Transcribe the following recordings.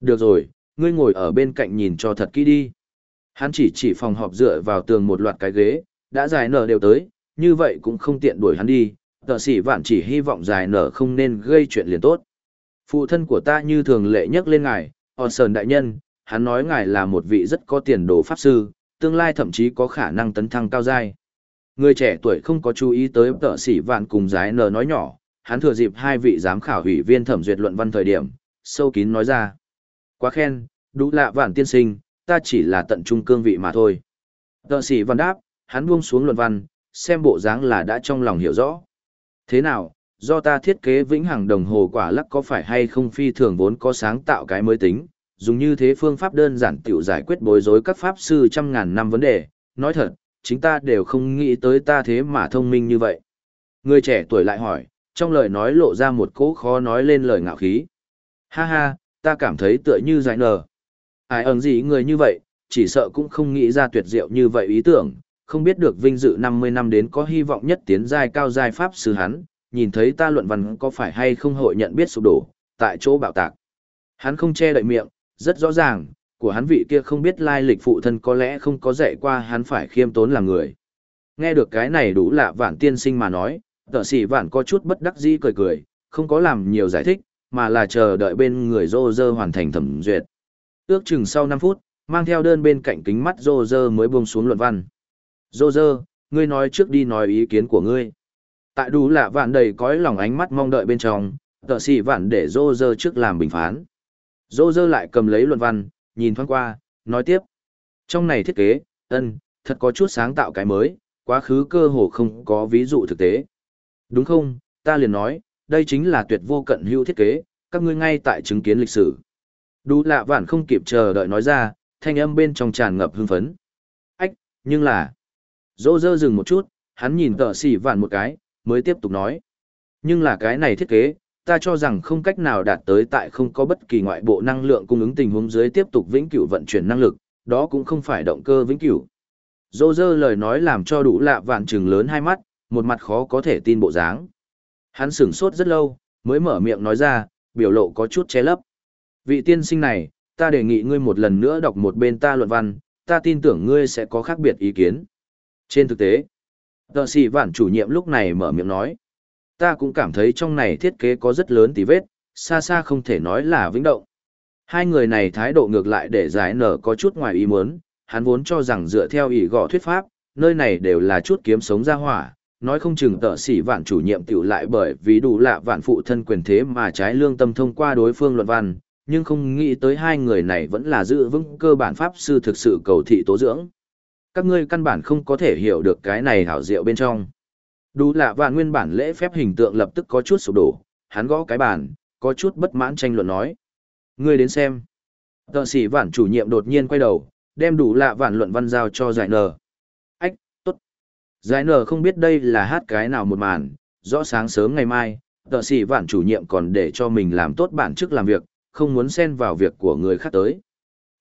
Được rồi, ngươi ngồi ở bên cạnh nhìn cho thật kỹ đi. Hắn chỉ chỉ phòng họp dựa vào tường một loạt cái ghế, đã dài nở đều tới, như vậy cũng không tiện đuổi hắn đi, tờ sĩ vạn chỉ hy vọng dài nở không nên gây chuyện liền tốt. Phụ thân của ta như thường lệ nhắc lên ngài, ờ, Orson đại nhân, hắn nói ngài là một vị rất có tiền đồ pháp sư, tương lai thậm chí có khả năng tấn thăng cao giai. Người trẻ tuổi không có chú ý tới tờ sĩ vạn cùng giải nở nói nhỏ, hắn thừa dịp hai vị giám khảo hủy viên thẩm duyệt luận văn thời điểm, sâu kín nói ra. Quá khen, đủ lạ vạn tiên sinh, ta chỉ là tận trung cương vị mà thôi. Tợ sĩ văn đáp, hắn buông xuống luận văn, xem bộ dáng là đã trong lòng hiểu rõ. Thế nào, do ta thiết kế vĩnh hằng đồng hồ quả lắc có phải hay không phi thường vốn có sáng tạo cái mới tính, dùng như thế phương pháp đơn giản tiểu giải quyết bối rối các pháp sư trăm ngàn năm vấn đề, nói thật, chính ta đều không nghĩ tới ta thế mà thông minh như vậy. Người trẻ tuổi lại hỏi, trong lời nói lộ ra một cỗ khó nói lên lời ngạo khí. Ha ha, ta cảm thấy tựa như giải nở. Ai ẩn gì người như vậy, chỉ sợ cũng không nghĩ ra tuyệt diệu như vậy ý tưởng, không biết được vinh dự 50 năm đến có hy vọng nhất tiến giai cao giai pháp sư hắn, nhìn thấy ta luận văn có phải hay không hội nhận biết sụp đổ, tại chỗ bạo tạc. Hắn không che đậy miệng, rất rõ ràng, của hắn vị kia không biết lai lịch phụ thân có lẽ không có dạy qua hắn phải khiêm tốn làm người. Nghe được cái này đủ lạ vạn tiên sinh mà nói, tợ sĩ vạn có chút bất đắc dĩ cười cười, không có làm nhiều giải thích, mà là chờ đợi bên người rô rơ hoàn thành thẩm duyệt. Ước chừng sau 5 phút, mang theo đơn bên cạnh kính mắt rô rơ mới buông xuống luận văn. Rô rơ, ngươi nói trước đi nói ý kiến của ngươi. Tại đủ lạ vạn đầy cõi lòng ánh mắt mong đợi bên trong, tợ sĩ vạn để rô rơ trước làm bình phán. Rô rơ lại cầm lấy luận văn, nhìn thoáng qua, nói tiếp. Trong này thiết kế, ân, thật có chút sáng tạo cái mới, quá khứ cơ hồ không có ví dụ thực tế. Đúng không, ta liền nói, đây chính là tuyệt vô cận hữu thiết kế, các ngươi ngay tại chứng kiến lịch sử. Đủ lạ vạn không kịp chờ đợi nói ra, thanh âm bên trong tràn ngập hưng phấn. Ách, nhưng là... Dô dơ dừng một chút, hắn nhìn tờ xỉ vạn một cái, mới tiếp tục nói. Nhưng là cái này thiết kế, ta cho rằng không cách nào đạt tới tại không có bất kỳ ngoại bộ năng lượng cung ứng tình huống dưới tiếp tục vĩnh cửu vận chuyển năng lực, đó cũng không phải động cơ vĩnh cửu. Dô dơ lời nói làm cho đủ lạ vạn trừng lớn hai mắt, một mặt khó có thể tin bộ dáng. Hắn sửng sốt rất lâu, mới mở miệng nói ra, biểu lộ có chút che lấp. Vị tiên sinh này, ta đề nghị ngươi một lần nữa đọc một bên ta luận văn, ta tin tưởng ngươi sẽ có khác biệt ý kiến. Trên thực tế, tờ sĩ vạn chủ nhiệm lúc này mở miệng nói, ta cũng cảm thấy trong này thiết kế có rất lớn tí vết, xa xa không thể nói là vĩnh động. Hai người này thái độ ngược lại để giải nở có chút ngoài ý muốn, hắn vốn cho rằng dựa theo ý gõ thuyết pháp, nơi này đều là chút kiếm sống ra hỏa, nói không chừng tợ sĩ vạn chủ nhiệm tiểu lại bởi vì đủ lạ vạn phụ thân quyền thế mà trái lương tâm thông qua đối phương luận văn, nhưng không nghĩ tới hai người này vẫn là giữ vững cơ bản pháp sư thực sự cầu thị tố dưỡng. Các ngươi căn bản không có thể hiểu được cái này hảo diệu bên trong. Đủ lạ vạn nguyên bản lễ phép hình tượng lập tức có chút sụp đổ, hắn gõ cái bàn, có chút bất mãn tranh luận nói. Ngươi đến xem. Tợ sĩ vạn chủ nhiệm đột nhiên quay đầu, đem đủ lạ vạn luận văn giao cho giải nờ. Giải nở không biết đây là hát cái nào một màn, rõ sáng sớm ngày mai, tợ sĩ vạn chủ nhiệm còn để cho mình làm tốt bản chức làm việc, không muốn xen vào việc của người khác tới.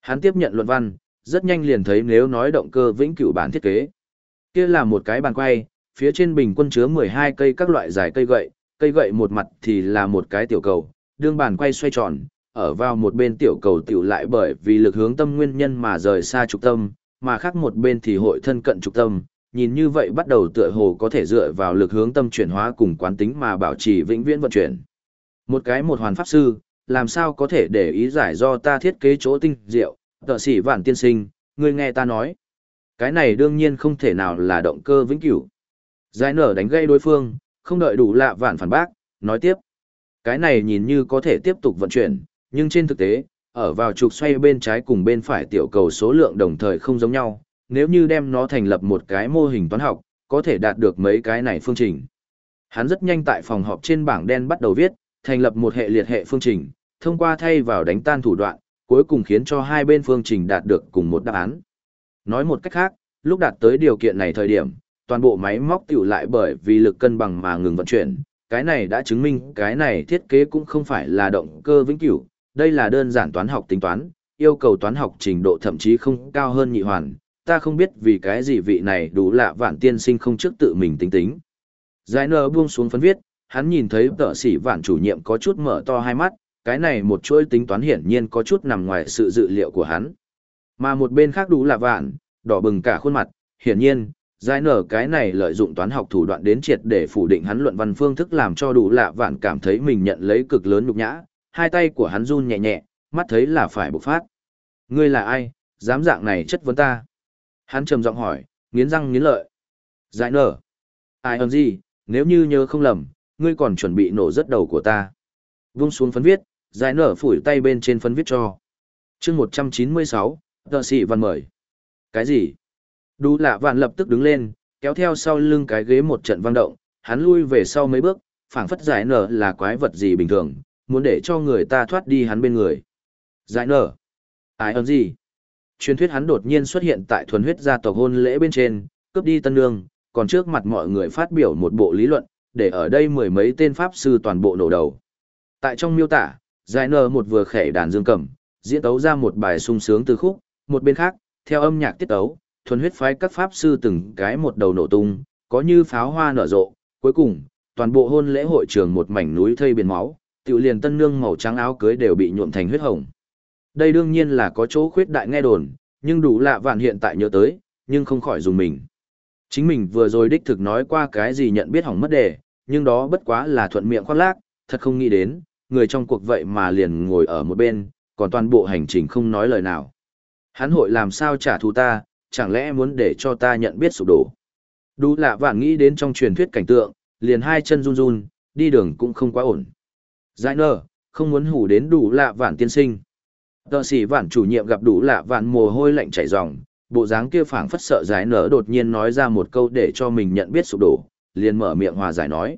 Hắn tiếp nhận luận văn, rất nhanh liền thấy nếu nói động cơ vĩnh cửu bản thiết kế. Kia là một cái bàn quay, phía trên bình quân chứa 12 cây các loại dài cây gậy, cây gậy một mặt thì là một cái tiểu cầu, đương bàn quay xoay tròn, ở vào một bên tiểu cầu tiểu lại bởi vì lực hướng tâm nguyên nhân mà rời xa trục tâm, mà khác một bên thì hội thân cận trục tâm, nhìn như vậy bắt đầu tựa hồ có thể dựa vào lực hướng tâm chuyển hóa cùng quán tính mà bảo trì vĩnh viễn vận chuyển. Một cái một hoàn pháp sư, làm sao có thể để ý giải do ta thiết kế chỗ tinh diệu, tợ sĩ vạn tiên sinh, người nghe ta nói. Cái này đương nhiên không thể nào là động cơ vĩnh cửu. Giải nở đánh gây đối phương, không đợi đủ lạ vạn phản bác, nói tiếp. Cái này nhìn như có thể tiếp tục vận chuyển, nhưng trên thực tế, ở vào trục xoay bên trái cùng bên phải tiểu cầu số lượng đồng thời không giống nhau, nếu như đem nó thành lập một cái mô hình toán học, có thể đạt được mấy cái này phương trình. Hắn rất nhanh tại phòng họp trên bảng đen bắt đầu viết, thành lập một hệ liệt hệ phương trình, thông qua thay vào đánh tan thủ đoạn, cuối cùng khiến cho hai bên phương trình đạt được cùng một đáp án. Nói một cách khác, lúc đạt tới điều kiện này thời điểm, toàn bộ máy móc tiểu lại bởi vì lực cân bằng mà ngừng vận chuyển, cái này đã chứng minh cái này thiết kế cũng không phải là động cơ vĩnh cửu, đây là đơn giản toán học tính toán, yêu cầu toán học trình độ thậm chí không cao hơn nhị hoàn, ta không biết vì cái gì vị này đủ lạ vạn tiên sinh không trước tự mình tính tính. Giải nở buông xuống phấn viết, hắn nhìn thấy tợ sĩ vạn chủ nhiệm có chút mở to hai mắt, cái này một chuỗi tính toán hiển nhiên có chút nằm ngoài sự dự liệu của hắn. Mà một bên khác đủ lạ vạn, đỏ bừng cả khuôn mặt, hiển nhiên, giải nở cái này lợi dụng toán học thủ đoạn đến triệt để phủ định hắn luận văn phương thức làm cho đủ lạ vạn cảm thấy mình nhận lấy cực lớn nhục nhã, hai tay của hắn run nhẹ nhẹ, mắt thấy là phải bộc phát. Ngươi là ai, dám dạng này chất vấn ta? Hắn trầm giọng hỏi, nghiến răng nghiến lợi. Giải nở. Ai ơn gì, nếu như nhớ không lầm, ngươi còn chuẩn bị nổ rất đầu của ta. Vung xuống phấn viết, giải nở phủi tay bên trên phấn viết cho. chương 196, tờ sĩ văn mời. Cái gì? Đu lạ vạn lập tức đứng lên, kéo theo sau lưng cái ghế một trận vang động, hắn lui về sau mấy bước, phảng phất giải nở là quái vật gì bình thường, muốn để cho người ta thoát đi hắn bên người. Giải nở. Ai ơn gì? Truyền thuyết hắn đột nhiên xuất hiện tại thuần huyết gia tộc hôn lễ bên trên, cướp đi tân nương, còn trước mặt mọi người phát biểu một bộ lý luận, để ở đây mười mấy tên pháp sư toàn bộ nổ đầu. Tại trong miêu tả, giải nờ một vừa khẻ đàn dương cầm, diễn tấu ra một bài sung sướng từ khúc, một bên khác, theo âm nhạc tiết tấu, thuần huyết phái các pháp sư từng cái một đầu nổ tung, có như pháo hoa nở rộ, cuối cùng, toàn bộ hôn lễ hội trường một mảnh núi thây biển máu, tiểu liền tân nương màu trắng áo cưới đều bị nhuộm thành huyết hồng. Đây đương nhiên là có chỗ khuyết đại nghe đồn, nhưng đủ lạ vạn hiện tại nhớ tới, nhưng không khỏi dùng mình. Chính mình vừa rồi đích thực nói qua cái gì nhận biết hỏng mất đề, nhưng đó bất quá là thuận miệng khoác lác, thật không nghĩ đến, người trong cuộc vậy mà liền ngồi ở một bên, còn toàn bộ hành trình không nói lời nào. Hắn hội làm sao trả thù ta, chẳng lẽ muốn để cho ta nhận biết sụp đổ. Đủ lạ vạn nghĩ đến trong truyền thuyết cảnh tượng, liền hai chân run run, đi đường cũng không quá ổn. Giải nơ, không muốn hủ đến đủ lạ vạn tiên sinh. Tờ sĩ vạn chủ nhiệm gặp đủ lạ vạn mồ hôi lạnh chảy ròng, bộ dáng kia phảng phất sợ giải nở đột nhiên nói ra một câu để cho mình nhận biết sụp đổ, liền mở miệng hòa giải nói.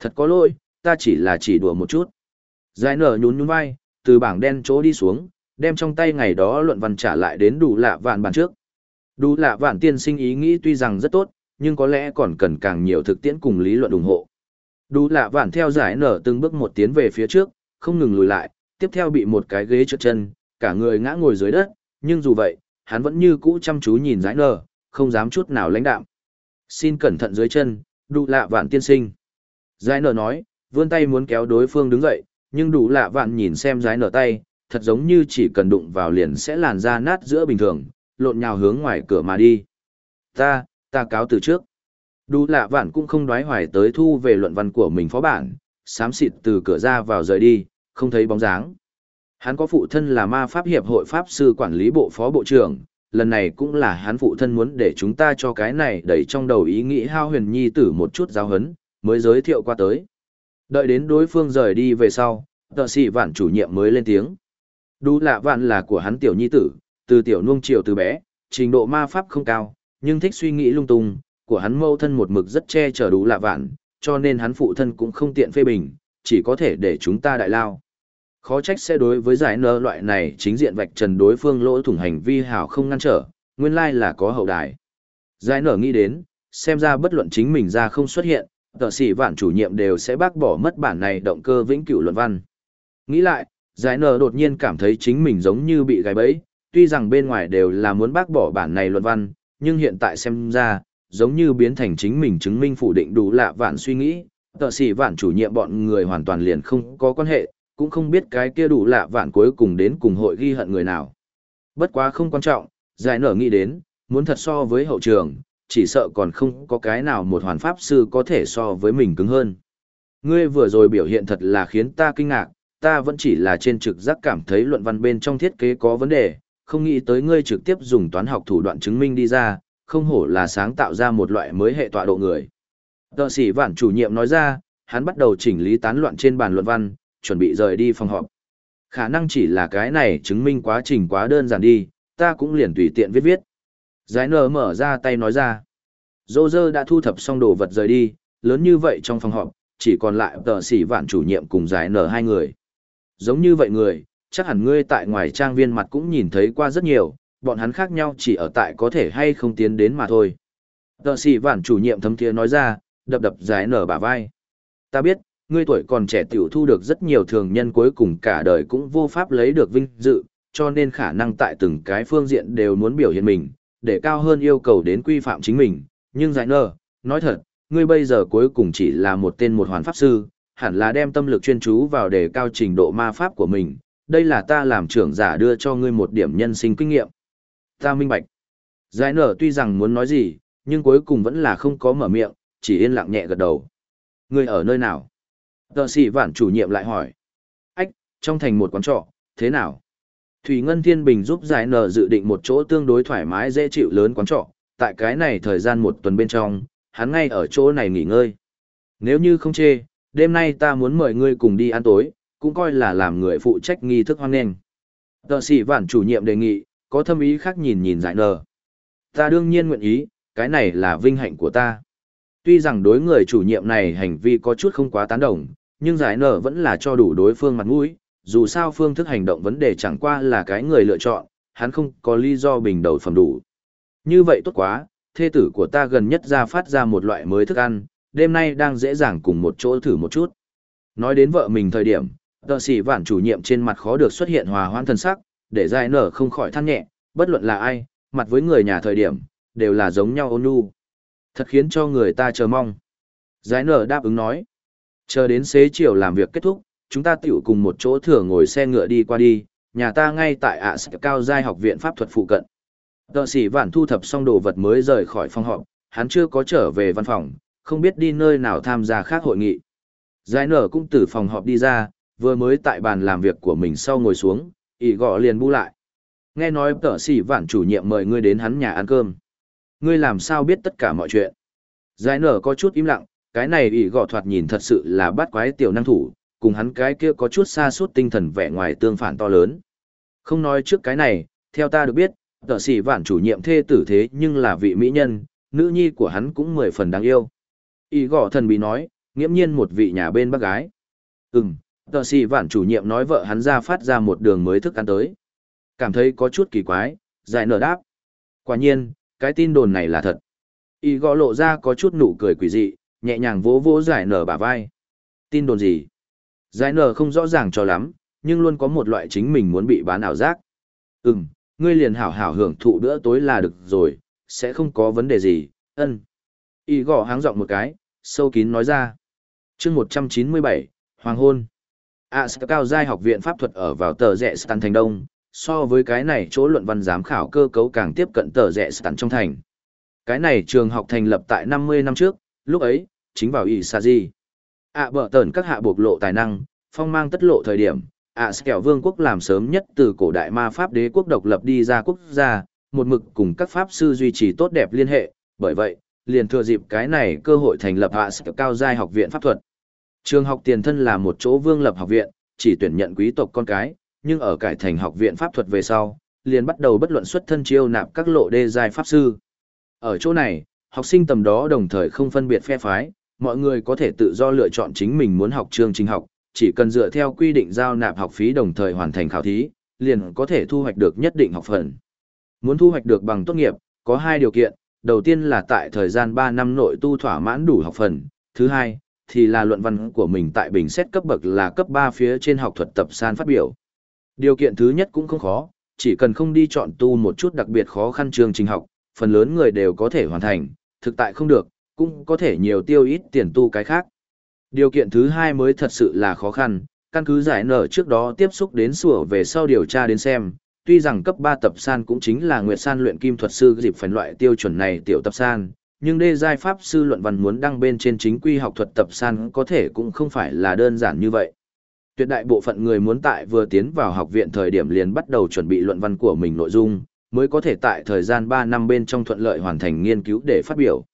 Thật có lỗi, ta chỉ là chỉ đùa một chút. Giải nở nhún nhún vai, từ bảng đen chỗ đi xuống, đem trong tay ngày đó luận văn trả lại đến đủ lạ vạn bàn trước. Đủ lạ vạn tiên sinh ý nghĩ tuy rằng rất tốt, nhưng có lẽ còn cần càng nhiều thực tiễn cùng lý luận ủng hộ. Đủ lạ vạn theo giải nở từng bước một tiến về phía trước, không ngừng lùi lại, tiếp theo bị một cái ghế trượt chân, cả người ngã ngồi dưới đất, nhưng dù vậy, hắn vẫn như cũ chăm chú nhìn giải nở, không dám chút nào lãnh đạm. Xin cẩn thận dưới chân, đủ lạ vạn tiên sinh. Giải nở nói, vươn tay muốn kéo đối phương đứng dậy, nhưng đủ lạ vạn nhìn xem giải nở tay, thật giống như chỉ cần đụng vào liền sẽ làn ra nát giữa bình thường, lộn nhào hướng ngoài cửa mà đi. Ta, ta cáo từ trước. Đủ lạ vạn cũng không đoái hoài tới thu về luận văn của mình phó bản, xám xịt từ cửa ra vào rời đi, không thấy bóng dáng. Hắn có phụ thân là ma pháp hiệp hội pháp sư quản lý bộ phó bộ trưởng, lần này cũng là hắn phụ thân muốn để chúng ta cho cái này đẩy trong đầu ý nghĩ hao huyền nhi tử một chút giáo hấn, mới giới thiệu qua tới. Đợi đến đối phương rời đi về sau, tợ sĩ vạn chủ nhiệm mới lên tiếng. Đủ lạ vạn là của hắn tiểu nhi tử, từ tiểu nuông chiều từ bé, trình độ ma pháp không cao, nhưng thích suy nghĩ lung tung, của hắn mâu thân một mực rất che chở đủ lạ vạn, cho nên hắn phụ thân cũng không tiện phê bình, chỉ có thể để chúng ta đại lao. Khó trách sẽ đối với giải nơ loại này chính diện vạch trần đối phương lỗ thủng hành vi hảo không ngăn trở, nguyên lai là có hậu đài. Giải nở nghĩ đến, xem ra bất luận chính mình ra không xuất hiện, tờ sĩ vạn chủ nhiệm đều sẽ bác bỏ mất bản này động cơ vĩnh cửu luận văn. Nghĩ lại, giải nở đột nhiên cảm thấy chính mình giống như bị gai bẫy, tuy rằng bên ngoài đều là muốn bác bỏ bản này luận văn, nhưng hiện tại xem ra, giống như biến thành chính mình chứng minh phủ định đủ lạ vạn suy nghĩ, tờ sĩ vạn chủ nhiệm bọn người hoàn toàn liền không có quan hệ, cũng không biết cái kia đủ lạ vạn cuối cùng đến cùng hội ghi hận người nào. Bất quá không quan trọng, giải nở nghĩ đến, muốn thật so với hậu trường, chỉ sợ còn không có cái nào một hoàn pháp sư có thể so với mình cứng hơn. Ngươi vừa rồi biểu hiện thật là khiến ta kinh ngạc, ta vẫn chỉ là trên trực giác cảm thấy luận văn bên trong thiết kế có vấn đề, không nghĩ tới ngươi trực tiếp dùng toán học thủ đoạn chứng minh đi ra, không hổ là sáng tạo ra một loại mới hệ tọa độ người. Tợ sĩ vạn chủ nhiệm nói ra, hắn bắt đầu chỉnh lý tán loạn trên bàn luận văn, chuẩn bị rời đi phòng họp. Khả năng chỉ là cái này chứng minh quá trình quá đơn giản đi, ta cũng liền tùy tiện viết viết. Giải nở mở ra tay nói ra. Dô dơ đã thu thập xong đồ vật rời đi, lớn như vậy trong phòng họp, chỉ còn lại tờ sĩ vạn chủ nhiệm cùng giải nở hai người. Giống như vậy người, chắc hẳn ngươi tại ngoài trang viên mặt cũng nhìn thấy qua rất nhiều, bọn hắn khác nhau chỉ ở tại có thể hay không tiến đến mà thôi. Tờ sĩ vạn chủ nhiệm thấm thiế nói ra, đập đập giải nở bả vai. Ta biết, ngươi tuổi còn trẻ tiểu thu được rất nhiều thường nhân cuối cùng cả đời cũng vô pháp lấy được vinh dự, cho nên khả năng tại từng cái phương diện đều muốn biểu hiện mình, để cao hơn yêu cầu đến quy phạm chính mình. Nhưng giải nở, nói thật, ngươi bây giờ cuối cùng chỉ là một tên một hoàn pháp sư, hẳn là đem tâm lực chuyên chú vào để cao trình độ ma pháp của mình, đây là ta làm trưởng giả đưa cho ngươi một điểm nhân sinh kinh nghiệm. Ta minh bạch. Giải nở tuy rằng muốn nói gì, nhưng cuối cùng vẫn là không có mở miệng, chỉ yên lặng nhẹ gật đầu. Ngươi ở nơi nào? Tờ sĩ vạn chủ nhiệm lại hỏi. Ách, trong thành một quán trọ, thế nào? Thủy Ngân Thiên Bình giúp giải nở dự định một chỗ tương đối thoải mái dễ chịu lớn quán trọ, tại cái này thời gian một tuần bên trong, hắn ngay ở chỗ này nghỉ ngơi. Nếu như không chê, đêm nay ta muốn mời ngươi cùng đi ăn tối, cũng coi là làm người phụ trách nghi thức hoan nghênh. Tờ sĩ vạn chủ nhiệm đề nghị, có thâm ý khác nhìn nhìn giải nở. Ta đương nhiên nguyện ý, cái này là vinh hạnh của ta. Tuy rằng đối người chủ nhiệm này hành vi có chút không quá tán đồng, nhưng giải nở vẫn là cho đủ đối phương mặt mũi, dù sao phương thức hành động vấn đề chẳng qua là cái người lựa chọn, hắn không có lý do bình đầu phẩm đủ. Như vậy tốt quá, thê tử của ta gần nhất ra phát ra một loại mới thức ăn, đêm nay đang dễ dàng cùng một chỗ thử một chút. Nói đến vợ mình thời điểm, tờ sĩ vạn chủ nhiệm trên mặt khó được xuất hiện hòa hoan thân sắc, để giải nở không khỏi than nhẹ, bất luận là ai, mặt với người nhà thời điểm, đều là giống nhau ôn nhu. Thật khiến cho người ta chờ mong. Giải nở đáp ứng nói. Chờ đến xế chiều làm việc kết thúc, chúng ta tiểu cùng một chỗ thừa ngồi xe ngựa đi qua đi, nhà ta ngay tại ạ à cao giai học viện pháp thuật phụ cận. Tợ sĩ vạn thu thập xong đồ vật mới rời khỏi phòng họp, hắn chưa có trở về văn phòng, không biết đi nơi nào tham gia khác hội nghị. Giải nở cũng từ phòng họp đi ra, vừa mới tại bàn làm việc của mình sau ngồi xuống, ỉ gọ liền bu lại. Nghe nói tợ sĩ vạn chủ nhiệm mời ngươi đến hắn nhà ăn cơm. Ngươi làm sao biết tất cả mọi chuyện? Giải nở có chút im lặng, cái này ỷ gọ thoạt nhìn thật sự là bắt quái tiểu năng thủ, cùng hắn cái kia có chút xa suốt tinh thần vẻ ngoài tương phản to lớn. Không nói trước cái này, theo ta được biết, tợ sĩ vạn chủ nhiệm thê tử thế nhưng là vị mỹ nhân, nữ nhi của hắn cũng mười phần đáng yêu. Ý gọ thần bí nói, nghiễm nhiên một vị nhà bên bác gái. Ừm, tợ sĩ vạn chủ nhiệm nói vợ hắn ra phát ra một đường mới thức ăn tới. Cảm thấy có chút kỳ quái, giải nở đáp. Quả nhiên, cái tin đồn này là thật. Y gõ lộ ra có chút nụ cười quỷ dị, nhẹ nhàng vỗ vỗ giải nở bả vai. Tin đồn gì? Giải nở không rõ ràng cho lắm, nhưng luôn có một loại chính mình muốn bị bán ảo giác. Ừm, ngươi liền hảo hảo hưởng thụ bữa tối là được rồi, sẽ không có vấn đề gì, ân. Y gõ háng giọng một cái, sâu kín nói ra. chương 197, Hoàng hôn. À, cao giai học viện pháp thuật ở vào tờ rẽ Stan Thành Đông, so với cái này chỗ luận văn giám khảo cơ cấu càng tiếp cận tờ rẽ sẵn trong thành. Cái này trường học thành lập tại 50 năm trước, lúc ấy, chính vào ỷ sa di. ạ à, bở tờn các hạ bộc lộ tài năng, phong mang tất lộ thời điểm, ạ à, vương quốc làm sớm nhất từ cổ đại ma pháp đế quốc độc lập đi ra quốc gia, một mực cùng các pháp sư duy trì tốt đẹp liên hệ, bởi vậy, liền thừa dịp cái này cơ hội thành lập ạ cao giai học viện pháp thuật. Trường học tiền thân là một chỗ vương lập học viện, chỉ tuyển nhận quý tộc con cái, nhưng ở cải thành học viện pháp thuật về sau, liền bắt đầu bất luận xuất thân chiêu nạp các lộ đê giai pháp sư. Ở chỗ này, học sinh tầm đó đồng thời không phân biệt phe phái, mọi người có thể tự do lựa chọn chính mình muốn học chương trình học, chỉ cần dựa theo quy định giao nạp học phí đồng thời hoàn thành khảo thí, liền có thể thu hoạch được nhất định học phần. Muốn thu hoạch được bằng tốt nghiệp, có hai điều kiện, đầu tiên là tại thời gian 3 năm nội tu thỏa mãn đủ học phần, thứ hai, thì là luận văn của mình tại bình xét cấp bậc là cấp 3 phía trên học thuật tập san phát biểu. Điều kiện thứ nhất cũng không khó, chỉ cần không đi chọn tu một chút đặc biệt khó khăn chương trình học, phần lớn người đều có thể hoàn thành, thực tại không được, cũng có thể nhiều tiêu ít tiền tu cái khác. Điều kiện thứ hai mới thật sự là khó khăn, căn cứ giải nở trước đó tiếp xúc đến sủa về sau điều tra đến xem, tuy rằng cấp 3 tập san cũng chính là nguyệt san luyện kim thuật sư dịp phần loại tiêu chuẩn này tiểu tập san, nhưng đê giai pháp sư luận văn muốn đăng bên trên chính quy học thuật tập san có thể cũng không phải là đơn giản như vậy. Tuyệt đại bộ phận người muốn tại vừa tiến vào học viện thời điểm liền bắt đầu chuẩn bị luận văn của mình nội dung, mới có thể tại thời gian 3 năm bên trong thuận lợi hoàn thành nghiên cứu để phát biểu.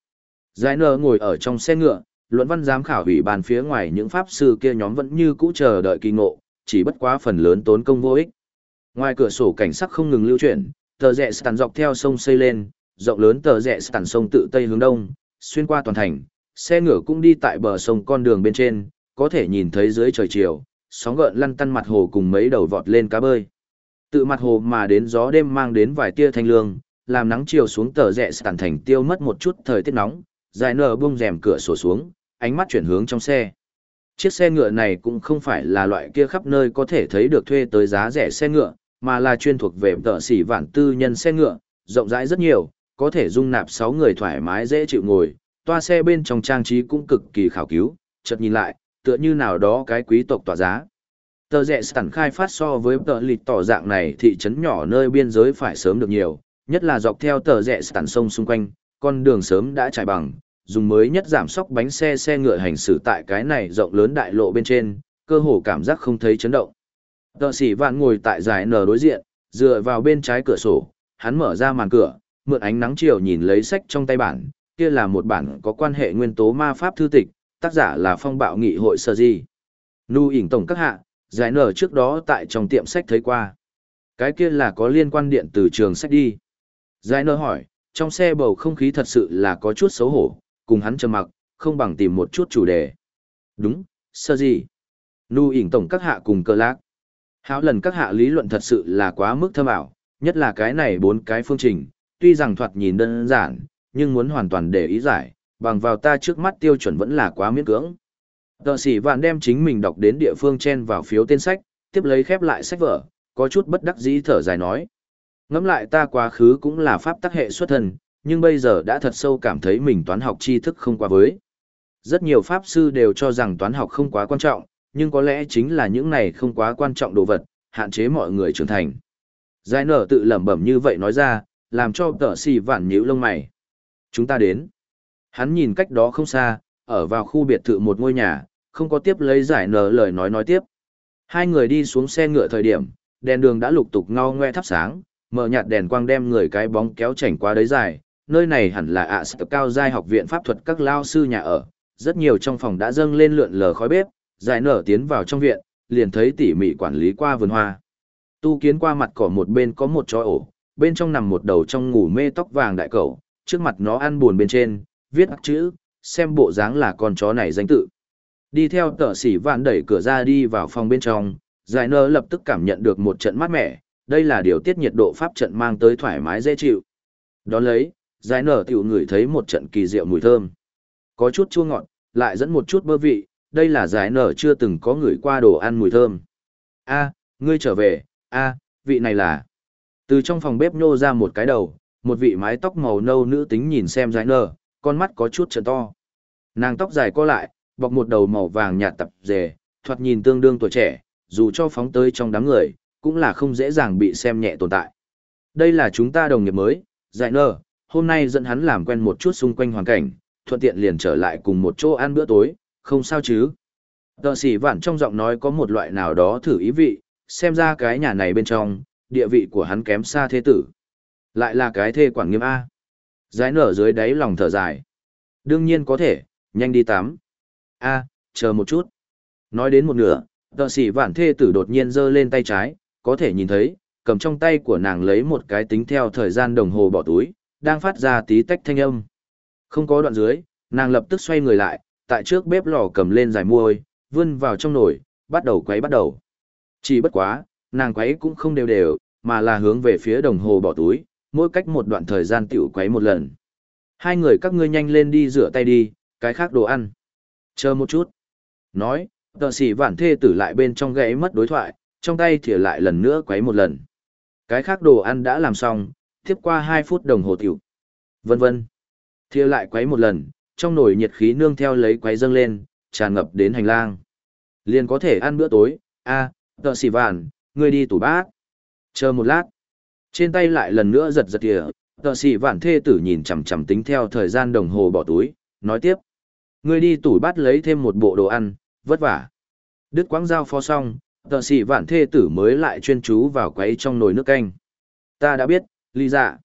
Giải nơ ngồi ở trong xe ngựa, luận văn giám khảo ủy ban phía ngoài những pháp sư kia nhóm vẫn như cũ chờ đợi kỳ ngộ, chỉ bất quá phần lớn tốn công vô ích. Ngoài cửa sổ cảnh sắc không ngừng lưu chuyển, tờ rẽ tàn dọc theo sông xây lên, rộng lớn tờ rẽ tàn sông tự tây hướng đông, xuyên qua toàn thành, xe ngựa cũng đi tại bờ sông con đường bên trên, có thể nhìn thấy dưới trời chiều, sóng gợn lăn tăn mặt hồ cùng mấy đầu vọt lên cá bơi. Tự mặt hồ mà đến gió đêm mang đến vài tia thanh lương, làm nắng chiều xuống tờ rẽ tàn thành tiêu mất một chút thời tiết nóng, dài nở bung rèm cửa sổ xuống, ánh mắt chuyển hướng trong xe. Chiếc xe ngựa này cũng không phải là loại kia khắp nơi có thể thấy được thuê tới giá rẻ xe ngựa, mà là chuyên thuộc về tờ xỉ vạn tư nhân xe ngựa, rộng rãi rất nhiều, có thể dung nạp 6 người thoải mái dễ chịu ngồi, toa xe bên trong trang trí cũng cực kỳ khảo cứu, chợt nhìn lại, tựa như nào đó cái quý tộc tỏa giá. Tờ rẻ sẵn khai phát so với tờ lịch tỏ dạng này thị trấn nhỏ nơi biên giới phải sớm được nhiều, nhất là dọc theo tờ rẽ sẵn sông xung quanh, con đường sớm đã trải bằng, dùng mới nhất giảm sóc bánh xe xe ngựa hành xử tại cái này rộng lớn đại lộ bên trên, cơ hồ cảm giác không thấy chấn động. Tờ sĩ vạn ngồi tại giải nở đối diện, dựa vào bên trái cửa sổ, hắn mở ra màn cửa, mượn ánh nắng chiều nhìn lấy sách trong tay bản, kia là một bản có quan hệ nguyên tố ma pháp thư tịch, tác giả là phong bạo nghị hội sơ di. Nu ỉn tổng các hạ, giải nở trước đó tại trong tiệm sách thấy qua. Cái kia là có liên quan điện từ trường sách đi. Giải nở hỏi, trong xe bầu không khí thật sự là có chút xấu hổ, cùng hắn trầm mặc, không bằng tìm một chút chủ đề. Đúng, sơ gì? Nu ỉn tổng các hạ cùng cơ lạc. Háo lần các hạ lý luận thật sự là quá mức thâm ảo, nhất là cái này bốn cái phương trình, tuy rằng thoạt nhìn đơn giản, nhưng muốn hoàn toàn để ý giải, bằng vào ta trước mắt tiêu chuẩn vẫn là quá miễn cưỡng. Tờ sĩ vạn đem chính mình đọc đến địa phương chen vào phiếu tên sách, tiếp lấy khép lại sách vở, có chút bất đắc dĩ thở dài nói. Ngẫm lại ta quá khứ cũng là pháp tắc hệ xuất thân, nhưng bây giờ đã thật sâu cảm thấy mình toán học tri thức không quá với. Rất nhiều pháp sư đều cho rằng toán học không quá quan trọng, nhưng có lẽ chính là những này không quá quan trọng đồ vật, hạn chế mọi người trưởng thành. Giải nở tự lẩm bẩm như vậy nói ra, làm cho tờ xì vạn nhíu lông mày. Chúng ta đến. Hắn nhìn cách đó không xa, ở vào khu biệt thự một ngôi nhà, không có tiếp lấy giải nở lời nói nói tiếp. Hai người đi xuống xe ngựa thời điểm, đèn đường đã lục tục ngao ngoe thắp sáng, mở nhạt đèn quang đem người cái bóng kéo chảnh qua đấy dài. Nơi này hẳn là ạ à cao giai học viện pháp thuật các lao sư nhà ở, rất nhiều trong phòng đã dâng lên lượn lờ khói bếp, giải nở tiến vào trong viện, liền thấy tỉ mỉ quản lý qua vườn hoa. Tu kiến qua mặt cỏ một bên có một chó ổ, bên trong nằm một đầu trong ngủ mê tóc vàng đại cẩu, trước mặt nó ăn buồn bên trên, viết chữ, xem bộ dáng là con chó này danh tự. Đi theo tờ sỉ vạn đẩy cửa ra đi vào phòng bên trong, giải nơ lập tức cảm nhận được một trận mát mẻ, đây là điều tiết nhiệt độ pháp trận mang tới thoải mái dễ chịu. Đón lấy, giải nở tiểu ngửi thấy một trận kỳ diệu mùi thơm. Có chút chua ngọt, lại dẫn một chút bơ vị, đây là giải nở chưa từng có ngửi qua đồ ăn mùi thơm. A, ngươi trở về, a, vị này là. Từ trong phòng bếp nhô ra một cái đầu, một vị mái tóc màu nâu nữ tính nhìn xem giải nở, con mắt có chút trần to. Nàng tóc dài co lại, bọc một đầu màu vàng nhạt tập dề, thoạt nhìn tương đương tuổi trẻ, dù cho phóng tới trong đám người, cũng là không dễ dàng bị xem nhẹ tồn tại. Đây là chúng ta đồng nghiệp mới, dạy nơ, hôm nay dẫn hắn làm quen một chút xung quanh hoàn cảnh, thuận tiện liền trở lại cùng một chỗ ăn bữa tối, không sao chứ. Tờ sĩ vạn trong giọng nói có một loại nào đó thử ý vị, xem ra cái nhà này bên trong, địa vị của hắn kém xa thế tử. Lại là cái thê quản nghiêm A. Giải nở dưới đáy lòng thở dài. Đương nhiên có thể, nhanh đi tắm. A, chờ một chút. Nói đến một nửa, tợ sĩ vạn thê tử đột nhiên giơ lên tay trái, có thể nhìn thấy, cầm trong tay của nàng lấy một cái tính theo thời gian đồng hồ bỏ túi, đang phát ra tí tách thanh âm. Không có đoạn dưới, nàng lập tức xoay người lại, tại trước bếp lò cầm lên dài muôi, vươn vào trong nồi, bắt đầu quấy bắt đầu. Chỉ bất quá, nàng quấy cũng không đều đều, mà là hướng về phía đồng hồ bỏ túi, mỗi cách một đoạn thời gian tiểu quấy một lần. Hai người các ngươi nhanh lên đi rửa tay đi, cái khác đồ ăn. Chờ một chút. Nói, tờ sĩ vản thê tử lại bên trong gãy mất đối thoại, trong tay thìa lại lần nữa quấy một lần. Cái khác đồ ăn đã làm xong, tiếp qua 2 phút đồng hồ tiểu. Vân vân. Thìa lại quấy một lần, trong nồi nhiệt khí nương theo lấy quấy dâng lên, tràn ngập đến hành lang. Liền có thể ăn bữa tối, a, tờ xì vản, ngươi đi tủ bát. Chờ một lát. Trên tay lại lần nữa giật giật kìa, tờ xì vạn thê tử nhìn chằm chằm tính theo thời gian đồng hồ bỏ túi, nói tiếp. Ngươi đi tủ bắt lấy thêm một bộ đồ ăn, vất vả. Đứt quãng giao phó xong, tờ xì vạn thê tử mới lại chuyên chú vào quấy trong nồi nước canh. Ta đã biết, ly dạ.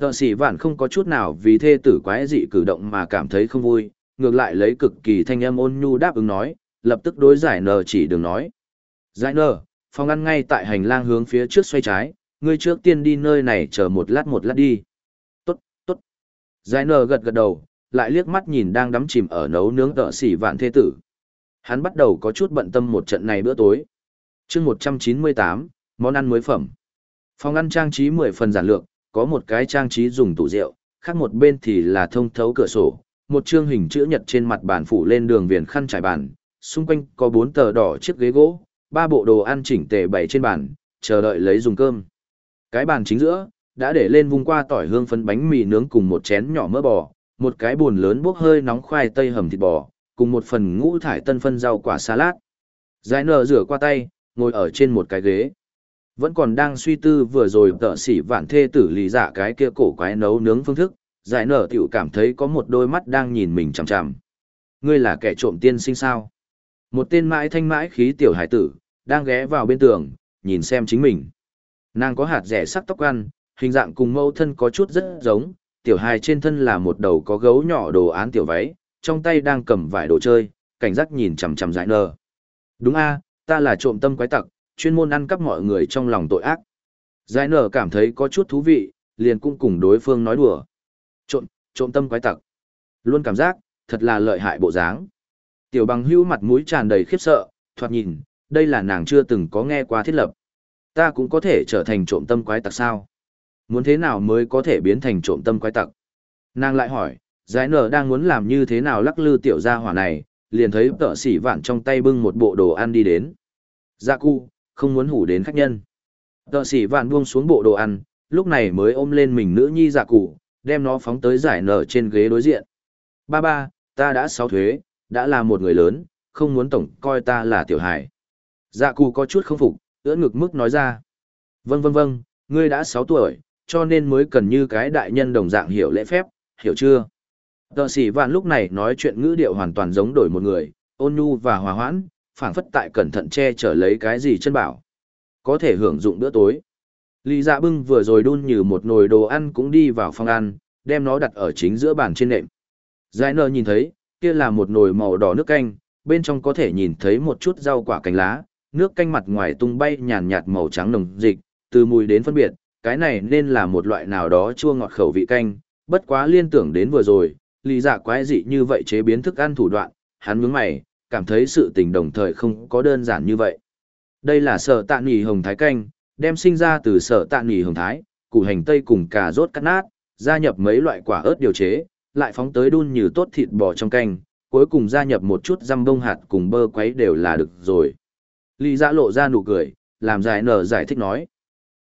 Tờ sĩ vạn không có chút nào vì thê tử quái dị cử động mà cảm thấy không vui, ngược lại lấy cực kỳ thanh âm ôn nhu đáp ứng nói, lập tức đối giải nờ chỉ đừng nói. Giải nờ, phòng ăn ngay tại hành lang hướng phía trước xoay trái, ngươi trước tiên đi nơi này chờ một lát một lát đi. Tốt, tốt. Giải nờ gật gật đầu, lại liếc mắt nhìn đang đắm chìm ở nấu nướng tợ xỉ vạn thê tử. Hắn bắt đầu có chút bận tâm một trận này bữa tối. chương 198, món ăn mới phẩm. Phòng ăn trang trí 10 phần giản lược, có một cái trang trí dùng tủ rượu, khác một bên thì là thông thấu cửa sổ, một chương hình chữ nhật trên mặt bàn phủ lên đường viền khăn trải bàn, xung quanh có bốn tờ đỏ chiếc ghế gỗ, ba bộ đồ ăn chỉnh tề bày trên bàn, chờ đợi lấy dùng cơm. Cái bàn chính giữa, đã để lên vung qua tỏi hương phấn bánh mì nướng cùng một chén nhỏ mỡ bò, một cái bồn lớn bốc hơi nóng khoai tây hầm thịt bò, cùng một phần ngũ thải tân phân rau quả salad. Giải nở rửa qua tay, ngồi ở trên một cái ghế. Vẫn còn đang suy tư vừa rồi tợ sỉ vạn thê tử lý giả dạ cái kia cổ quái nấu nướng phương thức, giải nở tiểu cảm thấy có một đôi mắt đang nhìn mình chằm chằm. Ngươi là kẻ trộm tiên sinh sao? Một tên mãi thanh mãi khí tiểu hải tử, đang ghé vào bên tường, nhìn xem chính mình. Nàng có hạt rẻ sắc tóc ăn, hình dạng cùng mẫu thân có chút rất giống, tiểu hài trên thân là một đầu có gấu nhỏ đồ án tiểu váy, trong tay đang cầm vải đồ chơi, cảnh giác nhìn chằm chằm Dại nở. Đúng a, ta là trộm tâm quái tặc, chuyên môn ăn cắp mọi người trong lòng tội ác. Giải nở cảm thấy có chút thú vị, liền cũng cùng đối phương nói đùa. Trộm, trộm tâm quái tặc. Luôn cảm giác, thật là lợi hại bộ dáng. Tiểu bằng hưu mặt mũi tràn đầy khiếp sợ, thoạt nhìn, đây là nàng chưa từng có nghe qua thiết lập. Ta cũng có thể trở thành trộm tâm quái tặc sao? Muốn thế nào mới có thể biến thành trộm tâm quái tặc? Nàng lại hỏi, giải nở đang muốn làm như thế nào lắc lư tiểu gia hỏa này, liền thấy tợ sỉ vạn trong tay bưng một bộ đồ ăn đi đến. Dạ cu, không muốn hủ đến khách nhân. Tợ sỉ vạn buông xuống bộ đồ ăn, lúc này mới ôm lên mình nữ nhi dạ cụ, đem nó phóng tới giải nở trên ghế đối diện. Ba ba, ta đã sáu thuế, đã là một người lớn, không muốn tổng coi ta là tiểu hải. Dạ cụ có chút không phục, ưỡn ngực mức nói ra. Vâng vâng vâng, ngươi đã sáu tuổi, cho nên mới cần như cái đại nhân đồng dạng hiểu lễ phép, hiểu chưa? Tờ sĩ vạn lúc này nói chuyện ngữ điệu hoàn toàn giống đổi một người, ôn nhu và hòa hoãn, phảng phất tại cẩn thận che chở lấy cái gì chân bảo. Có thể hưởng dụng bữa tối. Lý dạ bưng vừa rồi đun như một nồi đồ ăn cũng đi vào phòng ăn, đem nó đặt ở chính giữa bàn trên nệm. Giải nơ nhìn thấy, kia là một nồi màu đỏ nước canh, bên trong có thể nhìn thấy một chút rau quả cánh lá, nước canh mặt ngoài tung bay nhàn nhạt màu trắng nồng dịch, từ mùi đến phân biệt, cái này nên là một loại nào đó chua ngọt khẩu vị canh, bất quá liên tưởng đến vừa rồi, lý giả quái dị như vậy chế biến thức ăn thủ đoạn, hắn nhướng mày, cảm thấy sự tình đồng thời không có đơn giản như vậy. Đây là sở tạ nỉ hồng thái canh, đem sinh ra từ sở tạ nỉ hồng thái, củ hành tây cùng cà rốt cắt nát, gia nhập mấy loại quả ớt điều chế, lại phóng tới đun như tốt thịt bò trong canh, cuối cùng gia nhập một chút răm bông hạt cùng bơ quấy đều là được rồi. Lý dạ lộ ra nụ cười, làm giải nở giải thích nói.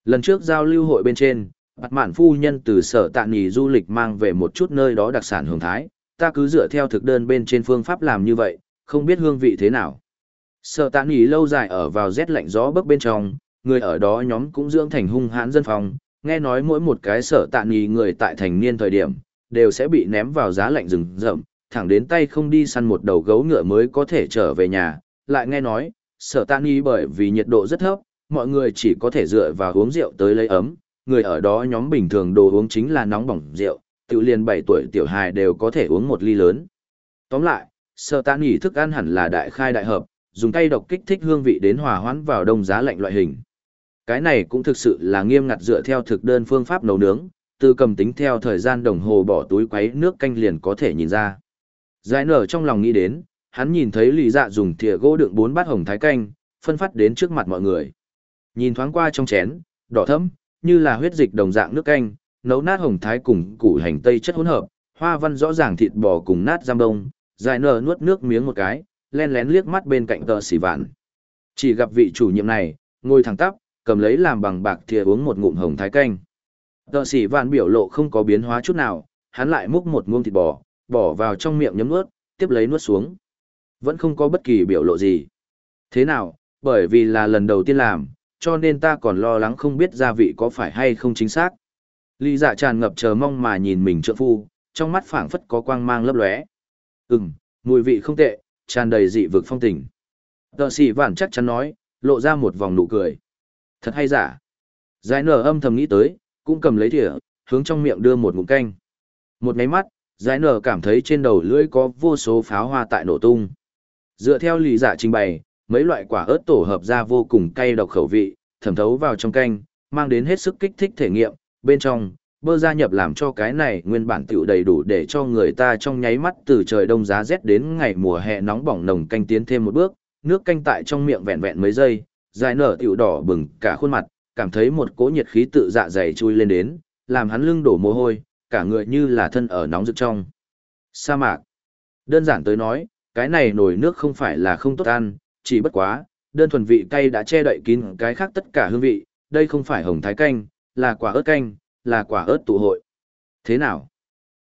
Lần trước giao lưu hội bên trên, Bạt mạn phu nhân từ sở tạ nghỉ du lịch mang về một chút nơi đó đặc sản hưởng thái, ta cứ dựa theo thực đơn bên trên phương pháp làm như vậy, không biết hương vị thế nào. Sở tạ nghỉ lâu dài ở vào rét lạnh gió bấc bên trong, người ở đó nhóm cũng dưỡng thành hung hãn dân phòng, nghe nói mỗi một cái sở tạ nghỉ người tại thành niên thời điểm, đều sẽ bị ném vào giá lạnh rừng rậm, thẳng đến tay không đi săn một đầu gấu ngựa mới có thể trở về nhà, lại nghe nói, sở tan y bởi vì nhiệt độ rất thấp, mọi người chỉ có thể dựa vào uống rượu tới lấy ấm, người ở đó nhóm bình thường đồ uống chính là nóng bỏng rượu, tự liền 7 tuổi tiểu hài đều có thể uống một ly lớn. Tóm lại, sở tan y thức ăn hẳn là đại khai đại hợp, dùng tay độc kích thích hương vị đến hòa hoãn vào đông giá lạnh loại hình. Cái này cũng thực sự là nghiêm ngặt dựa theo thực đơn phương pháp nấu nướng, từ cầm tính theo thời gian đồng hồ bỏ túi quấy nước canh liền có thể nhìn ra. Giải nở trong lòng nghĩ đến, hắn nhìn thấy lì dạ dùng thìa gỗ đựng bốn bát hồng thái canh, phân phát đến trước mặt mọi người. Nhìn thoáng qua trong chén, đỏ thẫm, như là huyết dịch đồng dạng nước canh, nấu nát hồng thái cùng củ hành tây chất hỗn hợp, hoa văn rõ ràng thịt bò cùng nát giam đông, dài nở nuốt nước miếng một cái, len lén liếc mắt bên cạnh tờ xỉ vạn. Chỉ gặp vị chủ nhiệm này, ngồi thẳng tắp, cầm lấy làm bằng bạc thìa uống một ngụm hồng thái canh. Tờ xỉ vạn biểu lộ không có biến hóa chút nào, hắn lại múc một muông thịt bò, bỏ vào trong miệng nhấm nuốt, tiếp lấy nuốt xuống. Vẫn không có bất kỳ biểu lộ gì. Thế nào, bởi vì là lần đầu tiên làm, cho nên ta còn lo lắng không biết gia vị có phải hay không chính xác. Lý dạ tràn ngập chờ mong mà nhìn mình trợ phu, trong mắt phảng phất có quang mang lấp lóe. Ừm, mùi vị không tệ, tràn đầy dị vực phong tình. Tờ sĩ vản chắc chắn nói, lộ ra một vòng nụ cười. Thật hay giả. Giải nở âm thầm nghĩ tới, cũng cầm lấy thìa, hướng trong miệng đưa một ngụm canh. Một máy mắt, giải nở cảm thấy trên đầu lưỡi có vô số pháo hoa tại nổ tung. Dựa theo lý giả trình bày, mấy loại quả ớt tổ hợp ra vô cùng cay độc khẩu vị, thẩm thấu vào trong canh, mang đến hết sức kích thích thể nghiệm, bên trong, bơ gia nhập làm cho cái này nguyên bản tiểu đầy đủ để cho người ta trong nháy mắt từ trời đông giá rét đến ngày mùa hè nóng bỏng nồng canh tiến thêm một bước, nước canh tại trong miệng vẹn vẹn mấy giây, dài nở tiểu đỏ bừng cả khuôn mặt, cảm thấy một cỗ nhiệt khí tự dạ dày chui lên đến, làm hắn lưng đổ mồ hôi, cả người như là thân ở nóng rực trong. Sa mạc. Đơn giản tới nói, cái này nồi nước không phải là không tốt ăn, chỉ bất quá, đơn thuần vị cay đã che đậy kín cái khác tất cả hương vị, đây không phải hồng thái canh, là quả ớt canh, là quả ớt tụ hội. Thế nào?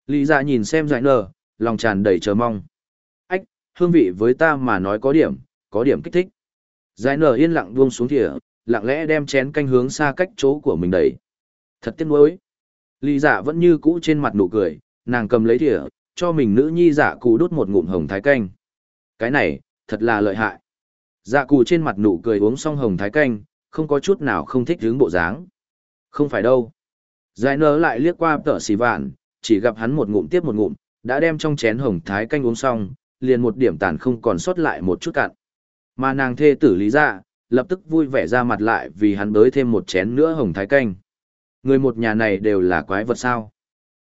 Lý dạ nhìn xem giải nở, lòng tràn đầy chờ mong. Ách, hương vị với ta mà nói có điểm, có điểm kích thích. Giải nở yên lặng buông xuống thìa, lặng lẽ đem chén canh hướng xa cách chỗ của mình đẩy. Thật tiếc nuối. Lý dạ vẫn như cũ trên mặt nụ cười, nàng cầm lấy thìa, cho mình nữ nhi dạ giả cụ đút một ngụm hồng thái canh. Cái này, thật là lợi hại. Dạ cụ trên mặt nụ cười uống xong hồng thái canh, không có chút nào không thích hướng bộ dáng. Không phải đâu. Giải nở lại liếc qua tợ xì vạn, chỉ gặp hắn một ngụm tiếp một ngụm, đã đem trong chén hồng thái canh uống xong, liền một điểm tàn không còn sót lại một chút cạn. Mà nàng thê tử lý dạ, lập tức vui vẻ ra mặt lại vì hắn đới thêm một chén nữa hồng thái canh. Người một nhà này đều là quái vật sao.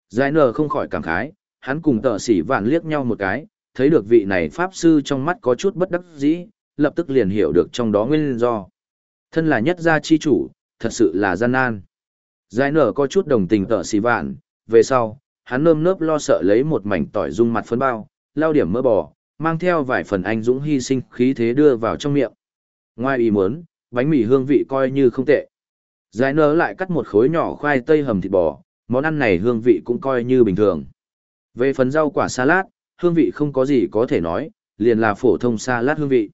Giải nở không khỏi cảm khái, hắn cùng tờ sĩ vạn liếc nhau một cái, thấy được vị này pháp sư trong mắt có chút bất đắc dĩ, lập tức liền hiểu được trong đó nguyên do. Thân là nhất gia chi chủ, thật sự là gian nan. Giải nở có chút đồng tình tờ sĩ vạn, về sau, hắn nơm nớp lo sợ lấy một mảnh tỏi dung mặt phấn bao, lao điểm mỡ bò, mang theo vài phần anh dũng hy sinh khí thế đưa vào trong miệng. Ngoài ý muốn, bánh mì hương vị coi như không tệ. Giải nở lại cắt một khối nhỏ khoai tây hầm thịt bò, món ăn này hương vị cũng coi như bình thường. Về phần rau quả salad, hương vị không có gì có thể nói, liền là phổ thông salad hương vị.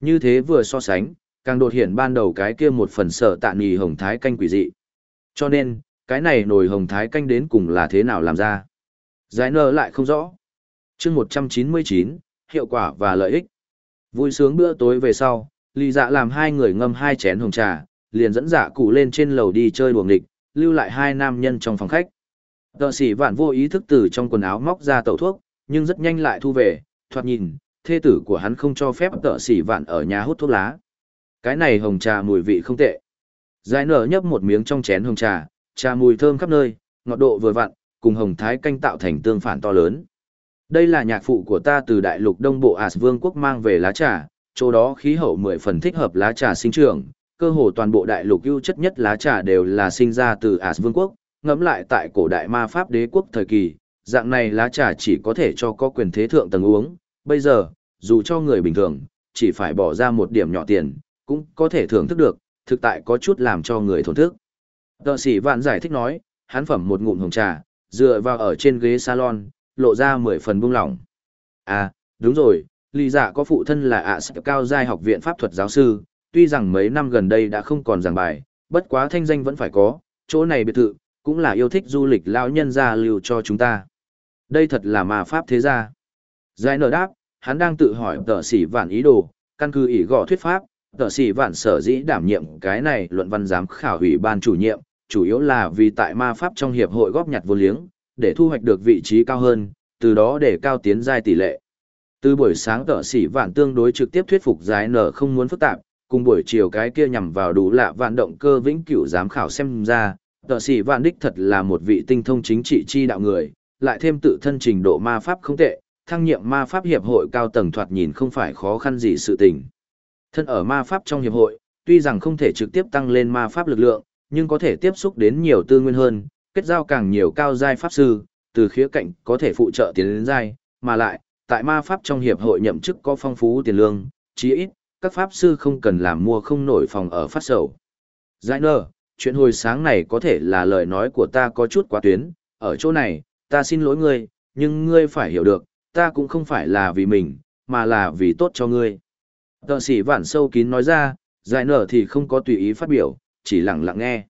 Như thế vừa so sánh, càng đột hiện ban đầu cái kia một phần sở tạ nì hồng thái canh quỷ dị. Cho nên, cái này nồi hồng thái canh đến cùng là thế nào làm ra. Giải nở lại không rõ. chương 199, hiệu quả và lợi ích. Vui sướng bữa tối về sau, lì dạ làm hai người ngâm hai chén hồng trà, liền dẫn dạ cụ lên trên lầu đi chơi đuồng địch, lưu lại hai nam nhân trong phòng khách. Tờ sĩ vạn vô ý thức từ trong quần áo móc ra tẩu thuốc, nhưng rất nhanh lại thu về, thoạt nhìn, thê tử của hắn không cho phép tợ sĩ vạn ở nhà hút thuốc lá. Cái này hồng trà mùi vị không tệ. Giải nở nhấp một miếng trong chén hồng trà, trà mùi thơm khắp nơi, ngọt độ vừa vặn, cùng hồng thái canh tạo thành tương phản to lớn. Đây là nhạc phụ của ta từ đại lục đông bộ As Vương quốc mang về lá trà, chỗ đó khí hậu mười phần thích hợp lá trà sinh trưởng, cơ hồ toàn bộ đại lục ưu chất nhất lá trà đều là sinh ra từ As Vương quốc, ngẫm lại tại cổ đại ma pháp đế quốc thời kỳ, dạng này lá trà chỉ có thể cho có quyền thế thượng tầng uống, bây giờ, dù cho người bình thường, chỉ phải bỏ ra một điểm nhỏ tiền, cũng có thể thưởng thức được, thực tại có chút làm cho người thổn thức. Tờ sĩ vạn giải thích nói, hắn phẩm một ngụm hồng trà, dựa vào ở trên ghế salon, lộ ra mười phần buông lỏng. À, đúng rồi, Lý Dạ có phụ thân là ạ à cao giai học viện pháp thuật giáo sư, tuy rằng mấy năm gần đây đã không còn giảng bài, bất quá thanh danh vẫn phải có, chỗ này biệt thự, cũng là yêu thích du lịch lão nhân gia lưu cho chúng ta. Đây thật là ma pháp thế gia. Giải nở đáp, hắn đang tự hỏi tờ sĩ vạn ý đồ, căn cứ ý gõ thuyết pháp, tờ sĩ vạn sở dĩ đảm nhiệm cái này luận văn giám khảo ủy ban chủ nhiệm, chủ yếu là vì tại ma pháp trong hiệp hội góp nhặt vô liếng, để thu hoạch được vị trí cao hơn, từ đó để cao tiến giai tỷ lệ. Từ buổi sáng tờ sĩ vạn tương đối trực tiếp thuyết phục giải nở không muốn phức tạp, cùng buổi chiều cái kia nhằm vào đủ lạ vạn động cơ vĩnh cửu giám khảo xem ra, tờ sĩ vạn đích thật là một vị tinh thông chính trị chi đạo người, lại thêm tự thân trình độ ma pháp không tệ, thăng nhiệm ma pháp hiệp hội cao tầng thoạt nhìn không phải khó khăn gì sự tình. Thân ở ma pháp trong hiệp hội, tuy rằng không thể trực tiếp tăng lên ma pháp lực lượng, nhưng có thể tiếp xúc đến nhiều tư nguyên hơn, kết giao càng nhiều cao giai pháp sư, từ khía cạnh có thể phụ trợ tiến đến giai, mà lại, tại ma pháp trong hiệp hội nhậm chức có phong phú tiền lương, chí ít, các pháp sư không cần làm mua không nổi phòng ở phát sầu. Giải nơ, chuyện hồi sáng này có thể là lời nói của ta có chút quá tuyến, ở chỗ này, ta xin lỗi ngươi, nhưng ngươi phải hiểu được, ta cũng không phải là vì mình, mà là vì tốt cho ngươi. Tợ sĩ vản sâu kín nói ra, giải nở thì không có tùy ý phát biểu, chỉ lặng lặng nghe.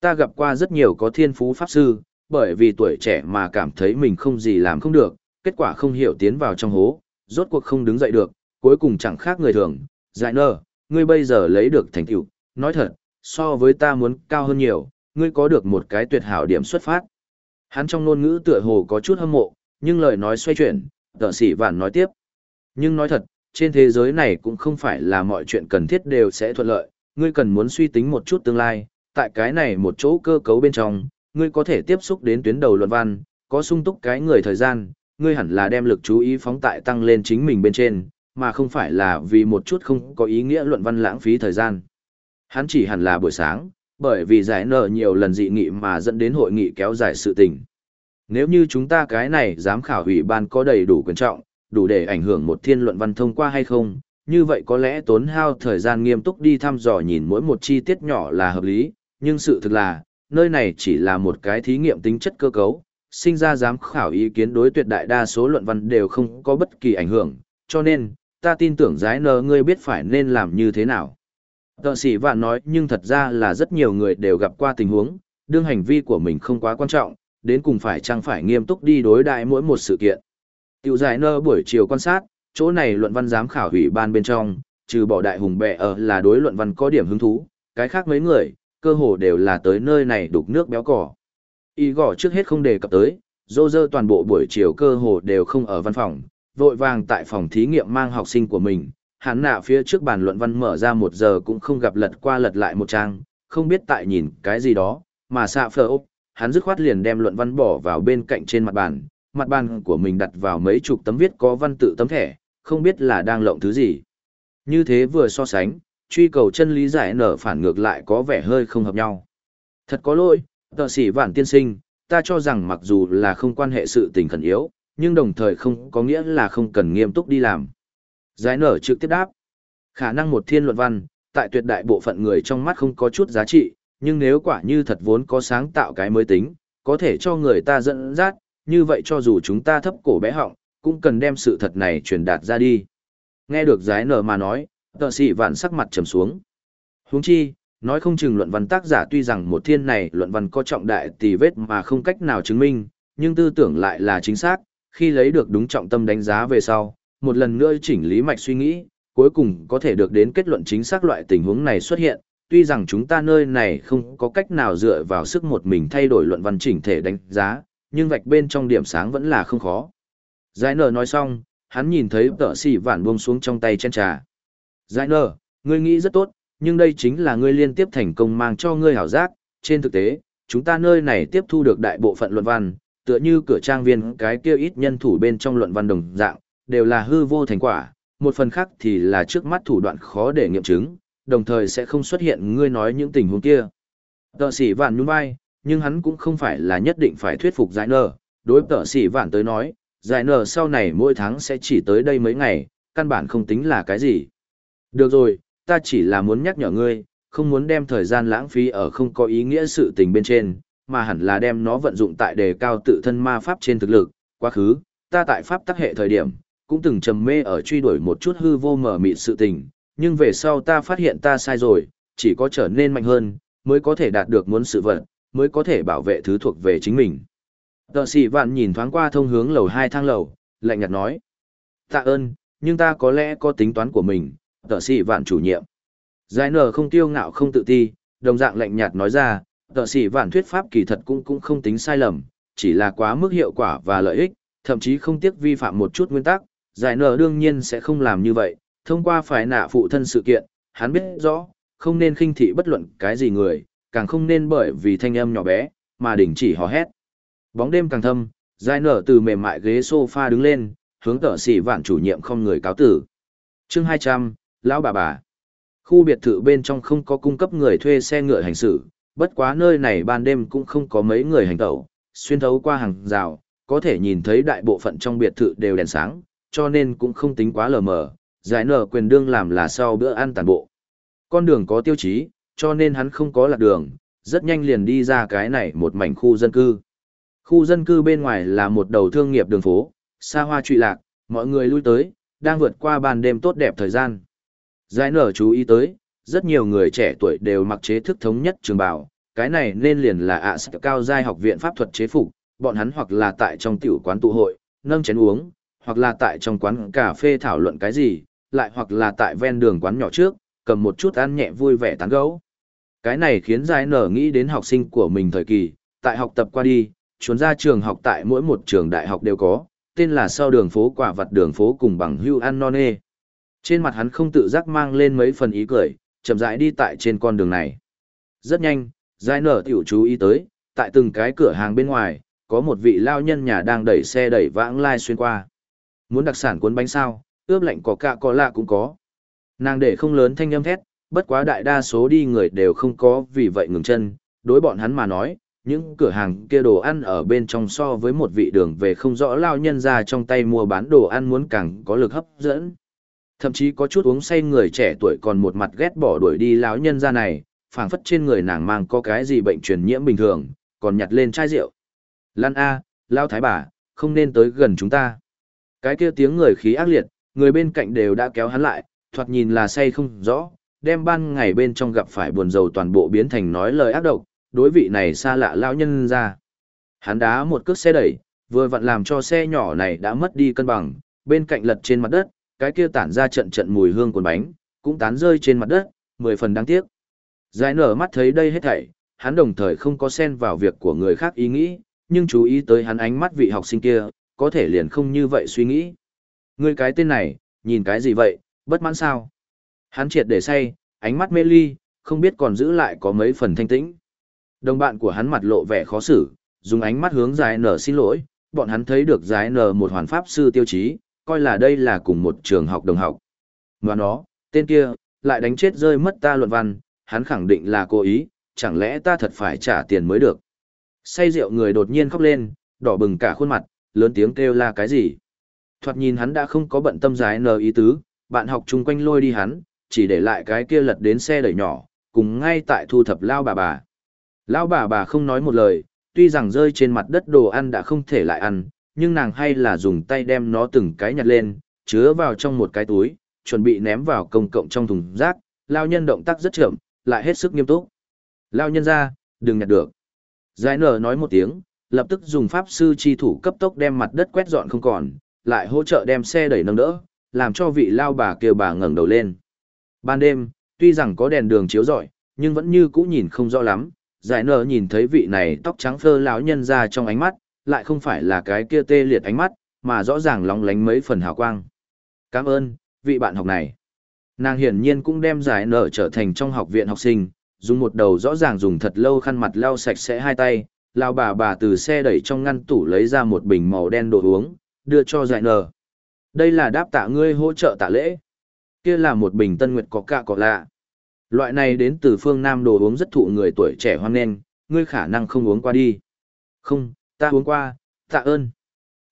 Ta gặp qua rất nhiều có thiên phú pháp sư, bởi vì tuổi trẻ mà cảm thấy mình không gì làm không được, kết quả không hiểu tiến vào trong hố, rốt cuộc không đứng dậy được, cuối cùng chẳng khác người thường. Giải nở, ngươi bây giờ lấy được thành tựu, nói thật, so với ta muốn cao hơn nhiều, ngươi có được một cái tuyệt hảo điểm xuất phát. Hắn trong ngôn ngữ tựa hồ có chút hâm mộ, nhưng lời nói xoay chuyển, tợ sĩ vạn nói tiếp. Nhưng nói thật, trên thế giới này cũng không phải là mọi chuyện cần thiết đều sẽ thuận lợi, ngươi cần muốn suy tính một chút tương lai, tại cái này một chỗ cơ cấu bên trong, ngươi có thể tiếp xúc đến tuyến đầu luận văn, có sung túc cái người thời gian, ngươi hẳn là đem lực chú ý phóng tại tăng lên chính mình bên trên, mà không phải là vì một chút không có ý nghĩa luận văn lãng phí thời gian. Hắn chỉ hẳn là buổi sáng, bởi vì giải nợ nhiều lần dị nghị mà dẫn đến hội nghị kéo dài sự tình. Nếu như chúng ta cái này giám khảo ủy ban có đầy đủ quyền trọng, đủ để ảnh hưởng một thiên luận văn thông qua hay không, như vậy có lẽ tốn hao thời gian nghiêm túc đi thăm dò nhìn mỗi một chi tiết nhỏ là hợp lý, nhưng sự thực là, nơi này chỉ là một cái thí nghiệm tính chất cơ cấu, sinh ra giám khảo ý kiến đối tuyệt đại đa số luận văn đều không có bất kỳ ảnh hưởng, cho nên, ta tin tưởng giải nờ ngươi biết phải nên làm như thế nào. Tợ sĩ vạn nói nhưng thật ra là rất nhiều người đều gặp qua tình huống, đương hành vi của mình không quá quan trọng, đến cùng phải chăng phải nghiêm túc đi đối đại mỗi một sự kiện. Tiểu giải nơ buổi chiều quan sát, chỗ này luận văn giám khảo hủy ban bên trong, trừ bỏ đại hùng bệ ở là đối luận văn có điểm hứng thú, cái khác mấy người, cơ hồ đều là tới nơi này đục nước béo cỏ. Y gõ trước hết không đề cập tới, dô dơ toàn bộ buổi chiều cơ hồ đều không ở văn phòng, vội vàng tại phòng thí nghiệm mang học sinh của mình. Hắn nạ phía trước bàn luận văn mở ra một giờ cũng không gặp lật qua lật lại một trang, không biết tại nhìn cái gì đó, mà xạ phở ốc, hắn dứt khoát liền đem luận văn bỏ vào bên cạnh trên mặt bàn, mặt bàn của mình đặt vào mấy chục tấm viết có văn tự tấm thẻ, không biết là đang lộng thứ gì. Như thế vừa so sánh, truy cầu chân lý giải nở phản ngược lại có vẻ hơi không hợp nhau. Thật có lỗi, tờ sĩ vạn tiên sinh, ta cho rằng mặc dù là không quan hệ sự tình khẩn yếu, nhưng đồng thời không có nghĩa là không cần nghiêm túc đi làm. Giải nở trực tiếp đáp. Khả năng một thiên luận văn, tại tuyệt đại bộ phận người trong mắt không có chút giá trị, nhưng nếu quả như thật vốn có sáng tạo cái mới tính, có thể cho người ta dẫn dắt, như vậy cho dù chúng ta thấp cổ bé họng, cũng cần đem sự thật này truyền đạt ra đi. Nghe được giải nở mà nói, tờ sĩ vạn sắc mặt trầm xuống. huống chi, nói không chừng luận văn tác giả tuy rằng một thiên này luận văn có trọng đại tì vết mà không cách nào chứng minh, nhưng tư tưởng lại là chính xác, khi lấy được đúng trọng tâm đánh giá về sau, một lần nữa chỉnh lý mạch suy nghĩ, cuối cùng có thể được đến kết luận chính xác loại tình huống này xuất hiện, tuy rằng chúng ta nơi này không có cách nào dựa vào sức một mình thay đổi luận văn chỉnh thể đánh giá, nhưng vạch bên trong điểm sáng vẫn là không khó. Giải nở nói xong, hắn nhìn thấy tợ xỉ vản buông xuống trong tay chân trà. Giải nở, ngươi nghĩ rất tốt, nhưng đây chính là ngươi liên tiếp thành công mang cho ngươi hảo giác. Trên thực tế, chúng ta nơi này tiếp thu được đại bộ phận luận văn, tựa như cửa trang viên cái kia ít nhân thủ bên trong luận văn đồng dạng, đều là hư vô thành quả, một phần khác thì là trước mắt thủ đoạn khó để nghiệm chứng, đồng thời sẽ không xuất hiện ngươi nói những tình huống kia. Tợ sĩ vạn nhún vai, nhưng hắn cũng không phải là nhất định phải thuyết phục giải nở, đối tợ sĩ vạn tới nói, giải nở sau này mỗi tháng sẽ chỉ tới đây mấy ngày, căn bản không tính là cái gì. Được rồi, ta chỉ là muốn nhắc nhở ngươi, không muốn đem thời gian lãng phí ở không có ý nghĩa sự tình bên trên, mà hẳn là đem nó vận dụng tại đề cao tự thân ma pháp trên thực lực. Quá khứ, ta tại pháp tắc hệ thời điểm, cũng từng trầm mê ở truy đuổi một chút hư vô mở mịt sự tình, nhưng về sau ta phát hiện ta sai rồi, chỉ có trở nên mạnh hơn, mới có thể đạt được muốn sự vật, mới có thể bảo vệ thứ thuộc về chính mình. Tờ sĩ vạn nhìn thoáng qua thông hướng lầu hai thang lầu, lạnh nhạt nói. Tạ ơn, nhưng ta có lẽ có tính toán của mình, tờ sĩ vạn chủ nhiệm. Giải nở không tiêu ngạo không tự ti, đồng dạng lạnh nhạt nói ra, tờ sĩ vạn thuyết pháp kỳ thật cũng cũng không tính sai lầm, chỉ là quá mức hiệu quả và lợi ích, thậm chí không tiếc vi phạm một chút nguyên tắc. Giải nở đương nhiên sẽ không làm như vậy, thông qua phải nạ phụ thân sự kiện, hắn biết rõ, không nên khinh thị bất luận cái gì người, càng không nên bởi vì thanh âm nhỏ bé, mà đình chỉ hò hét. Bóng đêm càng thâm, Giải nở từ mềm mại ghế sofa đứng lên, hướng tở xỉ vạn chủ nhiệm không người cáo tử. chương 200, Lão bà bà. Khu biệt thự bên trong không có cung cấp người thuê xe ngựa hành xử, bất quá nơi này ban đêm cũng không có mấy người hành tẩu, xuyên thấu qua hàng rào, có thể nhìn thấy đại bộ phận trong biệt thự đều đèn sáng, cho nên cũng không tính quá lờ mờ, giải nở quyền đương làm là sau bữa ăn tàn bộ. Con đường có tiêu chí, cho nên hắn không có lạc đường, rất nhanh liền đi ra cái này một mảnh khu dân cư. Khu dân cư bên ngoài là một đầu thương nghiệp đường phố, xa hoa trụy lạc, mọi người lui tới, đang vượt qua ban đêm tốt đẹp thời gian. Giải nở chú ý tới, rất nhiều người trẻ tuổi đều mặc chế thức thống nhất trường bào, cái này nên liền là ạ à cao giai học viện pháp thuật chế phục, bọn hắn hoặc là tại trong tiểu quán tụ hội, nâng chén uống, hoặc là tại trong quán cà phê thảo luận cái gì, lại hoặc là tại ven đường quán nhỏ trước, cầm một chút ăn nhẹ vui vẻ tán gẫu. Cái này khiến Giải nở nghĩ đến học sinh của mình thời kỳ, tại học tập qua đi, chuẩn ra trường học tại mỗi một trường đại học đều có, tên là sau đường phố quả vật đường phố cùng bằng hưu ăn non nê. Trên mặt hắn không tự giác mang lên mấy phần ý cười, chậm rãi đi tại trên con đường này. Rất nhanh, Giải nở tiểu chú ý tới, tại từng cái cửa hàng bên ngoài, có một vị lao nhân nhà đang đẩy xe đẩy vãng lai xuyên qua. Muốn đặc sản cuốn bánh sao, ướp lạnh có cạ có lạ cũng có. Nàng để không lớn thanh âm thét, bất quá đại đa số đi người đều không có vì vậy ngừng chân, đối bọn hắn mà nói, những cửa hàng kia đồ ăn ở bên trong so với một vị đường về không rõ lao nhân ra trong tay mua bán đồ ăn muốn càng có lực hấp dẫn. Thậm chí có chút uống say người trẻ tuổi còn một mặt ghét bỏ đuổi đi lão nhân ra này, phảng phất trên người nàng mang có cái gì bệnh truyền nhiễm bình thường, còn nhặt lên chai rượu. Lan A, lao thái bà, không nên tới gần chúng ta. Cái kia tiếng người khí ác liệt, người bên cạnh đều đã kéo hắn lại, thoạt nhìn là say không rõ, đem ban ngày bên trong gặp phải buồn rầu toàn bộ biến thành nói lời ác độc, đối vị này xa lạ lão nhân ra. Hắn đá một cước xe đẩy, vừa vặn làm cho xe nhỏ này đã mất đi cân bằng, bên cạnh lật trên mặt đất, cái kia tản ra trận trận mùi hương cuốn bánh, cũng tán rơi trên mặt đất, mười phần đáng tiếc. Giải nở mắt thấy đây hết thảy, hắn đồng thời không có xen vào việc của người khác ý nghĩ, nhưng chú ý tới hắn ánh mắt vị học sinh kia, có thể liền không như vậy suy nghĩ. Ngươi cái tên này, nhìn cái gì vậy, bất mãn sao? Hắn triệt để say, ánh mắt mê ly, không biết còn giữ lại có mấy phần thanh tĩnh. Đồng bạn của hắn mặt lộ vẻ khó xử, dùng ánh mắt hướng giải nở xin lỗi, bọn hắn thấy được giải nở một hoàn pháp sư tiêu chí, coi là đây là cùng một trường học đồng học. ngoài nó, tên kia, lại đánh chết rơi mất ta luận văn, hắn khẳng định là cố ý, chẳng lẽ ta thật phải trả tiền mới được. Say rượu người đột nhiên khóc lên, đỏ bừng cả khuôn mặt, lớn tiếng kêu là cái gì. Thoạt nhìn hắn đã không có bận tâm giải nờ ý tứ, bạn học chung quanh lôi đi hắn, chỉ để lại cái kia lật đến xe đẩy nhỏ, cùng ngay tại thu thập lao bà bà. Lao bà bà không nói một lời, tuy rằng rơi trên mặt đất đồ ăn đã không thể lại ăn, nhưng nàng hay là dùng tay đem nó từng cái nhặt lên, chứa vào trong một cái túi, chuẩn bị ném vào công cộng trong thùng rác, lao nhân động tác rất chậm, lại hết sức nghiêm túc. Lao nhân ra, đừng nhặt được. Giải nở nói một tiếng, lập tức dùng pháp sư chi thủ cấp tốc đem mặt đất quét dọn không còn, lại hỗ trợ đem xe đẩy nâng đỡ, làm cho vị lao bà kêu bà ngẩng đầu lên. Ban đêm, tuy rằng có đèn đường chiếu rọi, nhưng vẫn như cũ nhìn không rõ lắm. Giải nở nhìn thấy vị này tóc trắng phơ lão nhân ra trong ánh mắt, lại không phải là cái kia tê liệt ánh mắt, mà rõ ràng lóng lánh mấy phần hào quang. Cảm ơn, vị bạn học này. Nàng hiển nhiên cũng đem giải nở trở thành trong học viện học sinh, dùng một đầu rõ ràng dùng thật lâu khăn mặt lau sạch sẽ hai tay, lao bà bà từ xe đẩy trong ngăn tủ lấy ra một bình màu đen đồ uống, đưa cho dại nở. Đây là đáp tạ ngươi hỗ trợ tạ lễ. Kia là một bình tân nguyệt có cạ có lạ. Loại này đến từ phương Nam đồ uống rất thụ người tuổi trẻ hoan nghênh, ngươi khả năng không uống qua đi. Không, ta uống qua, tạ ơn.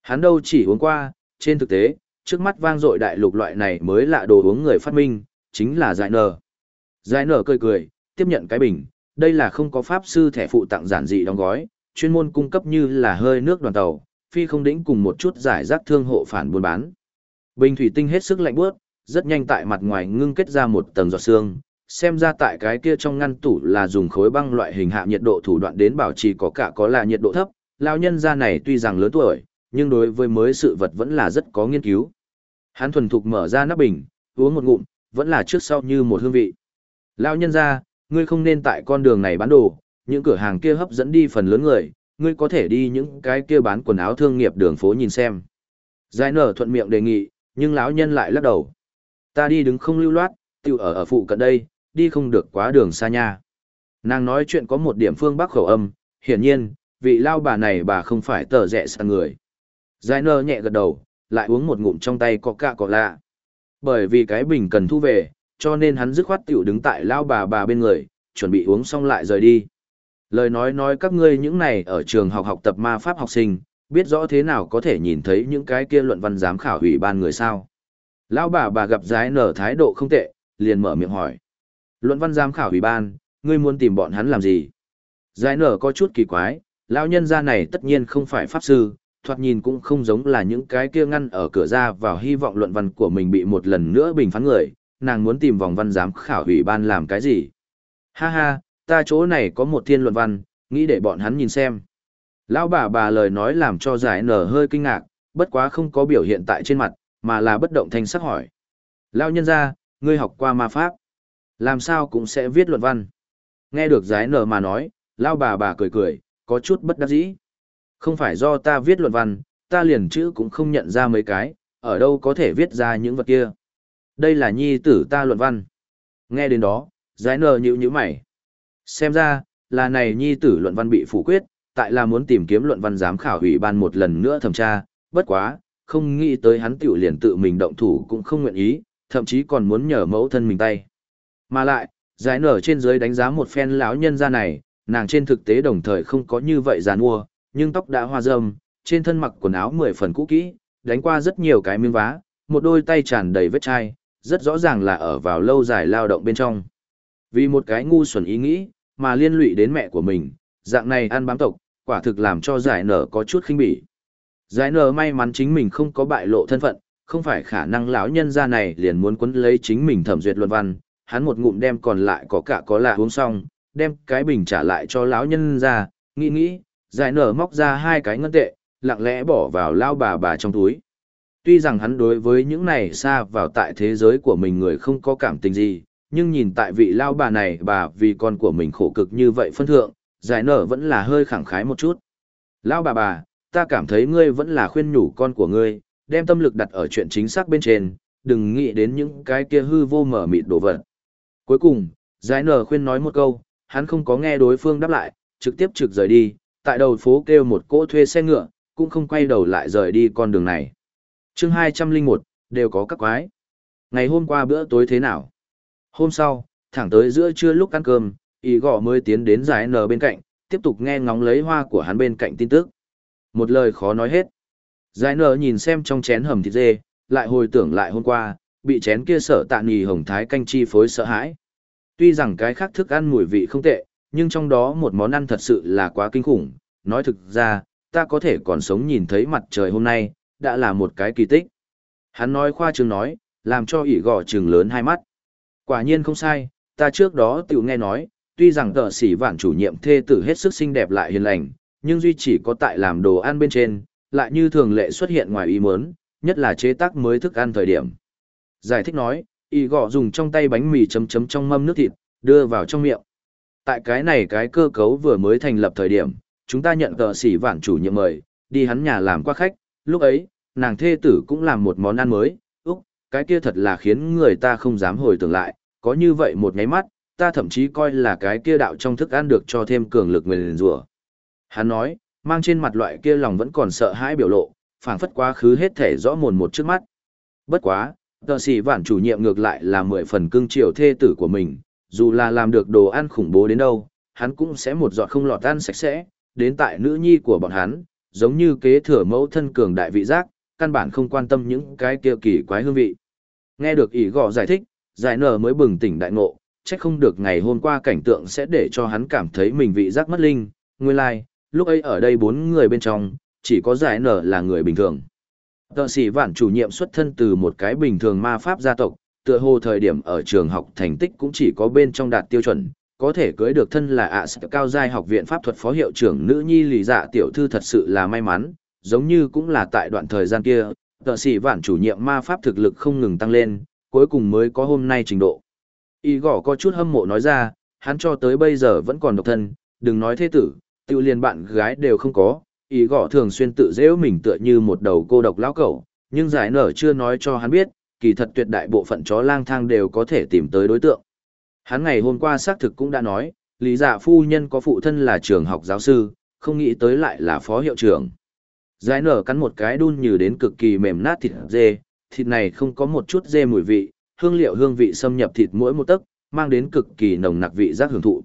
Hắn đâu chỉ uống qua, trên thực tế, trước mắt vang dội đại lục loại này mới là đồ uống người phát minh, chính là giải nở. Giải nở cười cười, tiếp nhận cái bình, đây là không có pháp sư thẻ phụ tặng giản dị đóng gói, chuyên môn cung cấp như là hơi nước đoàn tàu, phi không đỉnh cùng một chút giải rác thương hộ phản buôn bán. Bình thủy tinh hết sức lạnh bước, rất nhanh tại mặt ngoài ngưng kết ra một tầng giọt xương, xem ra tại cái kia trong ngăn tủ là dùng khối băng loại hình hạ nhiệt độ thủ đoạn đến bảo trì có cả có là nhiệt độ thấp, lão nhân gia này tuy rằng lớn tuổi, nhưng đối với mới sự vật vẫn là rất có nghiên cứu. Hắn thuần thục mở ra nắp bình, uống một ngụm, vẫn là trước sau như một hương vị. Lão nhân gia, ngươi không nên tại con đường này bán đồ, những cửa hàng kia hấp dẫn đi phần lớn người, ngươi có thể đi những cái kia bán quần áo thương nghiệp đường phố nhìn xem. Giải nở thuận miệng đề nghị, nhưng lão nhân lại lắc đầu. Ta đi đứng không lưu loát, tiêu ở ở phụ cận đây, đi không được quá đường xa nha. Nàng nói chuyện có một điểm phương bắc khẩu âm, hiển nhiên, vị lao bà này bà không phải tờ rẻ sang người. Giải nở nhẹ gật đầu, lại uống một ngụm trong tay có cạ có lạ. Bởi vì cái bình cần thu về, cho nên hắn dứt khoát tiểu đứng tại lao bà bà bên người, chuẩn bị uống xong lại rời đi. Lời nói nói các ngươi những này ở trường học học tập ma pháp học sinh, biết rõ thế nào có thể nhìn thấy những cái kia luận văn giám khảo ủy ban người sao. Lão bà bà gặp giái nở thái độ không tệ, liền mở miệng hỏi. Luận văn giám khảo ủy ban, ngươi muốn tìm bọn hắn làm gì? Giái nở có chút kỳ quái, lão nhân gia này tất nhiên không phải pháp sư, thoạt nhìn cũng không giống là những cái kia ngăn ở cửa ra vào hy vọng luận văn của mình bị một lần nữa bình phán người, nàng muốn tìm vòng văn giám khảo ủy ban làm cái gì? Ha ha, ta chỗ này có một thiên luận văn, nghĩ để bọn hắn nhìn xem. Lão bà bà lời nói làm cho giải nở hơi kinh ngạc, bất quá không có biểu hiện tại trên mặt, mà là bất động thanh sắc hỏi. Lão nhân gia, ngươi học qua ma pháp, làm sao cũng sẽ viết luận văn. Nghe được giải nở mà nói, lão bà bà cười cười, có chút bất đắc dĩ. Không phải do ta viết luận văn, ta liền chữ cũng không nhận ra mấy cái, ở đâu có thể viết ra những vật kia. Đây là nhi tử ta luận văn. Nghe đến đó, giải nở nhữ nhữ mày. Xem ra, là này nhi tử luận văn bị phủ quyết, tại là muốn tìm kiếm luận văn giám khảo ủy ban một lần nữa thẩm tra, bất quá, không nghĩ tới hắn tiểu liền tự mình động thủ cũng không nguyện ý, thậm chí còn muốn nhờ mẫu thân mình tay. Mà lại, giải nở trên dưới đánh giá một phen lão nhân ra này, nàng trên thực tế đồng thời không có như vậy giàn mua, nhưng tóc đã hoa râm, trên thân mặc quần áo mười phần cũ kỹ, đánh qua rất nhiều cái miếng vá, một đôi tay tràn đầy vết chai, rất rõ ràng là ở vào lâu dài lao động bên trong. Vì một cái ngu xuẩn ý nghĩ, mà liên lụy đến mẹ của mình, dạng này ăn bám tộc, quả thực làm cho giải nở có chút khinh bỉ. Giải nở may mắn chính mình không có bại lộ thân phận, không phải khả năng lão nhân gia này liền muốn quấn lấy chính mình thẩm duyệt luận văn, hắn một ngụm đem còn lại có cả có lạ uống xong, đem cái bình trả lại cho lão nhân gia, nghĩ nghĩ, giải nở móc ra hai cái ngân tệ, lặng lẽ bỏ vào lao bà bà trong túi. Tuy rằng hắn đối với những này xa vào tại thế giới của mình người không có cảm tình gì, nhưng nhìn tại vị lao bà này bà vì con của mình khổ cực như vậy phân thượng, giải nở vẫn là hơi khẳng khái một chút. Lao bà bà, ta cảm thấy ngươi vẫn là khuyên nhủ con của ngươi, đem tâm lực đặt ở chuyện chính xác bên trên, đừng nghĩ đến những cái kia hư vô mở mịt đổ vật. Cuối cùng, giải nở khuyên nói một câu, hắn không có nghe đối phương đáp lại, trực tiếp trực rời đi, tại đầu phố kêu một cỗ thuê xe ngựa, cũng không quay đầu lại rời đi con đường này chương 201, đều có các quái. Ngày hôm qua bữa tối thế nào? Hôm sau, thẳng tới giữa trưa lúc ăn cơm, ý gõ mới tiến đến giải nở bên cạnh, tiếp tục nghe ngóng lấy hoa của hắn bên cạnh tin tức. Một lời khó nói hết. Giải nở nhìn xem trong chén hầm thịt dê, lại hồi tưởng lại hôm qua, bị chén kia sợ tạ nì hồng thái canh chi phối sợ hãi. Tuy rằng cái khác thức ăn mùi vị không tệ, nhưng trong đó một món ăn thật sự là quá kinh khủng. Nói thực ra, ta có thể còn sống nhìn thấy mặt trời hôm nay, đã là một cái kỳ tích. Hắn nói khoa trương nói, làm cho ỉ gò trừng lớn hai mắt. Quả nhiên không sai, ta trước đó tiểu nghe nói, tuy rằng tờ sĩ vạn chủ nhiệm thê tử hết sức xinh đẹp lại hiền lành, nhưng duy chỉ có tại làm đồ ăn bên trên, lại như thường lệ xuất hiện ngoài ý muốn, nhất là chế tác mới thức ăn thời điểm. Giải thích nói, y gọ dùng trong tay bánh mì chấm chấm trong mâm nước thịt, đưa vào trong miệng. Tại cái này cái cơ cấu vừa mới thành lập thời điểm, chúng ta nhận tờ sĩ vạn chủ nhiệm mời, đi hắn nhà làm qua khách, lúc ấy, nàng thê tử cũng làm một món ăn mới, úc, cái kia thật là khiến người ta không dám hồi tưởng lại, có như vậy một nháy mắt, ta thậm chí coi là cái kia đạo trong thức ăn được cho thêm cường lực nguyền rủa. Hắn nói, mang trên mặt loại kia lòng vẫn còn sợ hãi biểu lộ, phảng phất quá khứ hết thể rõ mồn một trước mắt. Bất quá, tờ sĩ vạn chủ nhiệm ngược lại là mười phần cưng chiều thê tử của mình, dù là làm được đồ ăn khủng bố đến đâu, hắn cũng sẽ một giọt không lọt ăn sạch sẽ, đến tại nữ nhi của bọn hắn, giống như kế thừa mẫu thân cường đại vị giác, căn bản không quan tâm những cái kia kỳ quái hương vị. Nghe được ỷ gọ giải thích, giải nở mới bừng tỉnh đại ngộ, trách không được ngày hôm qua cảnh tượng sẽ để cho hắn cảm thấy mình vị giác mất linh, nguyên lai, like, lúc ấy ở đây bốn người bên trong, chỉ có giải nở là người bình thường. Tợ sĩ vạn chủ nhiệm xuất thân từ một cái bình thường ma pháp gia tộc, tựa hồ thời điểm ở trường học thành tích cũng chỉ có bên trong đạt tiêu chuẩn, có thể cưới được thân là ạ à cao giai học viện pháp thuật phó hiệu trưởng nữ nhi lì dạ tiểu thư thật sự là may mắn, giống như cũng là tại đoạn thời gian kia, tợ sĩ vạn chủ nhiệm ma pháp thực lực không ngừng tăng lên, cuối cùng mới có hôm nay trình độ. Y gõ có chút hâm mộ nói ra, hắn cho tới bây giờ vẫn còn độc thân, đừng nói thế tử, tiêu liền bạn gái đều không có, Y gõ thường xuyên tự dễu mình tựa như một đầu cô độc lão cẩu, nhưng giải nở chưa nói cho hắn biết, kỳ thật tuyệt đại bộ phận chó lang thang đều có thể tìm tới đối tượng. Hắn ngày hôm qua xác thực cũng đã nói, lý dạ phu nhân có phụ thân là trường học giáo sư, không nghĩ tới lại là phó hiệu trưởng. Giải nở cắn một cái đun như đến cực kỳ mềm nát thịt dê, thịt này không có một chút dê mùi vị, hương liệu hương vị xâm nhập thịt mỗi một tấc, mang đến cực kỳ nồng nặc vị giác hưởng thụ.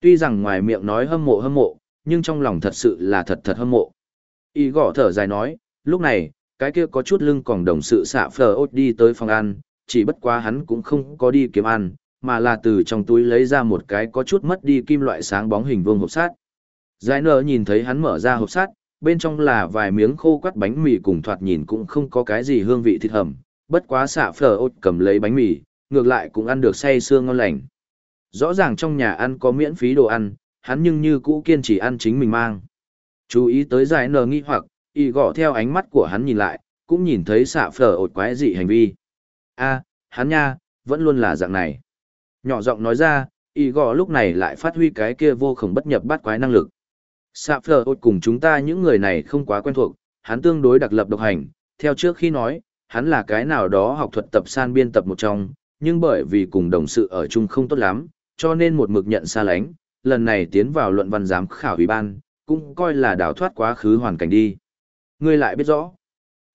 Tuy rằng ngoài miệng nói hâm mộ hâm mộ, nhưng trong lòng thật sự là thật thật hâm mộ. Y gõ thở dài nói, lúc này, cái kia có chút lưng còn đồng sự xạ phờ ốt đi tới phòng ăn, chỉ bất quá hắn cũng không có đi kiếm ăn, mà là từ trong túi lấy ra một cái có chút mất đi kim loại sáng bóng hình vuông hộp sắt. Giải nở nhìn thấy hắn mở ra hộp sắt, bên trong là vài miếng khô quắt bánh mì cùng thoạt nhìn cũng không có cái gì hương vị thịt hầm, bất quá xạ phở ốt cầm lấy bánh mì, ngược lại cũng ăn được say sương ngon lành. Rõ ràng trong nhà ăn có miễn phí đồ ăn, hắn nhưng như cũ kiên trì ăn chính mình mang. Chú ý tới giải nở nghi hoặc, y gõ theo ánh mắt của hắn nhìn lại, cũng nhìn thấy xạ phở ột quái dị hành vi. a hắn nha, vẫn luôn là dạng này. Nhỏ giọng nói ra, y gò lúc này lại phát huy cái kia vô khổng bất nhập bát quái năng lực. Xạ phở ột cùng chúng ta những người này không quá quen thuộc, hắn tương đối đặc lập độc hành, theo trước khi nói, hắn là cái nào đó học thuật tập san biên tập một trong, nhưng bởi vì cùng đồng sự ở chung không tốt lắm, cho nên một mực nhận xa lánh, lần này tiến vào luận văn giám khảo ủy ban, cũng coi là đào thoát quá khứ hoàn cảnh đi. Ngươi lại biết rõ.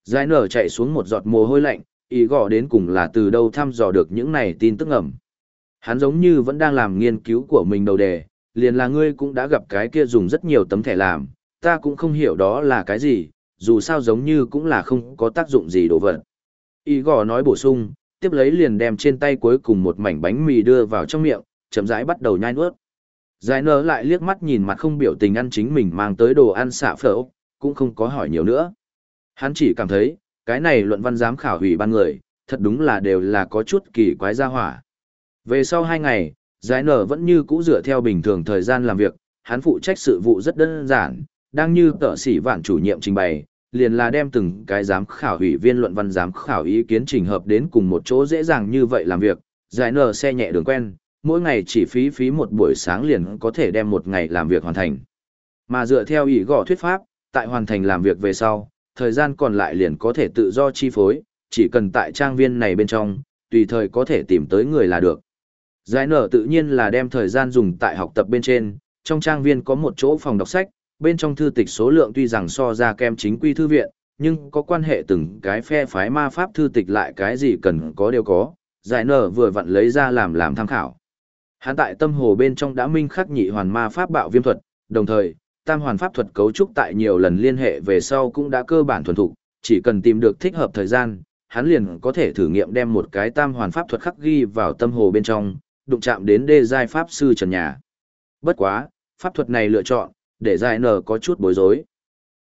Giải nở chạy xuống một giọt mồ hôi lạnh, ý gò đến cùng là từ đâu thăm dò được những này tin tức ẩm. Hắn giống như vẫn đang làm nghiên cứu của mình đầu đề, liền là ngươi cũng đã gặp cái kia dùng rất nhiều tấm thẻ làm, ta cũng không hiểu đó là cái gì, dù sao giống như cũng là không có tác dụng gì đồ vật. Y gò nói bổ sung, tiếp lấy liền đem trên tay cuối cùng một mảnh bánh mì đưa vào trong miệng, chậm rãi bắt đầu nhai nuốt. Giải nở lại liếc mắt nhìn mặt không biểu tình ăn chính mình mang tới đồ ăn xạ phở, cũng không có hỏi nhiều nữa. Hắn chỉ cảm thấy, cái này luận văn giám khảo hủy ban người, thật đúng là đều là có chút kỳ quái gia hỏa. Về sau hai ngày, giải nở vẫn như cũ dựa theo bình thường thời gian làm việc, hắn phụ trách sự vụ rất đơn giản, đang như tợ sĩ vạn chủ nhiệm trình bày, liền là đem từng cái giám khảo hủy viên luận văn giám khảo ý kiến trình hợp đến cùng một chỗ dễ dàng như vậy làm việc, giải nở xe nhẹ đường quen, mỗi ngày chỉ phí phí một buổi sáng liền có thể đem một ngày làm việc hoàn thành. Mà dựa theo ý gõ thuyết pháp, tại hoàn thành làm việc về sau, thời gian còn lại liền có thể tự do chi phối, chỉ cần tại trang viên này bên trong, tùy thời có thể tìm tới người là được. Giải nở tự nhiên là đem thời gian dùng tại học tập bên trên, trong trang viên có một chỗ phòng đọc sách, bên trong thư tịch số lượng tuy rằng so ra kem chính quy thư viện, nhưng có quan hệ từng cái phe phái ma pháp thư tịch lại cái gì cần có đều có, giải nở vừa vặn lấy ra làm làm tham khảo. Hắn tại tâm hồ bên trong đã minh khắc nhị hoàn ma pháp bạo viêm thuật, đồng thời, tam hoàn pháp thuật cấu trúc tại nhiều lần liên hệ về sau cũng đã cơ bản thuần thục, chỉ cần tìm được thích hợp thời gian, hắn liền có thể thử nghiệm đem một cái tam hoàn pháp thuật khắc ghi vào tâm hồ bên trong, đụng chạm đến đê giai pháp sư trần nhà. Bất quá, pháp thuật này lựa chọn, để giải nở có chút bối rối.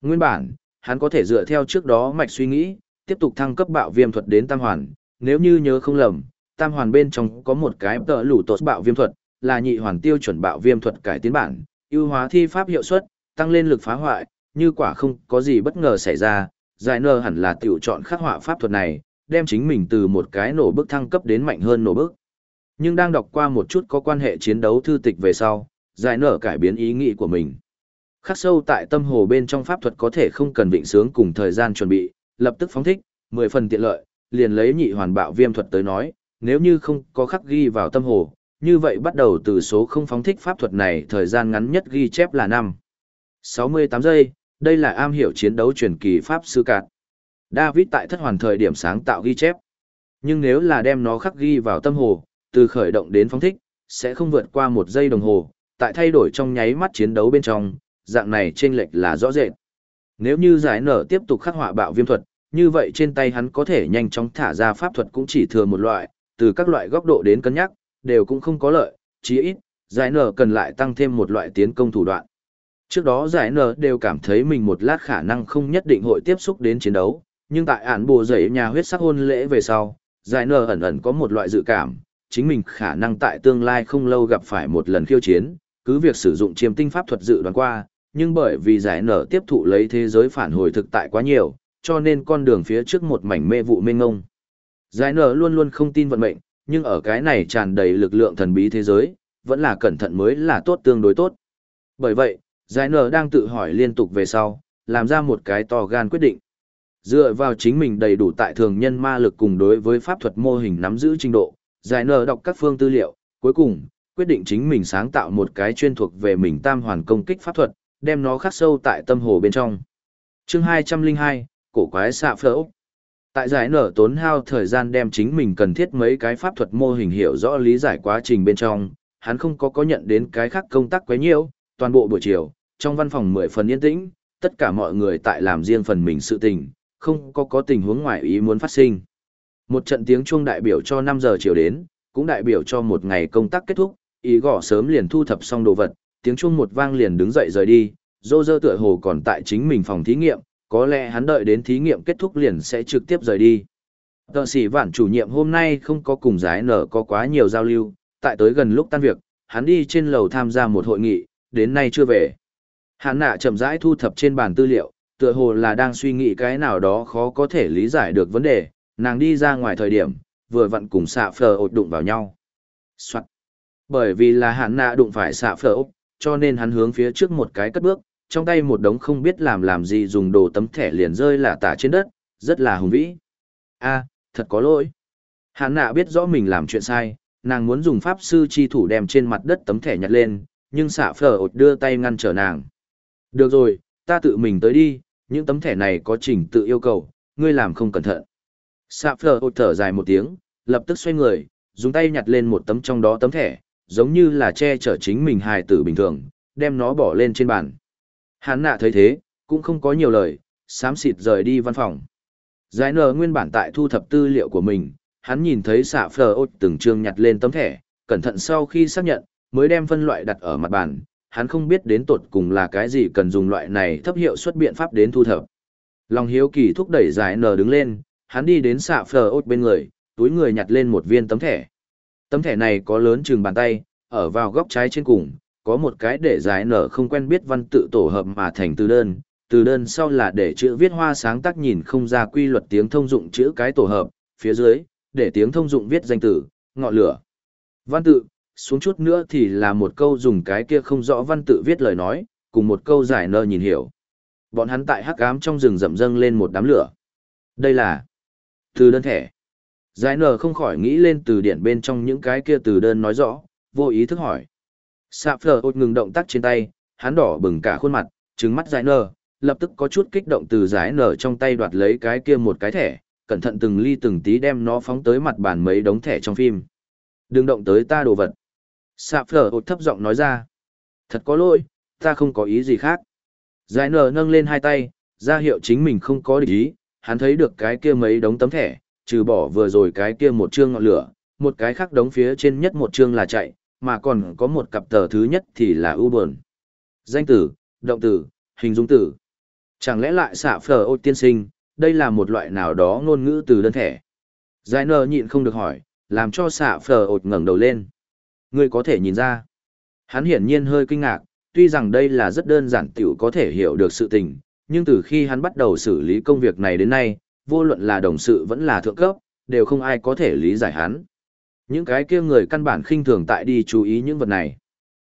Nguyên bản, hắn có thể dựa theo trước đó mạch suy nghĩ, tiếp tục thăng cấp bạo viêm thuật đến tam hoàn, nếu như nhớ không lầm, tam hoàn bên trong có một cái tợ lũ tột bạo viêm thuật, là nhị hoàn tiêu chuẩn bạo viêm thuật cải tiến bản, ưu hóa thi pháp hiệu suất, tăng lên lực phá hoại, như quả không có gì bất ngờ xảy ra, giải nơ hẳn là tiểu chọn khắc họa pháp thuật này, đem chính mình từ một cái nổ bức thăng cấp đến mạnh hơn nổ bức. Nhưng đang đọc qua một chút có quan hệ chiến đấu thư tịch về sau, giải nở cải biến ý nghĩ của mình. Khắc sâu tại tâm hồ bên trong pháp thuật có thể không cần vịnh sướng cùng thời gian chuẩn bị, lập tức phóng thích, 10 phần tiện lợi, liền lấy nhị hoàn bạo viêm thuật tới nói, nếu như không có khắc ghi vào tâm hồ, như vậy bắt đầu từ số không phóng thích pháp thuật này thời gian ngắn nhất ghi chép là 5. 68 giây, đây là am hiểu chiến đấu truyền kỳ pháp sư cạn. David tại thất hoàn thời điểm sáng tạo ghi chép. Nhưng nếu là đem nó khắc ghi vào tâm hồ, từ khởi động đến phóng thích, sẽ không vượt qua một giây đồng hồ, tại thay đổi trong nháy mắt chiến đấu bên trong, dạng này trên lệch là rõ rệt. Nếu như giải nở tiếp tục khắc họa bạo viêm thuật, như vậy trên tay hắn có thể nhanh chóng thả ra pháp thuật cũng chỉ thừa một loại, từ các loại góc độ đến cân nhắc, đều cũng không có lợi, chí ít, giải nở cần lại tăng thêm một loại tiến công thủ đoạn. Trước đó giải nở đều cảm thấy mình một lát khả năng không nhất định hội tiếp xúc đến chiến đấu, nhưng tại án Bùa giấy nhà huyết sắc hôn lễ về sau, giải nở ẩn ẩn có một loại dự cảm, chính mình khả năng tại tương lai không lâu gặp phải một lần khiêu chiến, cứ việc sử dụng chiêm tinh pháp thuật dự đoán qua, nhưng bởi vì giải nở tiếp thụ lấy thế giới phản hồi thực tại quá nhiều, cho nên con đường phía trước một mảnh mê vụ mênh ngông. Giải nở luôn luôn không tin vận mệnh, nhưng ở cái này tràn đầy lực lượng thần bí thế giới, vẫn là cẩn thận mới là tốt tương đối tốt. Bởi vậy, giải nở đang tự hỏi liên tục về sau, làm ra một cái to gan quyết định. Dựa vào chính mình đầy đủ tại thường nhân ma lực cùng đối với pháp thuật mô hình nắm giữ trình độ, giải nở đọc các phương tư liệu, cuối cùng, quyết định chính mình sáng tạo một cái chuyên thuộc về mình tam hoàn công kích pháp thuật, đem nó khắc sâu tại tâm hồ bên trong. Chương 202, cổ quái xạ phở Tại giải nở tốn hao thời gian đem chính mình cần thiết mấy cái pháp thuật mô hình hiểu rõ lý giải quá trình bên trong, hắn không có có nhận đến cái khác công tác quấy nhiễu, toàn bộ buổi chiều, trong văn phòng mười phần yên tĩnh, tất cả mọi người tại làm riêng phần mình sự tình, không có có tình huống ngoài ý muốn phát sinh. Một trận tiếng chuông đại biểu cho 5 giờ chiều đến, cũng đại biểu cho một ngày công tác kết thúc, ý gõ sớm liền thu thập xong đồ vật, tiếng chuông một vang liền đứng dậy rời đi, dô dơ tựa hồ còn tại chính mình phòng thí nghiệm, có lẽ hắn đợi đến thí nghiệm kết thúc liền sẽ trực tiếp rời đi. Tờ sĩ vạn chủ nhiệm hôm nay không có cùng giải nở có quá nhiều giao lưu, tại tới gần lúc tan việc, hắn đi trên lầu tham gia một hội nghị, đến nay chưa về. Hắn nạ chậm rãi thu thập trên bàn tư liệu, tựa hồ là đang suy nghĩ cái nào đó khó có thể lý giải được vấn đề, nàng đi ra ngoài thời điểm, vừa vặn cùng xạ phờ ột đụng vào nhau. Soạn. Bởi vì là hắn nạ đụng phải xạ phờ ột, cho nên hắn hướng phía trước một cái cất bước, trong tay một đống không biết làm làm gì dùng đồ tấm thẻ liền rơi lả tả trên đất, rất là hùng vĩ. a thật có lỗi. Hắn nạ biết rõ mình làm chuyện sai, nàng muốn dùng pháp sư chi thủ đem trên mặt đất tấm thẻ nhặt lên, nhưng xạ phở ột đưa tay ngăn trở nàng. Được rồi, ta tự mình tới đi, những tấm thẻ này có trình tự yêu cầu, ngươi làm không cẩn thận. Sạ phở ột thở dài một tiếng, lập tức xoay người, dùng tay nhặt lên một tấm trong đó tấm thẻ, giống như là che chở chính mình hài tử bình thường, đem nó bỏ lên trên bàn. Hắn nạ thấy thế, cũng không có nhiều lời, xám xịt rời đi văn phòng. Giải nở nguyên bản tại thu thập tư liệu của mình, hắn nhìn thấy xạ phờ ột từng trương nhặt lên tấm thẻ, cẩn thận sau khi xác nhận, mới đem phân loại đặt ở mặt bàn, hắn không biết đến tột cùng là cái gì cần dùng loại này thấp hiệu suất biện pháp đến thu thập. Lòng hiếu kỳ thúc đẩy giải nở đứng lên, hắn đi đến xạ phờ ốt bên người, túi người nhặt lên một viên tấm thẻ. Tấm thẻ này có lớn chừng bàn tay, ở vào góc trái trên cùng, có một cái để giải nở không quen biết văn tự tổ hợp mà thành từ đơn. Từ đơn sau là để chữ viết hoa sáng tác nhìn không ra quy luật tiếng thông dụng chữ cái tổ hợp, phía dưới, để tiếng thông dụng viết danh từ, ngọn lửa. Văn tự, xuống chút nữa thì là một câu dùng cái kia không rõ văn tự viết lời nói, cùng một câu giải nơ nhìn hiểu. Bọn hắn tại hắc ám trong rừng rậm dâng lên một đám lửa. Đây là từ đơn thẻ. Giải nở không khỏi nghĩ lên từ điển bên trong những cái kia từ đơn nói rõ, vô ý thức hỏi. Sạp phở ột ngừng động tác trên tay, hắn đỏ bừng cả khuôn mặt, trứng mắt giải nở, lập tức có chút kích động từ giải nở trong tay đoạt lấy cái kia một cái thẻ, cẩn thận từng ly từng tí đem nó phóng tới mặt bàn mấy đống thẻ trong phim. Đừng động tới ta đồ vật. Sạp phở ột thấp giọng nói ra. Thật có lỗi, ta không có ý gì khác. Giải nở nâng lên hai tay, ra hiệu chính mình không có địch ý, hắn thấy được cái kia mấy đống tấm thẻ, trừ bỏ vừa rồi cái kia một chương ngọn lửa, một cái khác đống phía trên nhất một chương là chạy, mà còn có một cặp tờ thứ nhất thì là ưu buồn. Danh tử, động tử, hình dung tử. Chẳng lẽ lại xạ phở ô tiên sinh, đây là một loại nào đó ngôn ngữ từ đơn thẻ. Giải nờ nhịn không được hỏi, làm cho xạ phở ột ngẩng đầu lên. Ngươi có thể nhìn ra. Hắn hiển nhiên hơi kinh ngạc, tuy rằng đây là rất đơn giản tiểu có thể hiểu được sự tình, nhưng từ khi hắn bắt đầu xử lý công việc này đến nay, vô luận là đồng sự vẫn là thượng cấp, đều không ai có thể lý giải hắn. Những cái kia người căn bản khinh thường tại đi chú ý những vật này.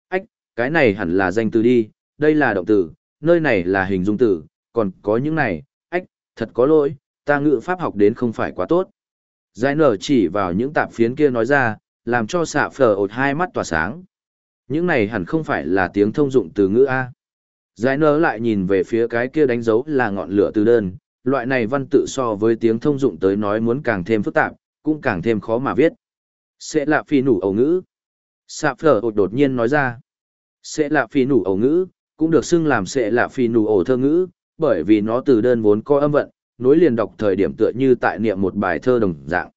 Ách, cái này hẳn là danh từ đi, đây là động từ, nơi này là hình dung từ, còn có những này, ách, thật có lỗi, ta ngữ pháp học đến không phải quá tốt. Giải nở chỉ vào những tạp phiến kia nói ra, làm cho xạ phở ột hai mắt tỏa sáng. Những này hẳn không phải là tiếng thông dụng từ ngữ A. Giải nở lại nhìn về phía cái kia đánh dấu là ngọn lửa từ đơn, loại này văn tự so với tiếng thông dụng tới nói muốn càng thêm phức tạp, cũng càng thêm khó mà viết. Sẽ là phi nủ ẩu ngữ. Sạ phở ột đột nhiên nói ra. Sẽ là phi nủ ẩu ngữ, cũng được xưng làm sẽ là phi nủ ẩu thơ ngữ, bởi vì nó từ đơn vốn có âm vận, nối liền đọc thời điểm tựa như tại niệm một bài thơ đồng dạng.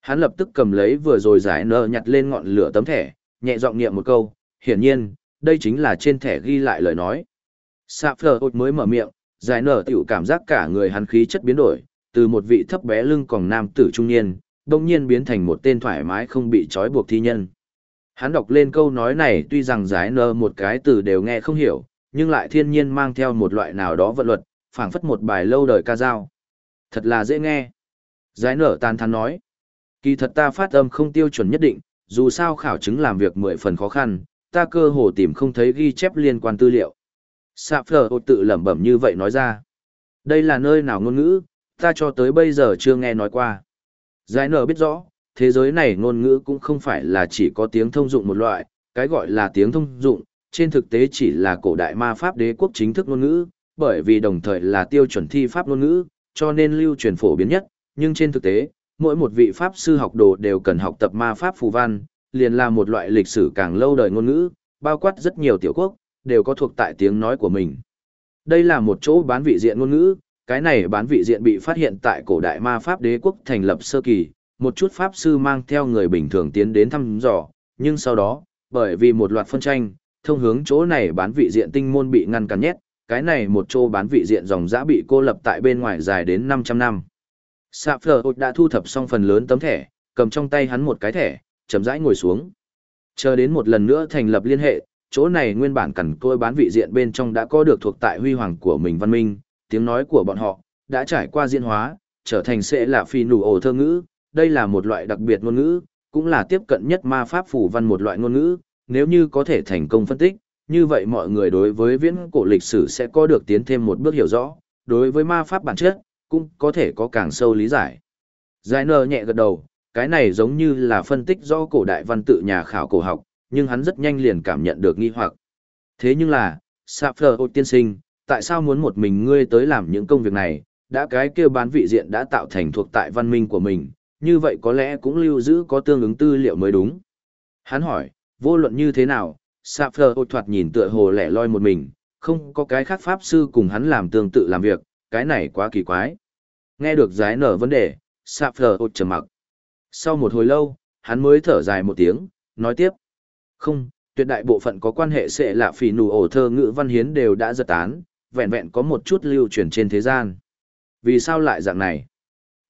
Hắn lập tức cầm lấy vừa rồi giải nơ nhặt lên ngọn lửa tấm thẻ, nhẹ giọng niệm một câu, hiển nhiên, đây chính là trên thẻ ghi lại lời nói. Sạ phở ột mới mở miệng, giải nở tiểu cảm giác cả người hắn khí chất biến đổi, từ một vị thấp bé lưng còn nam tử trung niên, đông nhiên biến thành một tên thoải mái không bị trói buộc thi nhân. Hắn đọc lên câu nói này tuy rằng giải nở một cái từ đều nghe không hiểu, nhưng lại thiên nhiên mang theo một loại nào đó vận luật, phảng phất một bài lâu đời ca dao. Thật là dễ nghe. Giải nở tàn thắn nói. Kỳ thật ta phát âm không tiêu chuẩn nhất định, dù sao khảo chứng làm việc mười phần khó khăn, ta cơ hồ tìm không thấy ghi chép liên quan tư liệu. Sạ phở ột tự lẩm bẩm như vậy nói ra. Đây là nơi nào ngôn ngữ, ta cho tới bây giờ chưa nghe nói qua. Giải nở biết rõ, thế giới này ngôn ngữ cũng không phải là chỉ có tiếng thông dụng một loại, cái gọi là tiếng thông dụng, trên thực tế chỉ là cổ đại ma pháp đế quốc chính thức ngôn ngữ, bởi vì đồng thời là tiêu chuẩn thi pháp ngôn ngữ, cho nên lưu truyền phổ biến nhất, nhưng trên thực tế, mỗi một vị pháp sư học đồ đều cần học tập ma pháp phù văn, liền là một loại lịch sử càng lâu đời ngôn ngữ, bao quát rất nhiều tiểu quốc, đều có thuộc tại tiếng nói của mình. Đây là một chỗ bán vị diện ngôn ngữ, cái này bán vị diện bị phát hiện tại cổ đại ma pháp đế quốc thành lập sơ kỳ, một chút pháp sư mang theo người bình thường tiến đến thăm dò, nhưng sau đó, bởi vì một loạt phân tranh, thông hướng chỗ này bán vị diện tinh môn bị ngăn cản nhét, cái này một chỗ bán vị diện dòng dã bị cô lập tại bên ngoài dài đến 500 năm. Sạp Phở đã thu thập xong phần lớn tấm thẻ, cầm trong tay hắn một cái thẻ, chậm rãi ngồi xuống. Chờ đến một lần nữa thành lập liên hệ, chỗ này nguyên bản cẩn côi bán vị diện bên trong đã có được thuộc tại huy hoàng của mình văn minh, tiếng nói của bọn họ, đã trải qua diễn hóa, trở thành sẽ là phi nụ ổ thơ ngữ, đây là một loại đặc biệt ngôn ngữ, cũng là tiếp cận nhất ma pháp phủ văn một loại ngôn ngữ, nếu như có thể thành công phân tích, như vậy mọi người đối với viễn cổ lịch sử sẽ có được tiến thêm một bước hiểu rõ, đối với ma pháp bản chất, cũng có thể có càng sâu lý giải. Giải nơ nhẹ gật đầu, cái này giống như là phân tích do cổ đại văn tự nhà khảo cổ học, nhưng hắn rất nhanh liền cảm nhận được nghi hoặc. Thế nhưng là, Sapphire tiên sinh, tại sao muốn một mình ngươi tới làm những công việc này, đã cái kia bán vị diện đã tạo thành thuộc tại văn minh của mình, như vậy có lẽ cũng lưu giữ có tương ứng tư liệu mới đúng. Hắn hỏi, vô luận như thế nào, Sapphire thoạt nhìn tựa hồ lẻ loi một mình, không có cái khác pháp sư cùng hắn làm tương tự làm việc, cái này quá kỳ quái. Nghe được giải nở vấn đề, Sapphire trầm mặc. Sau một hồi lâu, hắn mới thở dài một tiếng, nói tiếp. Không, tuyệt đại bộ phận có quan hệ sẽ là phỉ nụ ổ thơ ngữ văn hiến đều đã giật tán, vẹn vẹn có một chút lưu truyền trên thế gian. Vì sao lại dạng này?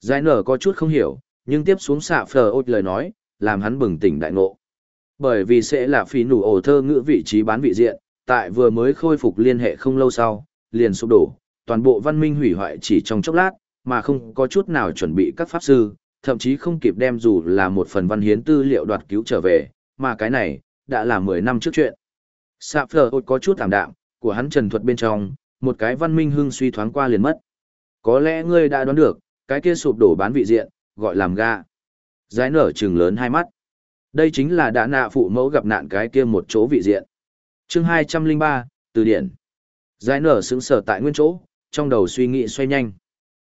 Giải nở có chút không hiểu, nhưng tiếp xuống xạ phờ ốt lời nói, làm hắn bừng tỉnh đại ngộ. Bởi vì sẽ là phỉ nủ ổ thơ ngữ vị trí bán vị diện, tại vừa mới khôi phục liên hệ không lâu sau, liền sụp đổ, toàn bộ văn minh hủy hoại chỉ trong chốc lát, mà không có chút nào chuẩn bị các pháp sư, thậm chí không kịp đem dù là một phần văn hiến tư liệu đoạt cứu trở về, mà cái này, đã là 10 năm trước chuyện. Sạp phở có chút tạm đạm, của hắn trần thuật bên trong, một cái văn minh hưng suy thoáng qua liền mất. Có lẽ ngươi đã đoán được, cái kia sụp đổ bán vị diện, gọi làm ga. Giải nở trừng lớn hai mắt. Đây chính là đã nạ phụ mẫu gặp nạn cái kia một chỗ vị diện. chương 203, từ điển. Giải nở sững sở tại nguyên chỗ, trong đầu suy nghĩ xoay nhanh.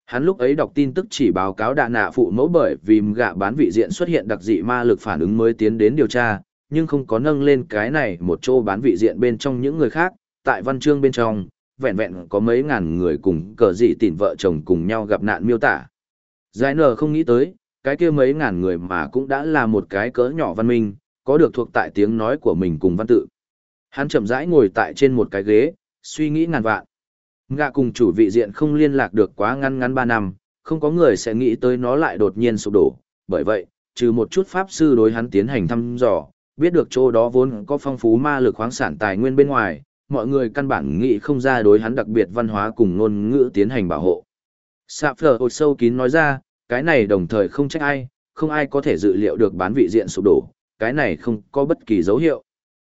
Hắn lúc ấy đọc tin tức chỉ báo cáo đạ nạ phụ mẫu bởi vì gạ bán vị diện xuất hiện đặc dị ma lực phản ứng mới tiến đến điều tra, nhưng không có nâng lên cái này một chỗ bán vị diện bên trong những người khác, tại văn chương bên trong, vẹn vẹn có mấy ngàn người cùng cờ dị tỉn vợ chồng cùng nhau gặp nạn miêu tả. Giải nở không nghĩ tới, cái kia mấy ngàn người mà cũng đã là một cái cỡ nhỏ văn minh, có được thuộc tại tiếng nói của mình cùng văn tự. Hắn chậm rãi ngồi tại trên một cái ghế, suy nghĩ ngàn vạn. Ngạ cùng chủ vị diện không liên lạc được quá ngăn ngắn 3 năm, không có người sẽ nghĩ tới nó lại đột nhiên sụp đổ. Bởi vậy, trừ một chút pháp sư đối hắn tiến hành thăm dò, biết được chỗ đó vốn có phong phú ma lực khoáng sản tài nguyên bên ngoài, mọi người căn bản nghĩ không ra đối hắn đặc biệt văn hóa cùng ngôn ngữ tiến hành bảo hộ. Sạp phở ột sâu kín nói ra, cái này đồng thời không trách ai, không ai có thể dự liệu được bán vị diện sụp đổ, cái này không có bất kỳ dấu hiệu.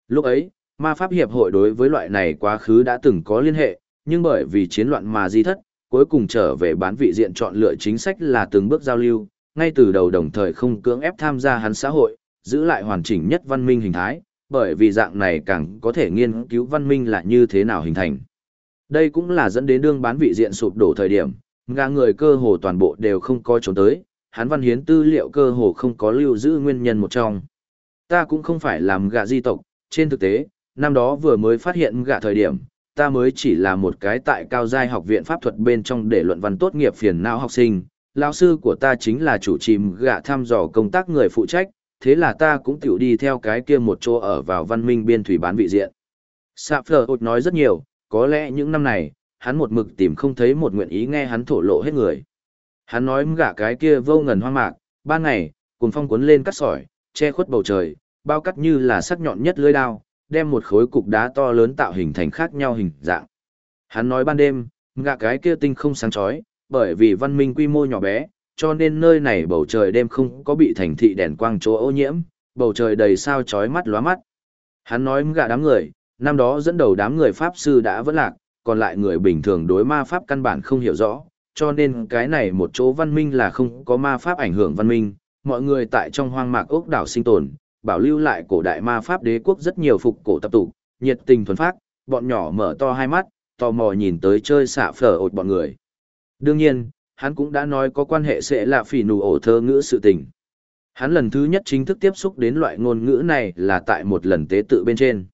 Lúc ấy, ma pháp hiệp hội đối với loại này quá khứ đã từng có liên hệ, nhưng bởi vì chiến loạn mà di thất, cuối cùng trở về bán vị diện chọn lựa chính sách là từng bước giao lưu, ngay từ đầu đồng thời không cưỡng ép tham gia hắn xã hội, giữ lại hoàn chỉnh nhất văn minh hình thái, bởi vì dạng này càng có thể nghiên cứu văn minh là như thế nào hình thành. Đây cũng là dẫn đến đương bán vị diện sụp đổ thời điểm, ngà người cơ hồ toàn bộ đều không có trốn tới, hắn văn hiến tư liệu cơ hồ không có lưu giữ nguyên nhân một trong. Ta cũng không phải làm gà di tộc, trên thực tế, năm đó vừa mới phát hiện gà thời điểm, ta mới chỉ là một cái tại cao giai học viện pháp thuật bên trong để luận văn tốt nghiệp phiền não học sinh. Lão sư của ta chính là chủ trì gạ thăm dò công tác người phụ trách, thế là ta cũng tiểu đi theo cái kia một chỗ ở vào văn minh biên thủy bán vị diện. Sạp Phở nói rất nhiều, có lẽ những năm này, hắn một mực tìm không thấy một nguyện ý nghe hắn thổ lộ hết người. Hắn nói gạ cái kia vô ngần hoang mạc, ban ngày, cùng phong cuốn lên cắt sỏi, che khuất bầu trời, bao cắt như là sắc nhọn nhất lưỡi đao, đem một khối cục đá to lớn tạo hình thành khác nhau hình dạng. Hắn nói ban đêm, gạ cái kia tinh không sáng chói, bởi vì văn minh quy mô nhỏ bé, cho nên nơi này bầu trời đêm không có bị thành thị đèn quang chỗ ô nhiễm, bầu trời đầy sao chói mắt lóa mắt. Hắn nói gạ đám người, năm đó dẫn đầu đám người Pháp sư đã vẫn lạc, còn lại người bình thường đối ma Pháp căn bản không hiểu rõ, cho nên cái này một chỗ văn minh là không có ma Pháp ảnh hưởng văn minh, mọi người tại trong hoang mạc ốc đảo sinh tồn, bảo lưu lại cổ đại ma Pháp đế quốc rất nhiều phục cổ tập tụ, nhiệt tình thuần phát, bọn nhỏ mở to hai mắt, tò mò nhìn tới chơi xạ phở ột bọn người. Đương nhiên, hắn cũng đã nói có quan hệ sẽ là phỉ nụ ổ thơ ngữ sự tình. Hắn lần thứ nhất chính thức tiếp xúc đến loại ngôn ngữ này là tại một lần tế tự bên trên.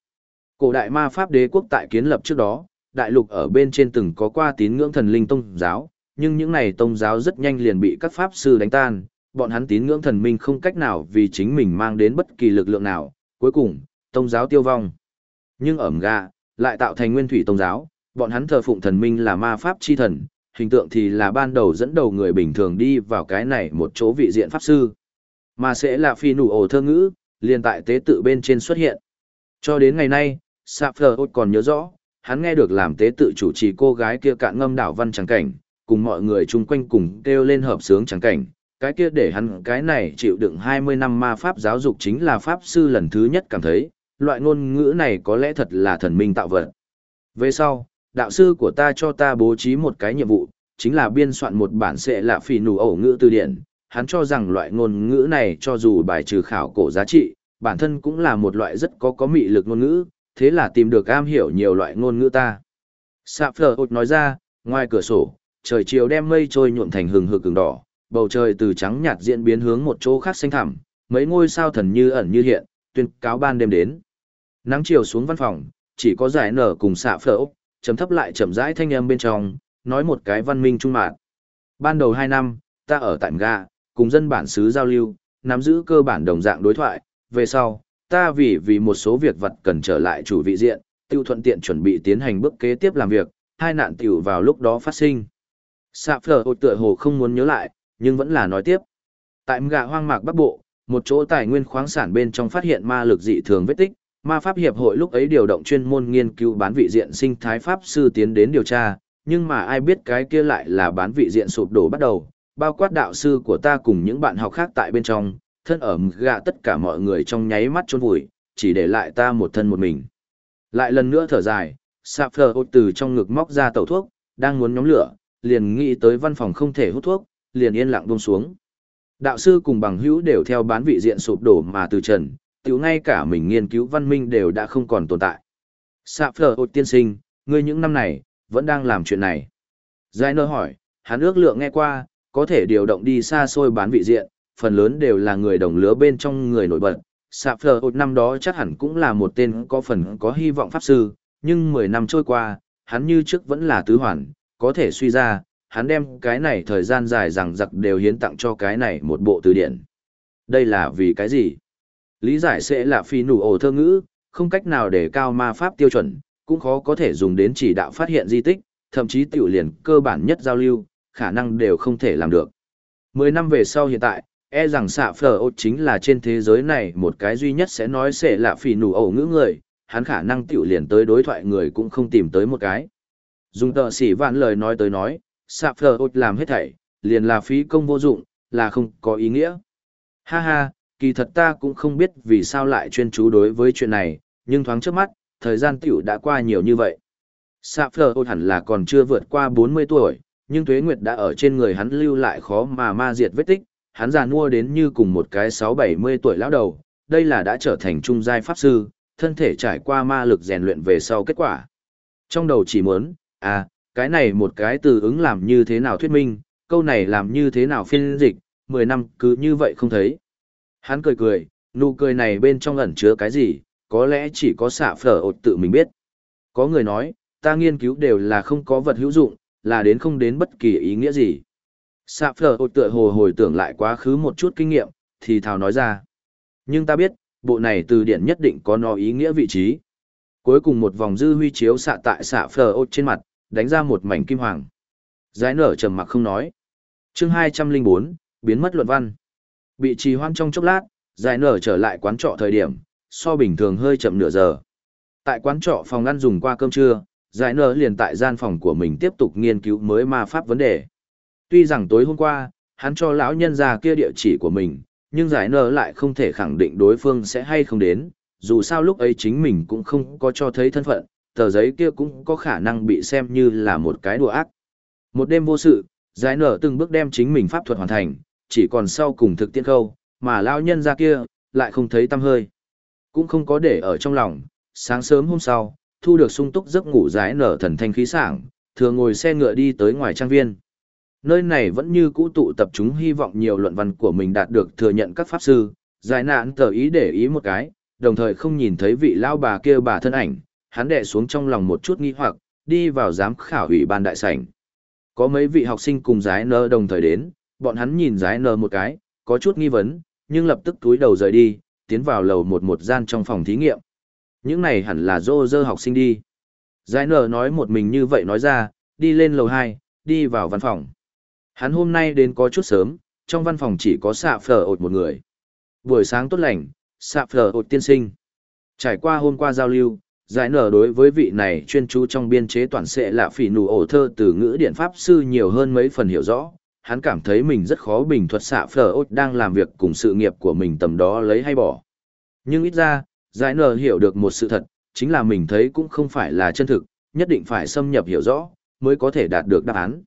Cổ đại ma pháp đế quốc tại kiến lập trước đó, đại lục ở bên trên từng có qua tín ngưỡng thần linh tông giáo, nhưng những này tông giáo rất nhanh liền bị các pháp sư đánh tan, bọn hắn tín ngưỡng thần minh không cách nào vì chính mình mang đến bất kỳ lực lượng nào, cuối cùng, tông giáo tiêu vong. Nhưng ở gà, lại tạo thành nguyên thủy tông giáo, bọn hắn thờ phụng thần minh là ma pháp chi thần, hình tượng thì là ban đầu dẫn đầu người bình thường đi vào cái này một chỗ vị diện pháp sư. Mà sẽ là phi nụ ổ thơ ngữ, liền tại tế tự bên trên xuất hiện. Cho đến ngày nay, Sapphire còn nhớ rõ, hắn nghe được làm tế tự chủ trì cô gái kia cạn ngâm đảo văn trắng cảnh, cùng mọi người chung quanh cùng kêu lên hợp sướng trắng cảnh. Cái kia để hắn cái này chịu đựng 20 năm ma pháp giáo dục chính là pháp sư lần thứ nhất cảm thấy, loại ngôn ngữ này có lẽ thật là thần minh tạo vật. Về sau, đạo sư của ta cho ta bố trí một cái nhiệm vụ, chính là biên soạn một bản sẽ là phỉ nụ ổ ngữ từ điển. Hắn cho rằng loại ngôn ngữ này cho dù bài trừ khảo cổ giá trị, bản thân cũng là một loại rất có có mị lực ngôn ngữ, thế là tìm được am hiểu nhiều loại ngôn ngữ ta. Sạp phở ột nói ra, ngoài cửa sổ, trời chiều đem mây trôi nhuộm thành hừng hực cứng đỏ, bầu trời từ trắng nhạt diễn biến hướng một chỗ khác xanh thẳm, mấy ngôi sao thần như ẩn như hiện, tuyên cáo ban đêm đến. Nắng chiều xuống văn phòng, chỉ có giải nở cùng sạ phở ốc, chấm thấp lại chậm rãi thanh âm bên trong, nói một cái văn minh trung mạn. Ban đầu 2 năm, ta ở tại ga, cùng dân bản xứ giao lưu, nắm giữ cơ bản đồng dạng đối thoại, về sau, ta vì vì một số việc vật cần trở lại chủ vị diện, tiêu thuận tiện chuẩn bị tiến hành bước kế tiếp làm việc, hai nạn tiểu vào lúc đó phát sinh. Sạ phở ột tựa hồ không muốn nhớ lại, nhưng vẫn là nói tiếp. Tại mga hoang mạc bắc bộ, một chỗ tài nguyên khoáng sản bên trong phát hiện ma lực dị thường vết tích, ma pháp hiệp hội lúc ấy điều động chuyên môn nghiên cứu bán vị diện sinh thái pháp sư tiến đến điều tra, nhưng mà ai biết cái kia lại là bán vị diện sụp đổ bắt đầu, bao quát đạo sư của ta cùng những bạn học khác tại bên trong, thân ở gạ tất cả mọi người trong nháy mắt trôn vùi, chỉ để lại ta một thân một mình. Lại lần nữa thở dài, Sạp Phờ từ trong ngực móc ra tẩu thuốc, đang muốn nhóm lửa, liền nghĩ tới văn phòng không thể hút thuốc, liền yên lặng buông xuống. Đạo sư cùng bằng hữu đều theo bán vị diện sụp đổ mà từ trần, tiểu ngay cả mình nghiên cứu văn minh đều đã không còn tồn tại. Sạ phở ột tiên sinh, ngươi những năm này, vẫn đang làm chuyện này. Giải nơ hỏi, hắn ước lượng nghe qua, có thể điều động đi xa xôi bán vị diện, phần lớn đều là người đồng lứa bên trong người nổi bật. Sạ phở ột năm đó chắc hẳn cũng là một tên có phần có hy vọng pháp sư, nhưng 10 năm trôi qua, hắn như trước vẫn là tứ hoàn, có thể suy ra, hắn đem cái này thời gian dài rằng giặc đều hiến tặng cho cái này một bộ từ điển. Đây là vì cái gì? Lý giải sẽ là phi nụ ổ thơ ngữ, không cách nào để cao ma pháp tiêu chuẩn, cũng khó có thể dùng đến chỉ đạo phát hiện di tích, thậm chí tiểu liền cơ bản nhất giao lưu, khả năng đều không thể làm được. Mười năm về sau hiện tại, e rằng xạ phở ột chính là trên thế giới này một cái duy nhất sẽ nói sẽ là phỉ nụ ổ ngữ người, hắn khả năng tiểu liền tới đối thoại người cũng không tìm tới một cái. Dùng tờ xỉ vạn lời nói tới nói, xạ phở ột làm hết thảy, liền là phí công vô dụng, là không có ý nghĩa. Ha ha, kỳ thật ta cũng không biết vì sao lại chuyên chú đối với chuyện này, nhưng thoáng trước mắt, thời gian tiểu đã qua nhiều như vậy. Sạ phở ột hẳn là còn chưa vượt qua 40 tuổi, nhưng tuế nguyệt đã ở trên người hắn lưu lại khó mà ma diệt vết tích, hắn già nua đến như cùng một cái 6-70 tuổi lão đầu, đây là đã trở thành trung giai pháp sư, thân thể trải qua ma lực rèn luyện về sau kết quả. Trong đầu chỉ muốn, à, cái này một cái từ ứng làm như thế nào thuyết minh, câu này làm như thế nào phiên dịch, 10 năm cứ như vậy không thấy. Hắn cười cười, nụ cười này bên trong ẩn chứa cái gì, có lẽ chỉ có xạ phở ột tự mình biết. Có người nói, ta nghiên cứu đều là không có vật hữu dụng, là đến không đến bất kỳ ý nghĩa gì. Xạ phở ột tựa hồ hồi tưởng lại quá khứ một chút kinh nghiệm, thì thào nói ra. Nhưng ta biết, bộ này từ điển nhất định có nó ý nghĩa vị trí. Cuối cùng một vòng dư huy chiếu xạ tại xạ phở ột trên mặt, đánh ra một mảnh kim hoàng. Giải nở trầm mặc không nói. chương 204, biến mất luận văn. Bị trì hoãn trong chốc lát, giải nở trở lại quán trọ thời điểm, so bình thường hơi chậm nửa giờ. Tại quán trọ phòng ăn dùng qua cơm trưa, giải nở liền tại gian phòng của mình tiếp tục nghiên cứu mới ma pháp vấn đề. Tuy rằng tối hôm qua, hắn cho lão nhân già kia địa chỉ của mình, nhưng giải nở lại không thể khẳng định đối phương sẽ hay không đến, dù sao lúc ấy chính mình cũng không có cho thấy thân phận, tờ giấy kia cũng có khả năng bị xem như là một cái đùa ác. Một đêm vô sự, giải nở từng bước đem chính mình pháp thuật hoàn thành, chỉ còn sau cùng thực tiễn khâu, mà lao nhân ra kia, lại không thấy tâm hơi. Cũng không có để ở trong lòng, sáng sớm hôm sau, thu được sung túc giấc ngủ rái nở thần thanh khí sảng, thường ngồi xe ngựa đi tới ngoài trang viên. Nơi này vẫn như cũ tụ tập chúng hy vọng nhiều luận văn của mình đạt được thừa nhận các pháp sư, giải nạn tờ ý để ý một cái, đồng thời không nhìn thấy vị lao bà kia bà thân ảnh, hắn đệ xuống trong lòng một chút nghi hoặc, đi vào giám khảo ủy ban đại sảnh. Có mấy vị học sinh cùng giải nơ đồng thời đến, bọn hắn nhìn giái nờ một cái, có chút nghi vấn, nhưng lập tức túi đầu rời đi, tiến vào lầu một một gian trong phòng thí nghiệm. Những này hẳn là dô dơ học sinh đi. Giải nở nói một mình như vậy nói ra, đi lên lầu hai, đi vào văn phòng. Hắn hôm nay đến có chút sớm, trong văn phòng chỉ có xạ phở ột một người. Buổi sáng tốt lành, xạ phở ột tiên sinh. Trải qua hôm qua giao lưu, giải nở đối với vị này chuyên chú trong biên chế toàn sẽ là phỉ nụ ổ thơ từ ngữ điện pháp sư nhiều hơn mấy phần hiểu rõ, hắn cảm thấy mình rất khó bình thuật xạ phở ốt đang làm việc cùng sự nghiệp của mình tầm đó lấy hay bỏ. Nhưng ít ra, giải nờ hiểu được một sự thật, chính là mình thấy cũng không phải là chân thực, nhất định phải xâm nhập hiểu rõ, mới có thể đạt được đáp án.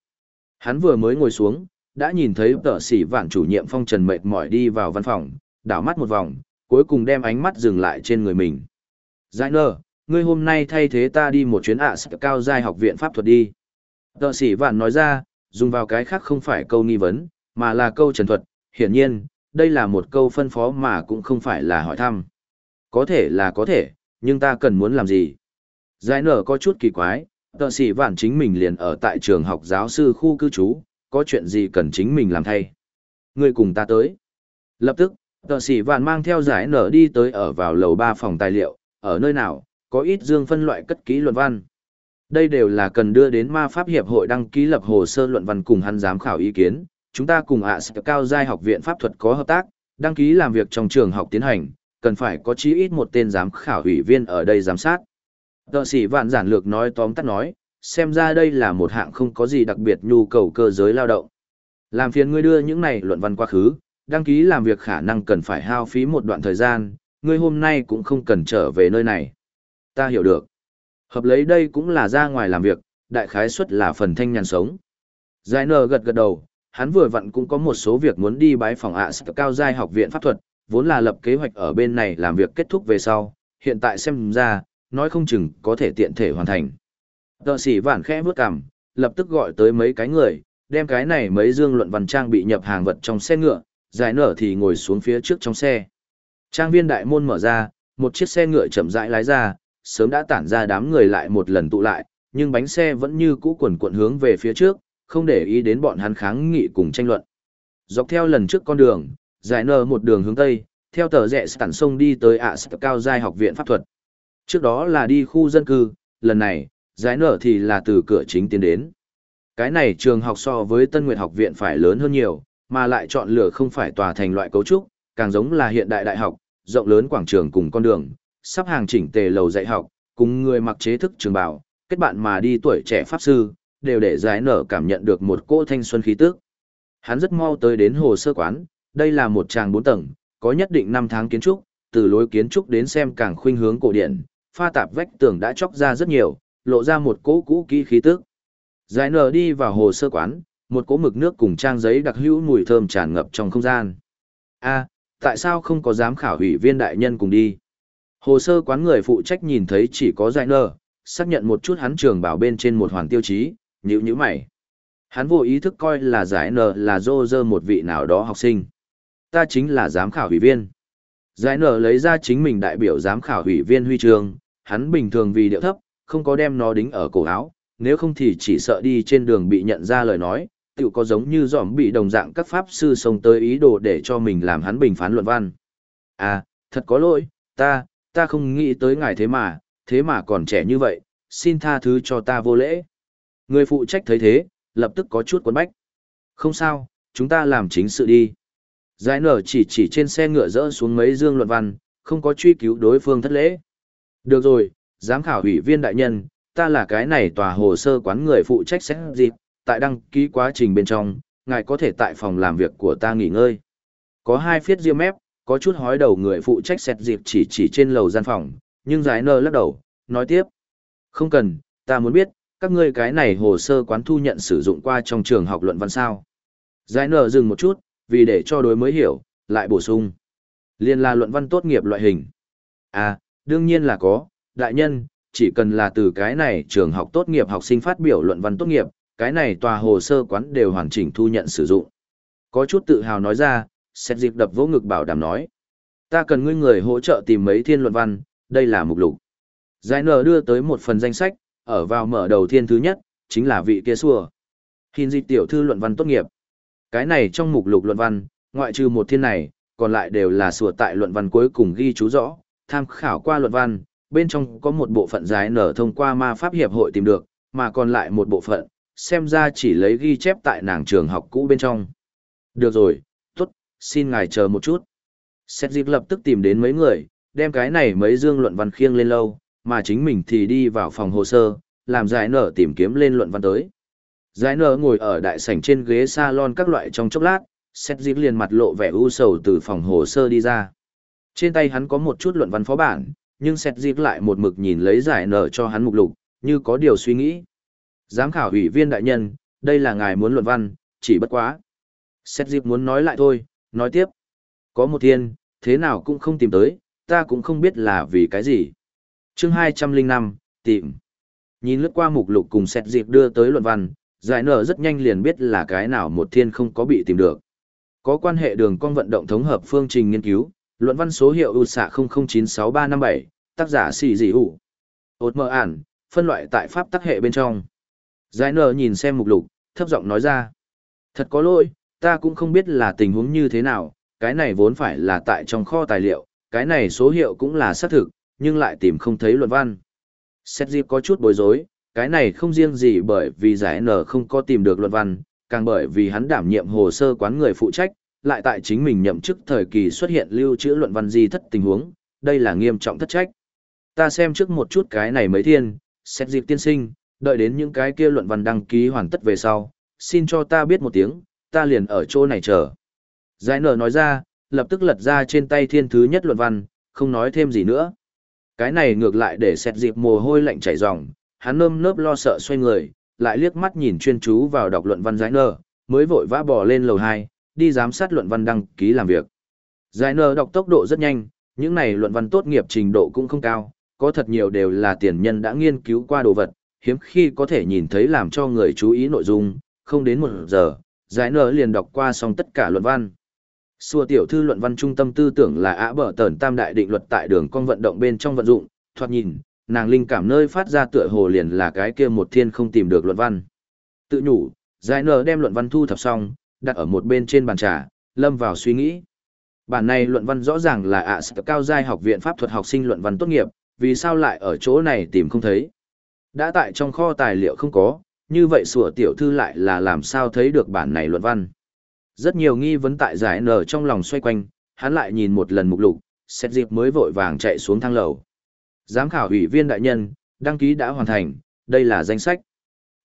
Hắn vừa mới ngồi xuống, đã nhìn thấy tờ sĩ vạn chủ nhiệm phong trần mệt mỏi đi vào văn phòng, đảo mắt một vòng, cuối cùng đem ánh mắt dừng lại trên người mình. Giải nờ, ngươi hôm nay thay thế ta đi một chuyến ạ à cao giai học viện pháp thuật đi. Tờ sĩ vạn nói ra, dùng vào cái khác không phải câu nghi vấn, mà là câu trần thuật, hiển nhiên, đây là một câu phân phó mà cũng không phải là hỏi thăm. Có thể là có thể, nhưng ta cần muốn làm gì? Giải nở có chút kỳ quái, tợ sĩ vạn chính mình liền ở tại trường học giáo sư khu cư trú, có chuyện gì cần chính mình làm thay? Người cùng ta tới. Lập tức, tợ sĩ vạn mang theo giải nở đi tới ở vào lầu ba phòng tài liệu, ở nơi nào, có ít dương phân loại cất kỹ luận văn. Đây đều là cần đưa đến ma pháp hiệp hội đăng ký lập hồ sơ luận văn cùng hắn giám khảo ý kiến, chúng ta cùng ạ à cao giai học viện pháp thuật có hợp tác, đăng ký làm việc trong trường học tiến hành, cần phải có chí ít một tên giám khảo ủy viên ở đây giám sát. Tợ sĩ vạn giản lược nói tóm tắt nói, xem ra đây là một hạng không có gì đặc biệt nhu cầu cơ giới lao động. Làm phiền ngươi đưa những này luận văn quá khứ, đăng ký làm việc khả năng cần phải hao phí một đoạn thời gian, ngươi hôm nay cũng không cần trở về nơi này. Ta hiểu được. Hợp lấy đây cũng là ra ngoài làm việc, đại khái suất là phần thanh nhàn sống. Giải nờ gật gật đầu, hắn vừa vặn cũng có một số việc muốn đi bái phòng ạ à cao giai học viện pháp thuật, vốn là lập kế hoạch ở bên này làm việc kết thúc về sau, hiện tại xem ra, nói không chừng có thể tiện thể hoàn thành. Tờ sĩ vản khẽ bước cằm, lập tức gọi tới mấy cái người, đem cái này mấy dương luận văn trang bị nhập hàng vật trong xe ngựa, giải nở thì ngồi xuống phía trước trong xe. Trang viên đại môn mở ra, một chiếc xe ngựa chậm rãi lái ra, sớm đã tản ra đám người lại một lần tụ lại, nhưng bánh xe vẫn như cũ quần cuộn hướng về phía trước, không để ý đến bọn hắn kháng nghị cùng tranh luận. Dọc theo lần trước con đường, giải nờ một đường hướng tây, theo tờ rẽ tản sông đi tới ạ cao giai học viện pháp thuật. Trước đó là đi khu dân cư, lần này, giải nở thì là từ cửa chính tiến đến. Cái này trường học so với Tân Nguyệt học viện phải lớn hơn nhiều, mà lại chọn lựa không phải tòa thành loại cấu trúc, càng giống là hiện đại đại học, rộng lớn quảng trường cùng con đường, sắp hàng chỉnh tề lầu dạy học, cùng người mặc chế thức trường bào, kết bạn mà đi tuổi trẻ pháp sư, đều để giải nở cảm nhận được một cỗ thanh xuân khí tức. Hắn rất mau tới đến hồ sơ quán, đây là một tràng bốn tầng, có nhất định năm tháng kiến trúc, từ lối kiến trúc đến xem càng khuynh hướng cổ điển, pha tạp vách tường đã chóc ra rất nhiều, lộ ra một cỗ cũ kỹ khí tức. Giải nở đi vào hồ sơ quán, một cỗ mực nước cùng trang giấy đặc hữu mùi thơm tràn ngập trong không gian. A, tại sao không có giám khảo ủy viên đại nhân cùng đi? Hồ sơ quán người phụ trách nhìn thấy chỉ có giải nơ, xác nhận một chút hắn trường bảo bên trên một hoàn tiêu chí, nhữ nhữ mày. Hắn vô ý thức coi là giải nở là dô dơ một vị nào đó học sinh. Ta chính là giám khảo ủy viên. Giải nở lấy ra chính mình đại biểu giám khảo ủy viên huy trường, hắn bình thường vì điệu thấp, không có đem nó đính ở cổ áo, nếu không thì chỉ sợ đi trên đường bị nhận ra lời nói, tự có giống như giỏm bị đồng dạng các pháp sư xông tới ý đồ để cho mình làm hắn bình phán luận văn. À, thật có lỗi, ta, ta không nghĩ tới ngài thế mà, thế mà còn trẻ như vậy, xin tha thứ cho ta vô lễ. Người phụ trách thấy thế, lập tức có chút quấn bách. Không sao, chúng ta làm chính sự đi. Giải nở chỉ chỉ trên xe ngựa rỡ xuống mấy dương luận văn, không có truy cứu đối phương thất lễ. Được rồi, giám khảo ủy viên đại nhân, ta là cái này tòa hồ sơ quán người phụ trách xét dịp, tại đăng ký quá trình bên trong, ngài có thể tại phòng làm việc của ta nghỉ ngơi. Có hai phiết riêng mép, có chút hói đầu người phụ trách xẹt dịp chỉ chỉ trên lầu gian phòng, nhưng giải nơ lắc đầu, nói tiếp. Không cần, ta muốn biết, các ngươi cái này hồ sơ quán thu nhận sử dụng qua trong trường học luận văn sao. Giải nơ dừng một chút, vì để cho đối mới hiểu, lại bổ sung. Liên là luận văn tốt nghiệp loại hình. À, đương nhiên là có, đại nhân, chỉ cần là từ cái này trường học tốt nghiệp học sinh phát biểu luận văn tốt nghiệp, cái này tòa hồ sơ quán đều hoàn chỉnh thu nhận sử dụng. Có chút tự hào nói ra, xét dịp đập vỗ ngực bảo đảm nói. Ta cần ngươi người hỗ trợ tìm mấy thiên luận văn, đây là mục lục. Giải nở đưa tới một phần danh sách, ở vào mở đầu thiên thứ nhất, chính là vị kia xua. Hình dịch tiểu thư luận văn tốt nghiệp. Cái này trong mục lục luận văn, ngoại trừ một thiên này, còn lại đều là sửa tại luận văn cuối cùng ghi chú rõ, tham khảo qua luận văn, bên trong có một bộ phận giải nở thông qua ma pháp hiệp hội tìm được, mà còn lại một bộ phận, xem ra chỉ lấy ghi chép tại nàng trường học cũ bên trong. Được rồi, xin ngài chờ một chút. Xét dịp lập tức tìm đến mấy người, đem cái này mấy dương luận văn khiêng lên lâu, mà chính mình thì đi vào phòng hồ sơ, làm giải nở tìm kiếm lên luận văn tới. Giải nở ngồi ở đại sảnh trên ghế salon các loại trong chốc lát, xét dịp liền mặt lộ vẻ u sầu từ phòng hồ sơ đi ra. Trên tay hắn có một chút luận văn phó bản, nhưng xét dịp lại một mực nhìn lấy giải nở cho hắn mục lục, như có điều suy nghĩ. Giám khảo ủy viên đại nhân, đây là ngài muốn luận văn, chỉ bất quá. Xét dịp muốn nói lại thôi, nói tiếp. Có một thiên, thế nào cũng không tìm tới, ta cũng không biết là vì cái gì. chương 205, tìm. Nhìn lướt qua mục lục cùng xét dịp đưa tới luận văn, giải nở rất nhanh liền biết là cái nào một thiên không có bị tìm được. Có quan hệ đường con vận động thống hợp phương trình nghiên cứu, luận văn số hiệu ưu xạ 009637, tác giả xì dị hủ. Ốt mơ ản, phân loại tại pháp tác hệ bên trong. Giải nở nhìn xem mục lục, thấp giọng nói ra. Thật có lỗi, ta cũng không biết là tình huống như thế nào, cái này vốn phải là tại trong kho tài liệu, cái này số hiệu cũng là xác thực, nhưng lại tìm không thấy luận văn. Xét dịp có chút bối rối, Cái này không riêng gì bởi vì giải N không có tìm được luận văn, càng bởi vì hắn đảm nhiệm hồ sơ quán người phụ trách, lại tại chính mình nhậm chức thời kỳ xuất hiện lưu trữ luận văn di thất tình huống, đây là nghiêm trọng thất trách. Ta xem trước một chút cái này mấy thiên, xét dịp tiên sinh, đợi đến những cái kia luận văn đăng ký hoàn tất về sau, xin cho ta biết một tiếng, ta liền ở chỗ này chờ. Giải nở nói ra, lập tức lật ra trên tay thiên thứ nhất luận văn, không nói thêm gì nữa. Cái này ngược lại để xét dịp mồ hôi lạnh chảy ròng, hắn nơm nớp lo sợ xoay người, lại liếc mắt nhìn chuyên chú vào đọc luận văn giải nở, mới vội vã bò lên lầu 2, đi giám sát luận văn đăng ký làm việc. Giải nở đọc tốc độ rất nhanh, những này luận văn tốt nghiệp trình độ cũng không cao, có thật nhiều đều là tiền nhân đã nghiên cứu qua đồ vật, hiếm khi có thể nhìn thấy làm cho người chú ý nội dung, không đến một giờ, giải nở liền đọc qua xong tất cả luận văn. Xua tiểu thư luận văn trung tâm tư tưởng là ạ bở tẩn tam đại định luật tại đường con vận động bên trong vận dụng, thoạt nhìn, nàng linh cảm nơi phát ra tựa hồ liền là cái kia một thiên không tìm được luận văn. Tự nhủ, giải nở đem luận văn thu thập xong, đặt ở một bên trên bàn trà, lâm vào suy nghĩ. Bản này luận văn rõ ràng là ạ à cao giai học viện pháp thuật học sinh luận văn tốt nghiệp, vì sao lại ở chỗ này tìm không thấy. Đã tại trong kho tài liệu không có, như vậy sủa tiểu thư lại là làm sao thấy được bản này luận văn. Rất nhiều nghi vấn tại giải nở trong lòng xoay quanh, hắn lại nhìn một lần mục lục, xét dịp mới vội vàng chạy xuống thang lầu. Giám khảo ủy viên đại nhân, đăng ký đã hoàn thành, đây là danh sách.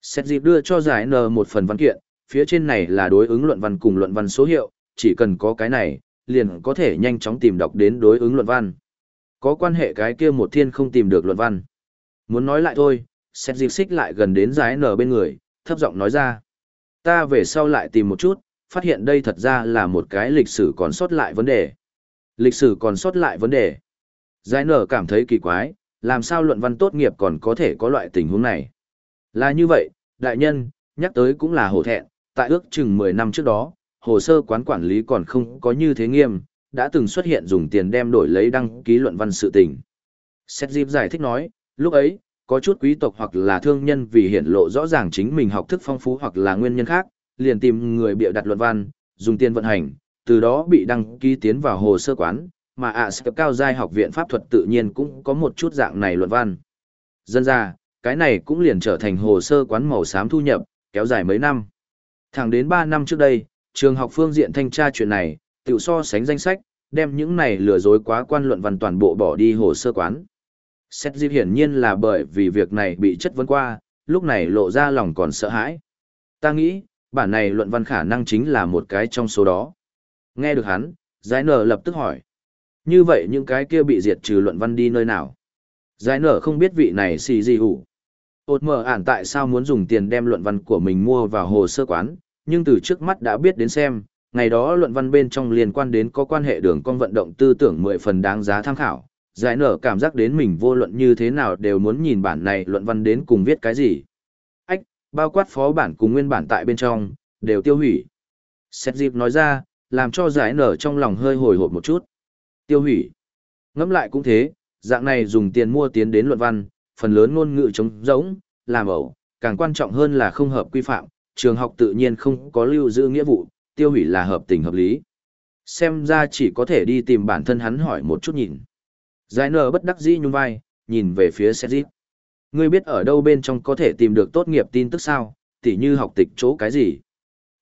Xét dịp đưa cho giải nở một phần văn kiện, phía trên này là đối ứng luận văn cùng luận văn số hiệu, chỉ cần có cái này, liền có thể nhanh chóng tìm đọc đến đối ứng luận văn. Có quan hệ cái kia một thiên không tìm được luận văn. Muốn nói lại thôi, xét dịp xích lại gần đến giải nở bên người, thấp giọng nói ra. Ta về sau lại tìm một chút, phát hiện đây thật ra là một cái lịch sử còn sót lại vấn đề. Lịch sử còn sót lại vấn đề. Giải nở cảm thấy kỳ quái, làm sao luận văn tốt nghiệp còn có thể có loại tình huống này. Là như vậy, đại nhân, nhắc tới cũng là hổ thẹn, tại ước chừng 10 năm trước đó, hồ sơ quán quản lý còn không có như thế nghiêm, đã từng xuất hiện dùng tiền đem đổi lấy đăng ký luận văn sự tình. Seth Dịp giải thích nói, lúc ấy, có chút quý tộc hoặc là thương nhân vì hiện lộ rõ ràng chính mình học thức phong phú hoặc là nguyên nhân khác, liền tìm người bịa đặt luận văn, dùng tiền vận hành, từ đó bị đăng ký tiến vào hồ sơ quán, mà ạ à, cao giai học viện pháp thuật tự nhiên cũng có một chút dạng này luận văn. Dân ra, cái này cũng liền trở thành hồ sơ quán màu xám thu nhập, kéo dài mấy năm. Thẳng đến 3 năm trước đây, trường học phương diện thanh tra chuyện này, tự so sánh danh sách, đem những này lừa dối quá quan luận văn toàn bộ bỏ đi hồ sơ quán. Xét dịp hiển nhiên là bởi vì việc này bị chất vấn qua, lúc này lộ ra lòng còn sợ hãi. Ta nghĩ, bản này luận văn khả năng chính là một cái trong số đó. Nghe được hắn, giải nở lập tức hỏi. Như vậy những cái kia bị diệt trừ luận văn đi nơi nào? Giải nở không biết vị này xì gì hủ. Ôt mở ản tại sao muốn dùng tiền đem luận văn của mình mua vào hồ sơ quán, nhưng từ trước mắt đã biết đến xem, ngày đó luận văn bên trong liên quan đến có quan hệ đường con vận động tư tưởng mười phần đáng giá tham khảo. Giải nở cảm giác đến mình vô luận như thế nào đều muốn nhìn bản này luận văn đến cùng viết cái gì. Ách, bao quát phó bản cùng nguyên bản tại bên trong, đều tiêu hủy. Xét dịp nói ra, làm cho giải nở trong lòng hơi hồi hộp một chút. Tiêu hủy. Ngẫm lại cũng thế, dạng này dùng tiền mua tiến đến luận văn, phần lớn ngôn ngữ trống rỗng, làm ẩu, càng quan trọng hơn là không hợp quy phạm, trường học tự nhiên không có lưu giữ nghĩa vụ, tiêu hủy là hợp tình hợp lý. Xem ra chỉ có thể đi tìm bản thân hắn hỏi một chút nhìn. Giải nở bất đắc dĩ nhún vai, nhìn về phía Seth Ngươi biết ở đâu bên trong có thể tìm được tốt nghiệp tin tức sao, tỉ như học tịch chỗ cái gì?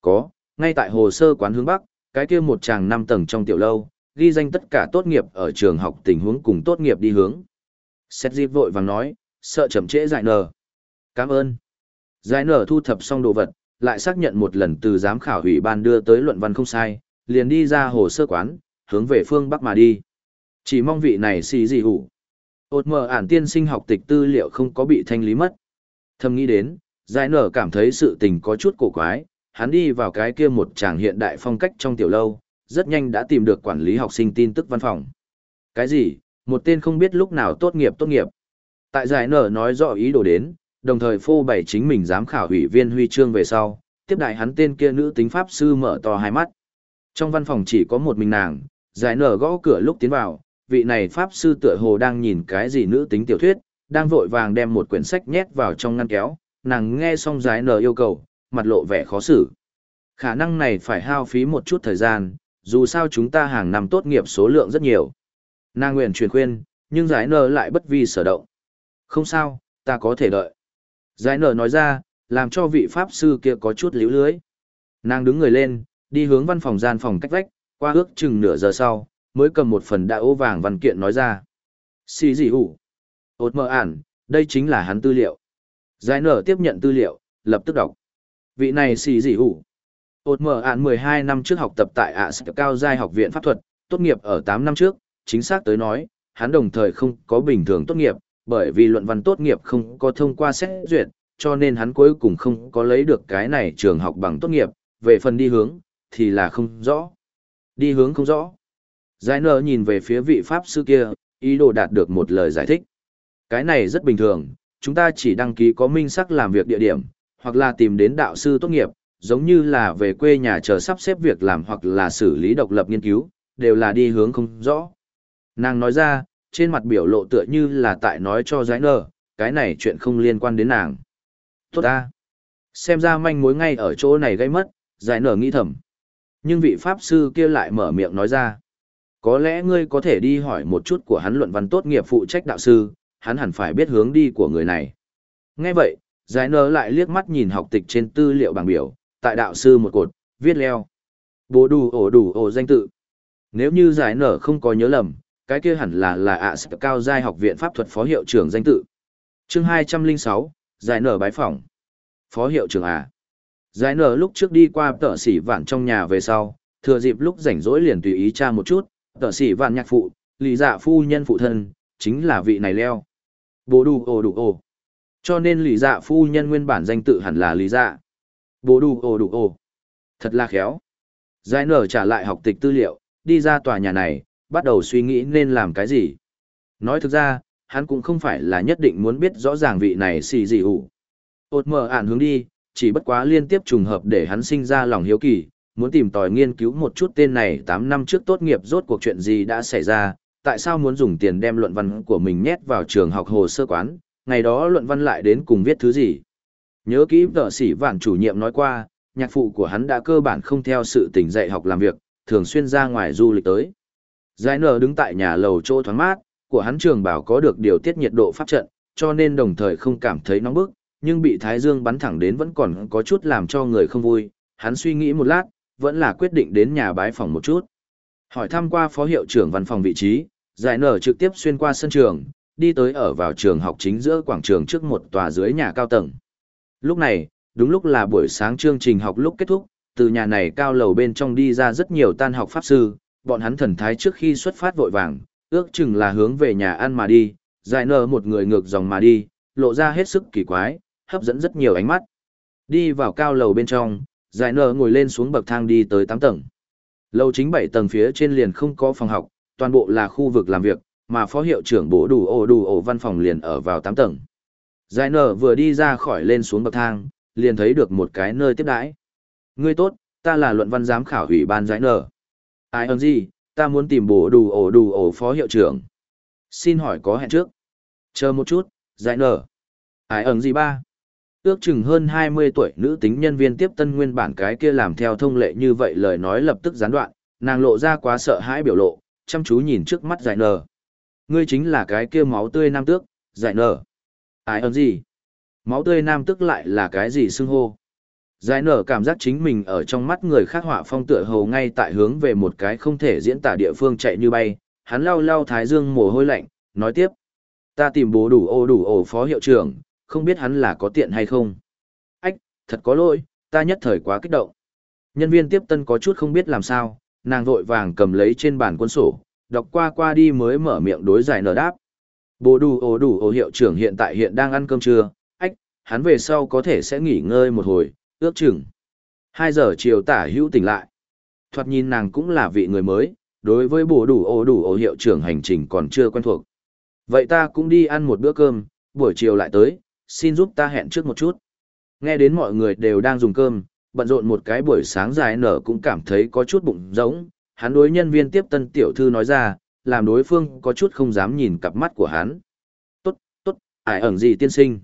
Có, ngay tại hồ sơ quán hướng Bắc, cái kia một chàng năm tầng trong tiểu lâu, ghi danh tất cả tốt nghiệp ở trường học tình huống cùng tốt nghiệp đi hướng. Seth vội vàng nói, sợ chậm trễ giải nở. Cảm ơn. Giải nở thu thập xong đồ vật, lại xác nhận một lần từ giám khảo ủy ban đưa tới luận văn không sai, liền đi ra hồ sơ quán, hướng về phương Bắc mà đi. Chỉ mong vị này xì gì hủ. Ôt mờ ản tiên sinh học tịch tư liệu không có bị thanh lý mất. Thầm nghĩ đến, giải nở cảm thấy sự tình có chút cổ quái, hắn đi vào cái kia một tràng hiện đại phong cách trong tiểu lâu, rất nhanh đã tìm được quản lý học sinh tin tức văn phòng. Cái gì? Một tên không biết lúc nào tốt nghiệp tốt nghiệp. Tại giải nở nói rõ ý đồ đến, đồng thời phô bày chính mình giám khảo ủy viên huy chương về sau, tiếp đại hắn tên kia nữ tính pháp sư mở to hai mắt. Trong văn phòng chỉ có một mình nàng, giải nở gõ cửa lúc tiến vào, vị này pháp sư tựa hồ đang nhìn cái gì nữ tính tiểu thuyết, đang vội vàng đem một quyển sách nhét vào trong ngăn kéo, nàng nghe xong giải nờ yêu cầu, mặt lộ vẻ khó xử. Khả năng này phải hao phí một chút thời gian, dù sao chúng ta hàng năm tốt nghiệp số lượng rất nhiều. Nàng nguyện truyền khuyên, nhưng giải nờ lại bất vi sở động. Không sao, ta có thể đợi. Giải nờ nói ra, làm cho vị pháp sư kia có chút líu lưới. Nàng đứng người lên, đi hướng văn phòng gian phòng cách vách, qua ước chừng nửa giờ sau, mới cầm một phần đại ô vàng văn kiện nói ra. Xì gì hủ? Ốt mơ ản, đây chính là hắn tư liệu. Giải nở tiếp nhận tư liệu, lập tức đọc. Vị này xì gì hủ? Ốt mơ ản 12 năm trước học tập tại ạ à cao giai học viện pháp thuật, tốt nghiệp ở 8 năm trước, chính xác tới nói, hắn đồng thời không có bình thường tốt nghiệp, bởi vì luận văn tốt nghiệp không có thông qua xét duyệt, cho nên hắn cuối cùng không có lấy được cái này trường học bằng tốt nghiệp, về phần đi hướng, thì là không rõ. Đi hướng không rõ. Giải nở nhìn về phía vị pháp sư kia, ý đồ đạt được một lời giải thích. Cái này rất bình thường, chúng ta chỉ đăng ký có minh sắc làm việc địa điểm, hoặc là tìm đến đạo sư tốt nghiệp, giống như là về quê nhà chờ sắp xếp việc làm hoặc là xử lý độc lập nghiên cứu, đều là đi hướng không rõ. Nàng nói ra, trên mặt biểu lộ tựa như là tại nói cho giải nở, cái này chuyện không liên quan đến nàng. Tốt ta. Xem ra manh mối ngay ở chỗ này gây mất, giải nở nghĩ thầm. Nhưng vị pháp sư kia lại mở miệng nói ra. Có lẽ ngươi có thể đi hỏi một chút của hắn luận văn tốt nghiệp phụ trách đạo sư, hắn hẳn phải biết hướng đi của người này. Nghe vậy, giải nở lại liếc mắt nhìn học tịch trên tư liệu bảng biểu, tại đạo sư một cột, viết leo. Bố đủ ổ đủ ổ danh tự. Nếu như giải nở không có nhớ lầm, cái kia hẳn là là ạ à cao giai học viện pháp thuật phó hiệu trưởng danh tự. Chương 206, giải nở bái phỏng. Phó hiệu trưởng à. Giải nở lúc trước đi qua tợ sĩ vạn trong nhà về sau, thừa dịp lúc rảnh rỗi liền tùy ý tra một chút, Tờ sĩ vạn nhạc phụ, lì dạ phu nhân phụ thân, chính là vị này leo. Bố đủ ồ đủ ồ. Cho nên lì dạ phu nhân nguyên bản danh tự hẳn là lì dạ. Bố đủ ồ đủ ồ. Thật là khéo. Giải nở trả lại học tịch tư liệu, đi ra tòa nhà này, bắt đầu suy nghĩ nên làm cái gì. Nói thực ra, hắn cũng không phải là nhất định muốn biết rõ ràng vị này xì gì ủ. Ôt mở ản hướng đi, chỉ bất quá liên tiếp trùng hợp để hắn sinh ra lòng hiếu kỳ, muốn tìm tòi nghiên cứu một chút tên này 8 năm trước tốt nghiệp rốt cuộc chuyện gì đã xảy ra, tại sao muốn dùng tiền đem luận văn của mình nhét vào trường học hồ sơ quán, ngày đó luận văn lại đến cùng viết thứ gì. Nhớ kỹ tờ sĩ vạn chủ nhiệm nói qua, nhạc phụ của hắn đã cơ bản không theo sự tỉnh dạy học làm việc, thường xuyên ra ngoài du lịch tới. Giải nở đứng tại nhà lầu chỗ thoáng mát, của hắn trường bảo có được điều tiết nhiệt độ pháp trận, cho nên đồng thời không cảm thấy nóng bức, nhưng bị Thái Dương bắn thẳng đến vẫn còn có chút làm cho người không vui. Hắn suy nghĩ một lát, vẫn là quyết định đến nhà bái phòng một chút. Hỏi thăm qua phó hiệu trưởng văn phòng vị trí, giải nở trực tiếp xuyên qua sân trường, đi tới ở vào trường học chính giữa quảng trường trước một tòa dưới nhà cao tầng. Lúc này, đúng lúc là buổi sáng chương trình học lúc kết thúc, từ nhà này cao lầu bên trong đi ra rất nhiều tan học pháp sư, bọn hắn thần thái trước khi xuất phát vội vàng, ước chừng là hướng về nhà ăn mà đi, giải nở một người ngược dòng mà đi, lộ ra hết sức kỳ quái, hấp dẫn rất nhiều ánh mắt. Đi vào cao lầu bên trong, giải nở ngồi lên xuống bậc thang đi tới 8 tầng. Lầu chính 7 tầng phía trên liền không có phòng học, toàn bộ là khu vực làm việc, mà phó hiệu trưởng bố đủ ổ đủ ổ văn phòng liền ở vào 8 tầng. Giải nở vừa đi ra khỏi lên xuống bậc thang, liền thấy được một cái nơi tiếp đãi. Ngươi tốt, ta là luận văn giám khảo ủy ban giải nở. Ai ơn gì, ta muốn tìm bổ đủ ổ đủ ổ phó hiệu trưởng. Xin hỏi có hẹn trước. Chờ một chút, giải nở. Ai ơn gì ba? Ước chừng hơn 20 tuổi nữ tính nhân viên tiếp tân nguyên bản cái kia làm theo thông lệ như vậy lời nói lập tức gián đoạn, nàng lộ ra quá sợ hãi biểu lộ, chăm chú nhìn trước mắt giải nở. Ngươi chính là cái kia máu tươi nam tước, giải nở. Ai ơn gì? Máu tươi nam tước lại là cái gì xưng hô? Giải nở cảm giác chính mình ở trong mắt người khác họa phong tựa hầu ngay tại hướng về một cái không thể diễn tả địa phương chạy như bay, hắn lau lau thái dương mồ hôi lạnh, nói tiếp. Ta tìm bố đủ ô đủ ổ phó hiệu trưởng, không biết hắn là có tiện hay không. Ách, thật có lỗi, ta nhất thời quá kích động. Nhân viên tiếp tân có chút không biết làm sao, nàng vội vàng cầm lấy trên bàn quân sổ, đọc qua qua đi mới mở miệng đối giải nở đáp. Bồ đủ ồ đủ ồ hiệu trưởng hiện tại hiện đang ăn cơm trưa, ách, hắn về sau có thể sẽ nghỉ ngơi một hồi, ước chừng. Hai giờ chiều tả hữu tỉnh lại. Thoạt nhìn nàng cũng là vị người mới, đối với bồ đủ ồ đủ ồ hiệu trưởng hành trình còn chưa quen thuộc. Vậy ta cũng đi ăn một bữa cơm, buổi chiều lại tới, xin giúp ta hẹn trước một chút. Nghe đến mọi người đều đang dùng cơm, bận rộn một cái buổi sáng dài nở cũng cảm thấy có chút bụng giống, hắn đối nhân viên tiếp tân tiểu thư nói ra, làm đối phương có chút không dám nhìn cặp mắt của hắn. Tốt, tốt, ải ẩn gì tiên sinh.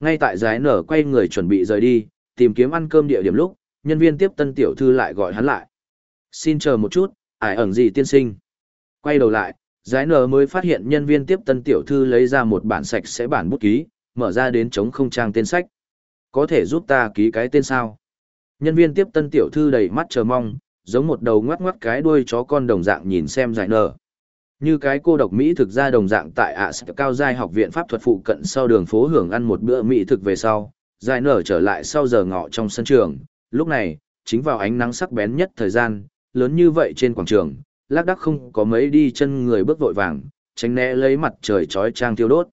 Ngay tại giải nở quay người chuẩn bị rời đi, tìm kiếm ăn cơm địa điểm lúc, nhân viên tiếp tân tiểu thư lại gọi hắn lại. Xin chờ một chút, ải ẩn gì tiên sinh. Quay đầu lại, giải nở mới phát hiện nhân viên tiếp tân tiểu thư lấy ra một bản sạch sẽ bản bút ký, mở ra đến chống không trang tên sách. Có thể giúp ta ký cái tên sao? Nhân viên tiếp tân tiểu thư đầy mắt chờ mong, giống một đầu ngoắc ngoắc cái đuôi chó con đồng dạng nhìn xem giải nở. Như cái cô độc Mỹ thực ra đồng dạng tại ạ cao giai học viện pháp thuật phụ cận sau đường phố hưởng ăn một bữa Mỹ thực về sau, giải nở trở lại sau giờ ngọ trong sân trường, lúc này, chính vào ánh nắng sắc bén nhất thời gian, lớn như vậy trên quảng trường, lác đác không có mấy đi chân người bước vội vàng, tránh né lấy mặt trời chói trang tiêu đốt.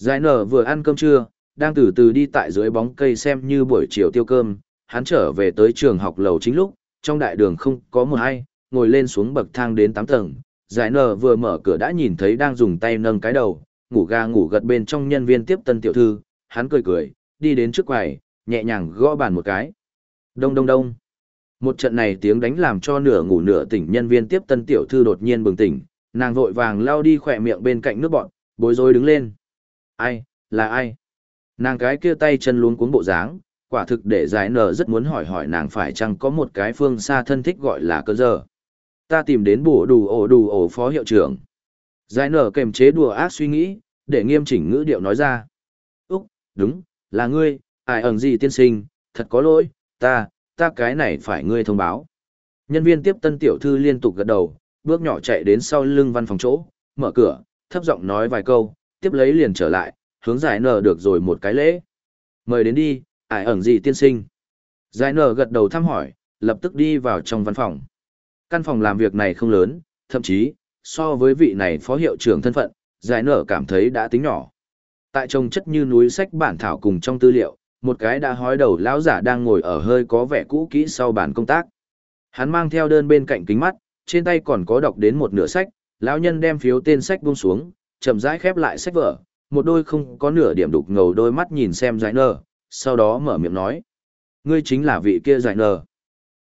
Giải nở vừa ăn cơm trưa, đang từ từ đi tại dưới bóng cây xem như buổi chiều tiêu cơm, hắn trở về tới trường học lầu chính lúc, trong đại đường không có một ai, ngồi lên xuống bậc thang đến 8 tầng. Giải nở vừa mở cửa đã nhìn thấy đang dùng tay nâng cái đầu, ngủ ga ngủ gật bên trong nhân viên tiếp tân tiểu thư, hắn cười cười, đi đến trước quầy, nhẹ nhàng gõ bàn một cái. Đông đông đông. Một trận này tiếng đánh làm cho nửa ngủ nửa tỉnh nhân viên tiếp tân tiểu thư đột nhiên bừng tỉnh, nàng vội vàng lao đi khỏe miệng bên cạnh nước bọn, bối rối đứng lên. Ai, là ai? Nàng cái kia tay chân luống cuống bộ dáng, quả thực để giải nở rất muốn hỏi hỏi nàng phải chăng có một cái phương xa thân thích gọi là cơ giờ. Ta tìm đến bổ đủ ổ đủ ổ phó hiệu trưởng. Giải nở kềm chế đùa ác suy nghĩ, để nghiêm chỉnh ngữ điệu nói ra. Úc, đúng, là ngươi, ai ẩn gì tiên sinh, thật có lỗi, ta, ta cái này phải ngươi thông báo. Nhân viên tiếp tân tiểu thư liên tục gật đầu, bước nhỏ chạy đến sau lưng văn phòng chỗ, mở cửa, thấp giọng nói vài câu, tiếp lấy liền trở lại, hướng giải nở được rồi một cái lễ. Mời đến đi, ải ẩn gì tiên sinh. Giải nở gật đầu thăm hỏi, lập tức đi vào trong văn phòng. Căn phòng làm việc này không lớn, thậm chí, so với vị này phó hiệu trưởng thân phận, giải nở cảm thấy đã tính nhỏ. Tại trông chất như núi sách bản thảo cùng trong tư liệu, một cái đã hói đầu lão giả đang ngồi ở hơi có vẻ cũ kỹ sau bàn công tác. Hắn mang theo đơn bên cạnh kính mắt, trên tay còn có đọc đến một nửa sách, lão nhân đem phiếu tên sách buông xuống, chậm rãi khép lại sách vở, một đôi không có nửa điểm đục ngầu đôi mắt nhìn xem giải nở, sau đó mở miệng nói. Ngươi chính là vị kia giải nở.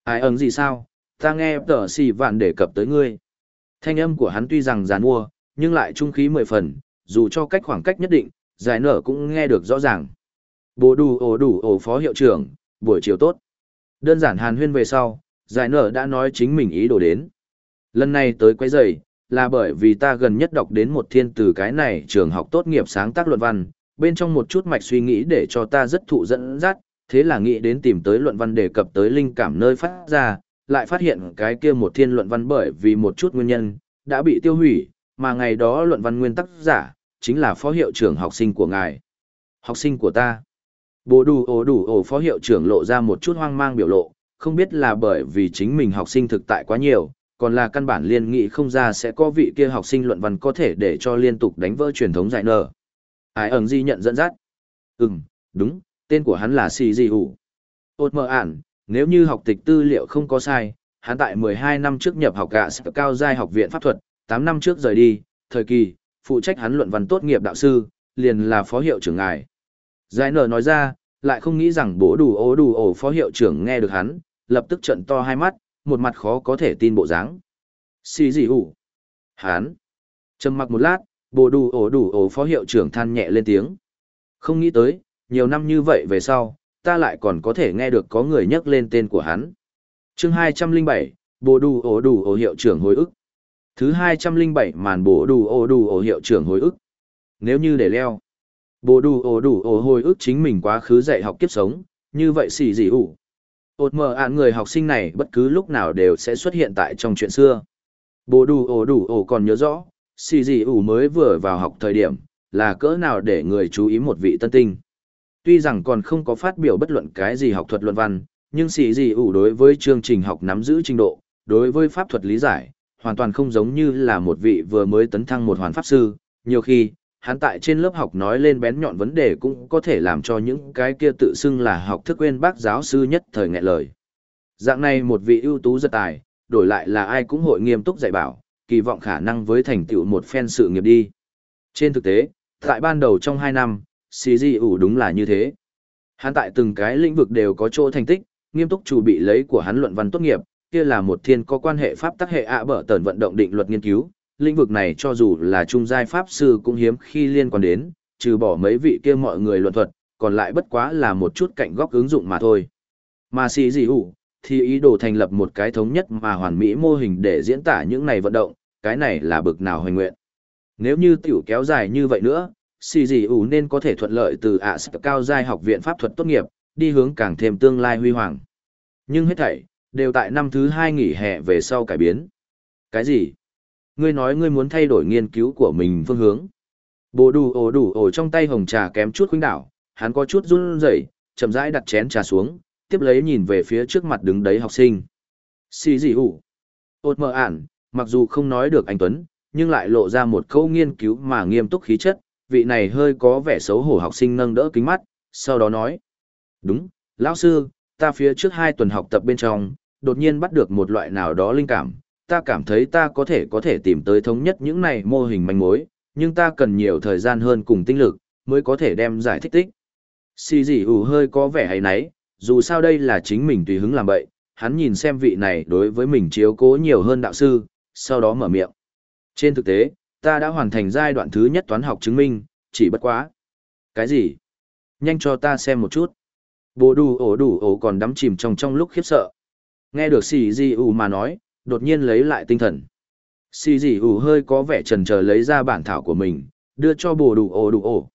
Ai ẩn gì sao, ta nghe tờ xì vạn đề cập tới ngươi. Thanh âm của hắn tuy rằng giàn mua, nhưng lại trung khí mười phần, dù cho cách khoảng cách nhất định, giải nở cũng nghe được rõ ràng. Bố đủ ổ đủ ổ phó hiệu trưởng, buổi chiều tốt. Đơn giản hàn huyên về sau, giải nở đã nói chính mình ý đồ đến. Lần này tới quay giày, là bởi vì ta gần nhất đọc đến một thiên từ cái này trường học tốt nghiệp sáng tác luận văn, bên trong một chút mạch suy nghĩ để cho ta rất thụ dẫn dắt, thế là nghĩ đến tìm tới luận văn đề cập tới linh cảm nơi phát ra, lại phát hiện cái kia một thiên luận văn bởi vì một chút nguyên nhân, đã bị tiêu hủy, mà ngày đó luận văn nguyên tác giả, chính là phó hiệu trưởng học sinh của ngài. Học sinh của ta. Bố đủ ổ đủ ổ phó hiệu trưởng lộ ra một chút hoang mang biểu lộ, không biết là bởi vì chính mình học sinh thực tại quá nhiều, còn là căn bản liên nghị không ra sẽ có vị kia học sinh luận văn có thể để cho liên tục đánh vỡ truyền thống giải nở. Ai ẩn di nhận dẫn dắt. Ừm, đúng, tên của hắn là Sì Di Hủ. Ôt mơ ản, nếu như học tịch tư liệu không có sai, hắn tại 12 năm trước nhập học gạ cao giai học viện pháp thuật, 8 năm trước rời đi, thời kỳ, phụ trách hắn luận văn tốt nghiệp đạo sư, liền là phó hiệu trưởng ngài. Giải nở nói ra, lại không nghĩ rằng bố đủ ố đủ ổ phó hiệu trưởng nghe được hắn, lập tức trận to hai mắt, một mặt khó có thể tin bộ dáng. Xì gì hủ? Hán. Trầm mặc một lát, bồ đủ ổ đủ ổ phó hiệu trưởng than nhẹ lên tiếng. Không nghĩ tới, nhiều năm như vậy về sau, ta lại còn có thể nghe được có người nhắc lên tên của hắn. chương 207, bồ đủ ổ đủ ổ hiệu trưởng hồi ức. Thứ 207 màn bồ đủ ổ đủ ổ hiệu trưởng hồi ức. Nếu như để leo, bồ đủ ổ đủ ổ hồi ức chính mình quá khứ dạy học kiếp sống, như vậy xì gì ủ ột mờ ạn người học sinh này bất cứ lúc nào đều sẽ xuất hiện tại trong chuyện xưa. Bồ đủ ổ đủ ổ còn nhớ rõ, xì dị ủ mới vừa vào học thời điểm, là cỡ nào để người chú ý một vị tân tinh. Tuy rằng còn không có phát biểu bất luận cái gì học thuật luận văn, nhưng xì dị ủ đối với chương trình học nắm giữ trình độ, đối với pháp thuật lý giải, hoàn toàn không giống như là một vị vừa mới tấn thăng một hoàn pháp sư. Nhiều khi hắn tại trên lớp học nói lên bén nhọn vấn đề cũng có thể làm cho những cái kia tự xưng là học thức quên bác giáo sư nhất thời nghẹn lời. Dạng này một vị ưu tú rất tài, đổi lại là ai cũng hội nghiêm túc dạy bảo, kỳ vọng khả năng với thành tựu một phen sự nghiệp đi. Trên thực tế, tại ban đầu trong 2 năm, xì di ủ đúng là như thế. Hắn tại từng cái lĩnh vực đều có chỗ thành tích, nghiêm túc chủ bị lấy của hắn luận văn tốt nghiệp, kia là một thiên có quan hệ pháp tắc hệ ạ bở tần vận động định luật nghiên cứu, lĩnh vực này cho dù là trung giai pháp sư cũng hiếm khi liên quan đến, trừ bỏ mấy vị kia mọi người luận thuật, còn lại bất quá là một chút cạnh góc ứng dụng mà thôi. Mà xì gì hủ, thì ý đồ thành lập một cái thống nhất mà hoàn mỹ mô hình để diễn tả những này vận động, cái này là bực nào hoành nguyện. Nếu như tiểu kéo dài như vậy nữa, xì gì ủ nên có thể thuận lợi từ ạ à cao giai học viện pháp thuật tốt nghiệp, đi hướng càng thêm tương lai huy hoàng. Nhưng hết thảy, đều tại năm thứ hai nghỉ hè về sau cải biến. Cái gì? Ngươi nói ngươi muốn thay đổi nghiên cứu của mình phương hướng. Bồ đủ ổ đủ ổ trong tay hồng trà kém chút khuynh đảo, hắn có chút run rẩy, chậm rãi đặt chén trà xuống, tiếp lấy nhìn về phía trước mặt đứng đấy học sinh. Xì gì hủ? Ôt mờ ản, mặc dù không nói được anh Tuấn, nhưng lại lộ ra một câu nghiên cứu mà nghiêm túc khí chất, vị này hơi có vẻ xấu hổ học sinh nâng đỡ kính mắt, sau đó nói. Đúng, lão sư, ta phía trước hai tuần học tập bên trong, đột nhiên bắt được một loại nào đó linh cảm, ta cảm thấy ta có thể có thể tìm tới thống nhất những này mô hình manh mối, nhưng ta cần nhiều thời gian hơn cùng tinh lực, mới có thể đem giải thích tích. Xì gì ủ hơi có vẻ hay nấy, dù sao đây là chính mình tùy hứng làm bậy, hắn nhìn xem vị này đối với mình chiếu cố nhiều hơn đạo sư, sau đó mở miệng. Trên thực tế, ta đã hoàn thành giai đoạn thứ nhất toán học chứng minh, chỉ bất quá. Cái gì? Nhanh cho ta xem một chút. Bố đủ ổ đủ ổ còn đắm chìm trong trong lúc khiếp sợ. Nghe được xì gì ủ mà nói, đột nhiên lấy lại tinh thần. Xì gì ủ hơi có vẻ trần chờ lấy ra bản thảo của mình, đưa cho bồ đủ ổ đủ ổ.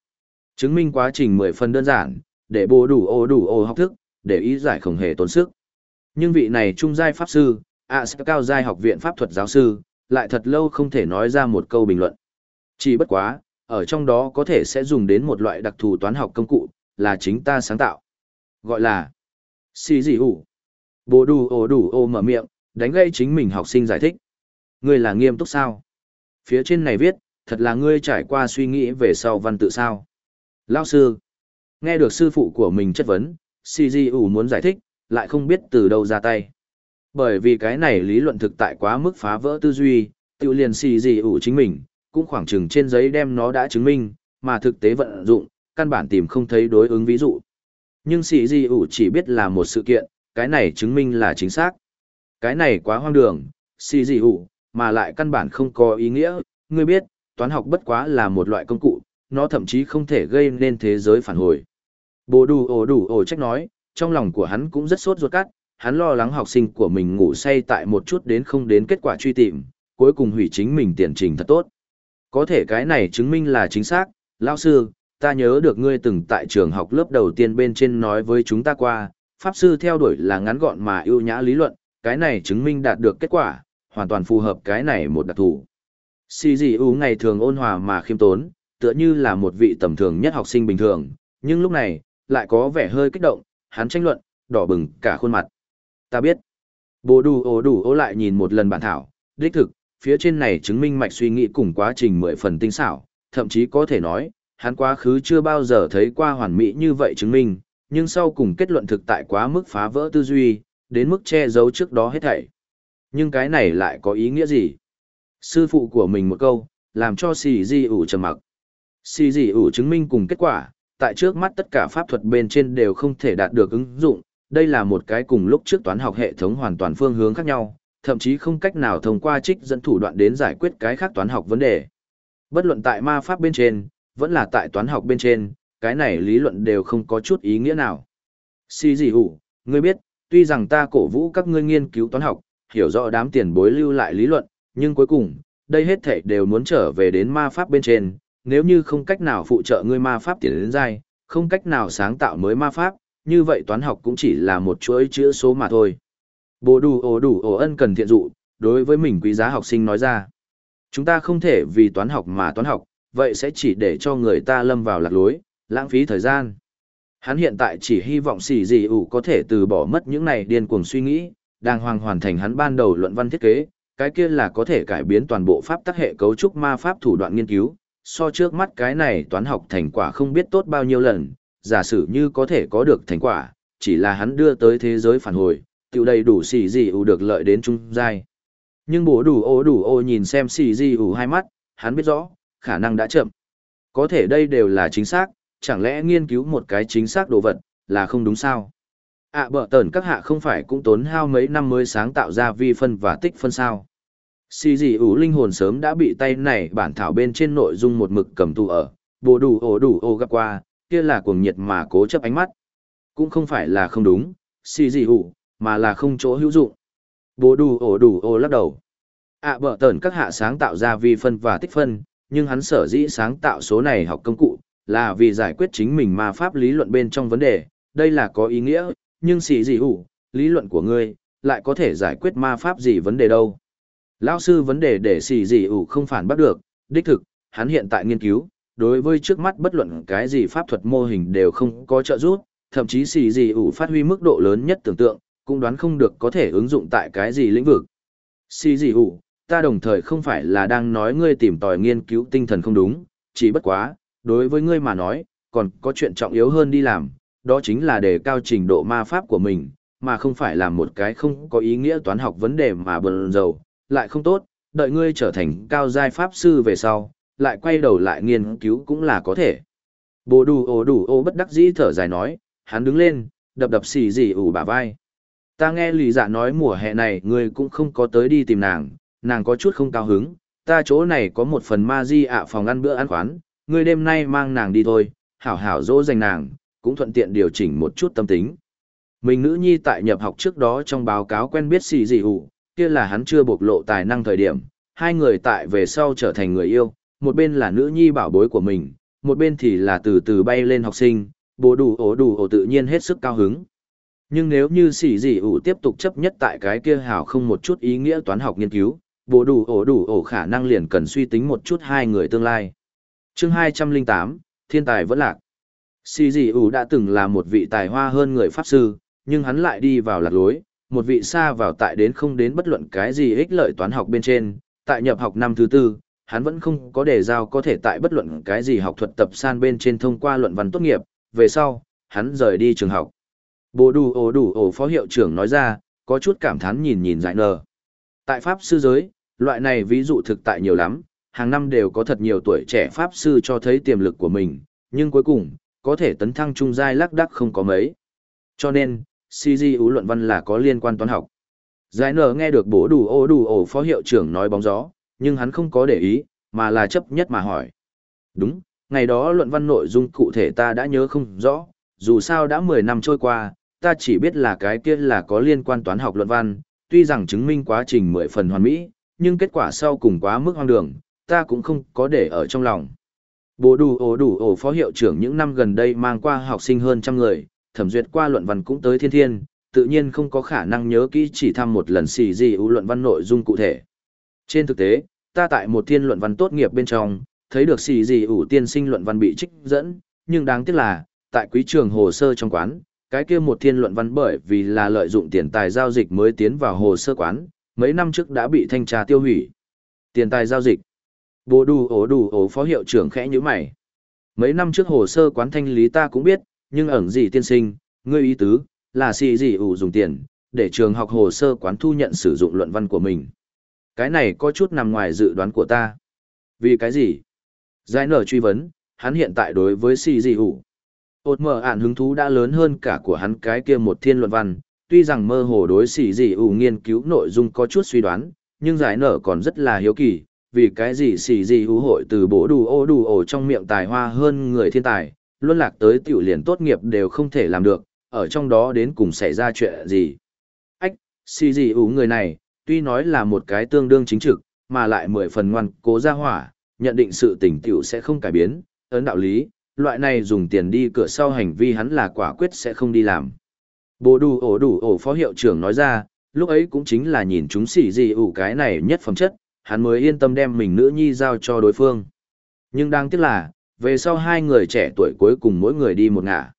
Chứng minh quá trình mười phần đơn giản, để bồ đủ ổ đủ ổ học thức, để ý giải không hề tốn sức. Nhưng vị này trung giai pháp sư, ạ à, cao giai học viện pháp thuật giáo sư, lại thật lâu không thể nói ra một câu bình luận. Chỉ bất quá, ở trong đó có thể sẽ dùng đến một loại đặc thù toán học công cụ, là chính ta sáng tạo. Gọi là xì gì hủ. Bồ đủ ổ đủ ổ mở miệng, đánh gây chính mình học sinh giải thích. Ngươi là nghiêm túc sao? Phía trên này viết, thật là ngươi trải qua suy nghĩ về sau văn tự sao? Lao sư. Nghe được sư phụ của mình chất vấn, CGU muốn giải thích, lại không biết từ đâu ra tay. Bởi vì cái này lý luận thực tại quá mức phá vỡ tư duy, tự liền CGU chính mình, cũng khoảng chừng trên giấy đem nó đã chứng minh, mà thực tế vận dụng, căn bản tìm không thấy đối ứng ví dụ. Nhưng CGU chỉ biết là một sự kiện, cái này chứng minh là chính xác. Cái này quá hoang đường, CGU, mà lại căn bản không có ý nghĩa, ngươi biết, toán học bất quá là một loại công cụ, nó thậm chí không thể gây nên thế giới phản hồi. Bồ đủ ổ đủ ổ trách nói, trong lòng của hắn cũng rất sốt ruột cắt, hắn lo lắng học sinh của mình ngủ say tại một chút đến không đến kết quả truy tìm, cuối cùng hủy chính mình tiền trình thật tốt. Có thể cái này chứng minh là chính xác, lão sư, ta nhớ được ngươi từng tại trường học lớp đầu tiên bên trên nói với chúng ta qua, pháp sư theo đuổi là ngắn gọn mà ưu nhã lý luận, cái này chứng minh đạt được kết quả, hoàn toàn phù hợp cái này một đặc thù. Xì gì ưu ngày thường ôn hòa mà khiêm tốn, tựa như là một vị tầm thường nhất học sinh bình thường, nhưng lúc này, lại có vẻ hơi kích động, hắn tranh luận, đỏ bừng cả khuôn mặt. Ta biết. Bồ đủ ổ đủ ổ lại nhìn một lần bản thảo, đích thực, phía trên này chứng minh mạch suy nghĩ cùng quá trình mười phần tinh xảo, thậm chí có thể nói, hắn quá khứ chưa bao giờ thấy qua hoàn mỹ như vậy chứng minh, nhưng sau cùng kết luận thực tại quá mức phá vỡ tư duy, đến mức che giấu trước đó hết thảy. Nhưng cái này lại có ý nghĩa gì? Sư phụ của mình một câu, làm cho xì di ủ trầm mặc. Xì di ủ chứng minh cùng kết quả, tại trước mắt tất cả pháp thuật bên trên đều không thể đạt được ứng dụng, đây là một cái cùng lúc trước toán học hệ thống hoàn toàn phương hướng khác nhau, thậm chí không cách nào thông qua trích dẫn thủ đoạn đến giải quyết cái khác toán học vấn đề. Bất luận tại ma pháp bên trên, vẫn là tại toán học bên trên, cái này lý luận đều không có chút ý nghĩa nào. Xì gì hủ, ngươi biết, tuy rằng ta cổ vũ các ngươi nghiên cứu toán học, hiểu rõ đám tiền bối lưu lại lý luận, nhưng cuối cùng, đây hết thảy đều muốn trở về đến ma pháp bên trên, nếu như không cách nào phụ trợ ngươi ma pháp tiến đến giai, không cách nào sáng tạo mới ma pháp, như vậy toán học cũng chỉ là một chuỗi chữ số mà thôi. Bồ đủ ổ đủ ổ ân cần thiện dụ, đối với mình quý giá học sinh nói ra. Chúng ta không thể vì toán học mà toán học, vậy sẽ chỉ để cho người ta lâm vào lạc lối, lãng phí thời gian. Hắn hiện tại chỉ hy vọng xì gì ủ có thể từ bỏ mất những này điên cuồng suy nghĩ, đang hoàng hoàn thành hắn ban đầu luận văn thiết kế, cái kia là có thể cải biến toàn bộ pháp tắc hệ cấu trúc ma pháp thủ đoạn nghiên cứu, so trước mắt cái này toán học thành quả không biết tốt bao nhiêu lần, giả sử như có thể có được thành quả, chỉ là hắn đưa tới thế giới phản hồi, tiểu đầy đủ xì gì ủ được lợi đến trung giai. Nhưng bố đủ ô đủ ô nhìn xem xì gì ủ hai mắt, hắn biết rõ, khả năng đã chậm. Có thể đây đều là chính xác, chẳng lẽ nghiên cứu một cái chính xác đồ vật, là không đúng sao? ạ à, bở các hạ không phải cũng tốn hao mấy năm mới sáng tạo ra vi phân và tích phân sao. Xì gì ủ linh hồn sớm đã bị tay này bản thảo bên trên nội dung một mực cầm tù ở, bồ đủ ổ đủ ổ gặp qua, kia là cuồng nhiệt mà cố chấp ánh mắt. Cũng không phải là không đúng, xì gì ủ, mà là không chỗ hữu dụng. Bồ đủ ổ đủ ổ lắc đầu. ạ à, bở các hạ sáng tạo ra vi phân và tích phân, nhưng hắn sở dĩ sáng tạo số này học công cụ, là vì giải quyết chính mình ma pháp lý luận bên trong vấn đề, đây là có ý nghĩa, nhưng xì gì hủ, lý luận của ngươi, lại có thể giải quyết ma pháp gì vấn đề đâu. Lão sư vấn đề để xì gì ủ không phản bắt được, đích thực, hắn hiện tại nghiên cứu, đối với trước mắt bất luận cái gì pháp thuật mô hình đều không có trợ giúp, thậm chí xì gì ủ phát huy mức độ lớn nhất tưởng tượng, cũng đoán không được có thể ứng dụng tại cái gì lĩnh vực. Xì gì ủ, ta đồng thời không phải là đang nói ngươi tìm tòi nghiên cứu tinh thần không đúng, chỉ bất quá, đối với ngươi mà nói, còn có chuyện trọng yếu hơn đi làm, đó chính là đề cao trình độ ma pháp của mình, mà không phải làm một cái không có ý nghĩa toán học vấn đề mà bần dầu, lại không tốt, đợi ngươi trở thành cao giai pháp sư về sau, lại quay đầu lại nghiên cứu cũng là có thể. Bồ đủ ô đủ ô bất đắc dĩ thở dài nói, hắn đứng lên, đập đập xì gì ủ bả vai. Ta nghe lì dạ nói mùa hè này ngươi cũng không có tới đi tìm nàng, nàng có chút không cao hứng, ta chỗ này có một phần ma di ạ phòng ăn bữa ăn khoán, ngươi đêm nay mang nàng đi thôi, hảo hảo dỗ dành nàng, cũng thuận tiện điều chỉnh một chút tâm tính. Mình nữ nhi tại nhập học trước đó trong báo cáo quen biết xì gì ủ, kia là hắn chưa bộc lộ tài năng thời điểm, hai người tại về sau trở thành người yêu, một bên là nữ nhi bảo bối của mình, một bên thì là từ từ bay lên học sinh, bố đủ ổ đủ ổ tự nhiên hết sức cao hứng. Nhưng nếu như xì gì ủ tiếp tục chấp nhất tại cái kia hảo không một chút ý nghĩa toán học nghiên cứu, bố đủ ổ đủ ổ khả năng liền cần suy tính một chút hai người tương lai chương 208, Thiên tài vẫn lạc. Xì gì ủ đã từng là một vị tài hoa hơn người pháp sư, nhưng hắn lại đi vào lạc lối, một vị xa vào tại đến không đến bất luận cái gì ích lợi toán học bên trên, tại nhập học năm thứ tư, hắn vẫn không có đề giao có thể tại bất luận cái gì học thuật tập san bên trên thông qua luận văn tốt nghiệp, về sau, hắn rời đi trường học. Bồ đủ ổ đủ ổ phó hiệu trưởng nói ra, có chút cảm thán nhìn nhìn giải nờ. Tại Pháp sư giới, loại này ví dụ thực tại nhiều lắm, hàng năm đều có thật nhiều tuổi trẻ Pháp sư cho thấy tiềm lực của mình, nhưng cuối cùng, có thể tấn thăng trung giai lắc đắc không có mấy. Cho nên, CG ú luận văn là có liên quan toán học. Giải nở nghe được bố đủ ô đủ ổ phó hiệu trưởng nói bóng gió, nhưng hắn không có để ý, mà là chấp nhất mà hỏi. Đúng, ngày đó luận văn nội dung cụ thể ta đã nhớ không rõ, dù sao đã 10 năm trôi qua, ta chỉ biết là cái kia là có liên quan toán học luận văn, tuy rằng chứng minh quá trình 10 phần hoàn mỹ, nhưng kết quả sau cùng quá mức hoang đường, ta cũng không có để ở trong lòng. Bố đủ ổ đủ ổ phó hiệu trưởng những năm gần đây mang qua học sinh hơn trăm người, thẩm duyệt qua luận văn cũng tới thiên thiên, tự nhiên không có khả năng nhớ kỹ chỉ thăm một lần xì gì ưu luận văn nội dung cụ thể. Trên thực tế, ta tại một thiên luận văn tốt nghiệp bên trong, thấy được xì gì ủ tiên sinh luận văn bị trích dẫn, nhưng đáng tiếc là, tại quý trường hồ sơ trong quán, cái kia một thiên luận văn bởi vì là lợi dụng tiền tài giao dịch mới tiến vào hồ sơ quán, mấy năm trước đã bị thanh tra tiêu hủy. Tiền tài giao dịch. Bồ đủ ổ đủ ổ phó hiệu trưởng khẽ như mày. Mấy năm trước hồ sơ quán thanh lý ta cũng biết, nhưng ẩn gì tiên sinh, ngươi ý tứ, là xì gì ủ dùng tiền, để trường học hồ sơ quán thu nhận sử dụng luận văn của mình. Cái này có chút nằm ngoài dự đoán của ta. Vì cái gì? Giải nở truy vấn, hắn hiện tại đối với xì gì ủ. Ôt mở ản hứng thú đã lớn hơn cả của hắn cái kia một thiên luận văn, tuy rằng mơ hồ đối xì gì ủ nghiên cứu nội dung có chút suy đoán, nhưng giải nở còn rất là hiếu kỳ, vì cái gì xì gì ủ hội từ bố đủ ô đủ ổ trong miệng tài hoa hơn người thiên tài, luân lạc tới tiểu liền tốt nghiệp đều không thể làm được, ở trong đó đến cùng xảy ra chuyện gì. Ách, xì gì ủ người này, tuy nói là một cái tương đương chính trực, mà lại mười phần ngoan cố ra hỏa, nhận định sự tình tiểu sẽ không cải biến, ấn đạo lý, loại này dùng tiền đi cửa sau hành vi hắn là quả quyết sẽ không đi làm. Bố đủ ổ đủ ổ phó hiệu trưởng nói ra, lúc ấy cũng chính là nhìn chúng xỉ gì ủ cái này nhất phẩm chất, hắn mới yên tâm đem mình nữ nhi giao cho đối phương. Nhưng đáng tiếc là, về sau hai người trẻ tuổi cuối cùng mỗi người đi một ngả.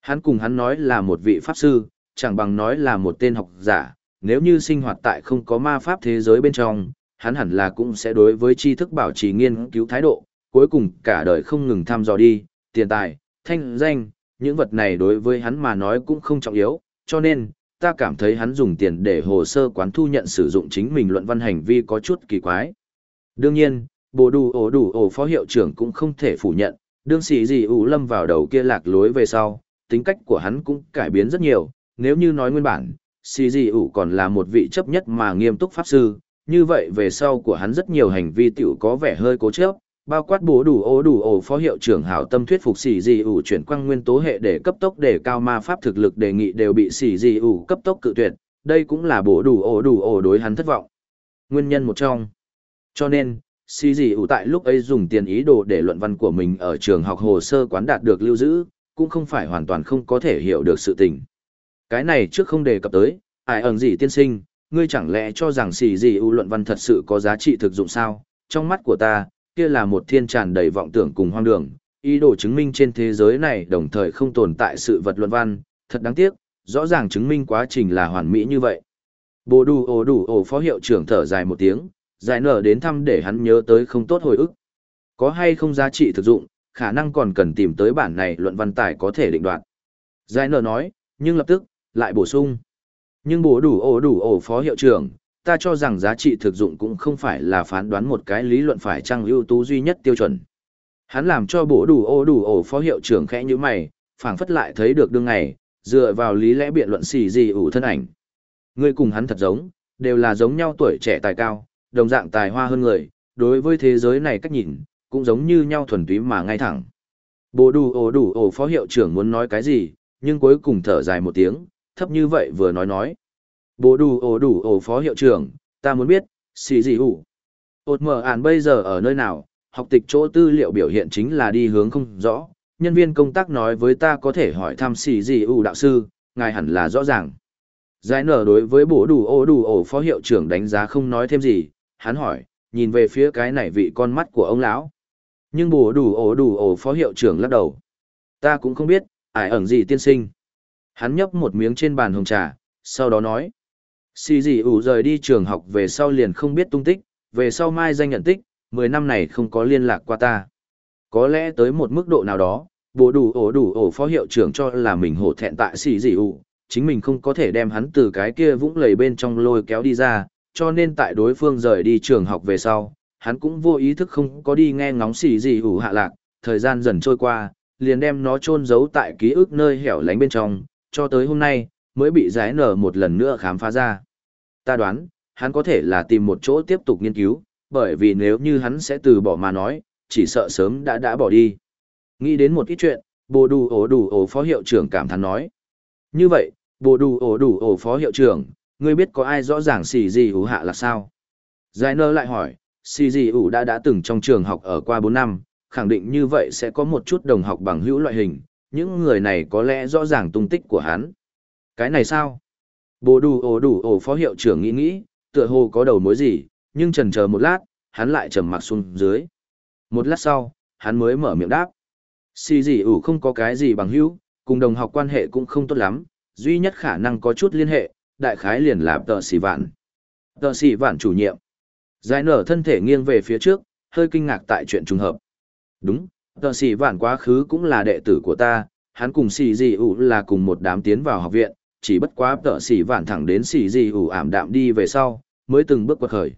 Hắn cùng hắn nói là một vị pháp sư, chẳng bằng nói là một tên học giả, nếu như sinh hoạt tại không có ma pháp thế giới bên trong, hắn hẳn là cũng sẽ đối với tri thức bảo trì nghiên cứu thái độ, cuối cùng cả đời không ngừng thăm dò đi, tiền tài, thanh danh, những vật này đối với hắn mà nói cũng không trọng yếu, cho nên, ta cảm thấy hắn dùng tiền để hồ sơ quán thu nhận sử dụng chính mình luận văn hành vi có chút kỳ quái. Đương nhiên, bồ đủ ổ đủ ổ phó hiệu trưởng cũng không thể phủ nhận, đương sĩ gì ủ lâm vào đầu kia lạc lối về sau, tính cách của hắn cũng cải biến rất nhiều, nếu như nói nguyên bản, sĩ gì ủ còn là một vị chấp nhất mà nghiêm túc pháp sư, như vậy về sau của hắn rất nhiều hành vi tiểu có vẻ hơi cố chấp, bao quát bố đủ ô đủ ổ phó hiệu trưởng hảo tâm thuyết phục xì dị ủ chuyển quang nguyên tố hệ để cấp tốc để cao ma pháp thực lực đề nghị đều bị xì dị ủ cấp tốc cự tuyệt đây cũng là bố đủ ổ đủ ổ đối hắn thất vọng nguyên nhân một trong cho nên Xì gì ủ tại lúc ấy dùng tiền ý đồ để luận văn của mình ở trường học hồ sơ quán đạt được lưu giữ, cũng không phải hoàn toàn không có thể hiểu được sự tình. Cái này trước không đề cập tới, ai ẩn gì tiên sinh, ngươi chẳng lẽ cho rằng xì gì ủ luận văn thật sự có giá trị thực dụng sao? Trong mắt của ta, kia là một thiên tràn đầy vọng tưởng cùng hoang đường, ý đồ chứng minh trên thế giới này đồng thời không tồn tại sự vật luận văn, thật đáng tiếc, rõ ràng chứng minh quá trình là hoàn mỹ như vậy. Bồ đủ ổ đủ ổ phó hiệu trưởng thở dài một tiếng, giải nở đến thăm để hắn nhớ tới không tốt hồi ức. Có hay không giá trị thực dụng, khả năng còn cần tìm tới bản này luận văn tài có thể định đoạt. Giải nở nói, nhưng lập tức, lại bổ sung. Nhưng bố đủ ổ đủ ổ phó hiệu trưởng, ta cho rằng giá trị thực dụng cũng không phải là phán đoán một cái lý luận phải chăng ưu tú duy nhất tiêu chuẩn. Hắn làm cho bổ đủ ô đủ ổ phó hiệu trưởng khẽ như mày, phảng phất lại thấy được đương ngày, dựa vào lý lẽ biện luận xì gì ủ thân ảnh. Ngươi cùng hắn thật giống, đều là giống nhau tuổi trẻ tài cao, đồng dạng tài hoa hơn người, đối với thế giới này cách nhìn, cũng giống như nhau thuần túy mà ngay thẳng. Bổ đủ ổ đủ ổ phó hiệu trưởng muốn nói cái gì, nhưng cuối cùng thở dài một tiếng, thấp như vậy vừa nói nói. Bố đủ ổ đủ ổ phó hiệu trưởng, ta muốn biết, xì gì ủ. Ôt mở ản bây giờ ở nơi nào, học tịch chỗ tư liệu biểu hiện chính là đi hướng không rõ. Nhân viên công tác nói với ta có thể hỏi thăm xì gì ủ đạo sư, ngài hẳn là rõ ràng. Giải nở đối với bố đủ ổ đủ ổ phó hiệu trưởng đánh giá không nói thêm gì, hắn hỏi, nhìn về phía cái này vị con mắt của ông lão. Nhưng bố đủ ổ đủ ổ phó hiệu trưởng lắc đầu. Ta cũng không biết, ải ẩn gì tiên sinh. Hắn nhấp một miếng trên bàn hồng trà, sau đó nói. Xì gì ủ rời đi trường học về sau liền không biết tung tích, về sau mai danh nhận tích, 10 năm này không có liên lạc qua ta. Có lẽ tới một mức độ nào đó, bố đủ ổ đủ ổ phó hiệu trưởng cho là mình hổ thẹn tại xì gì ủ, chính mình không có thể đem hắn từ cái kia vũng lầy bên trong lôi kéo đi ra, cho nên tại đối phương rời đi trường học về sau, hắn cũng vô ý thức không có đi nghe ngóng xì gì ủ hạ lạc, thời gian dần trôi qua, liền đem nó chôn giấu tại ký ức nơi hẻo lánh bên trong, cho tới hôm nay, mới bị giải nở một lần nữa khám phá ra. Ta đoán, hắn có thể là tìm một chỗ tiếp tục nghiên cứu, bởi vì nếu như hắn sẽ từ bỏ mà nói, chỉ sợ sớm đã đã bỏ đi. Nghĩ đến một ít chuyện, bồ đủ ổ đủ ổ phó hiệu trưởng cảm thán nói. Như vậy, bồ đủ ổ đủ ổ phó hiệu trưởng, ngươi biết có ai rõ ràng xì gì hữu hạ là sao? Giải nơ lại hỏi, xì gì hữu đã đã từng trong trường học ở qua 4 năm, khẳng định như vậy sẽ có một chút đồng học bằng hữu loại hình, những người này có lẽ rõ ràng tung tích của hắn. Cái này sao? Bồ đủ ổ đủ ổ phó hiệu trưởng nghĩ nghĩ, tựa hồ có đầu mối gì, nhưng trần chờ một lát, hắn lại trầm mặc xuống dưới. Một lát sau, hắn mới mở miệng đáp. Xì gì ủ không có cái gì bằng hữu, cùng đồng học quan hệ cũng không tốt lắm, duy nhất khả năng có chút liên hệ, đại khái liền là tờ xì vạn. Tờ xì vạn chủ nhiệm. Giải nở thân thể nghiêng về phía trước, hơi kinh ngạc tại chuyện trùng hợp. Đúng, tờ xì vạn quá khứ cũng là đệ tử của ta, hắn cùng xì gì ủ là cùng một đám tiến vào học viện, chỉ bất quá tợ xỉ vạn thẳng đến xì gì ủ ảm đạm đi về sau, mới từng bước quật khởi.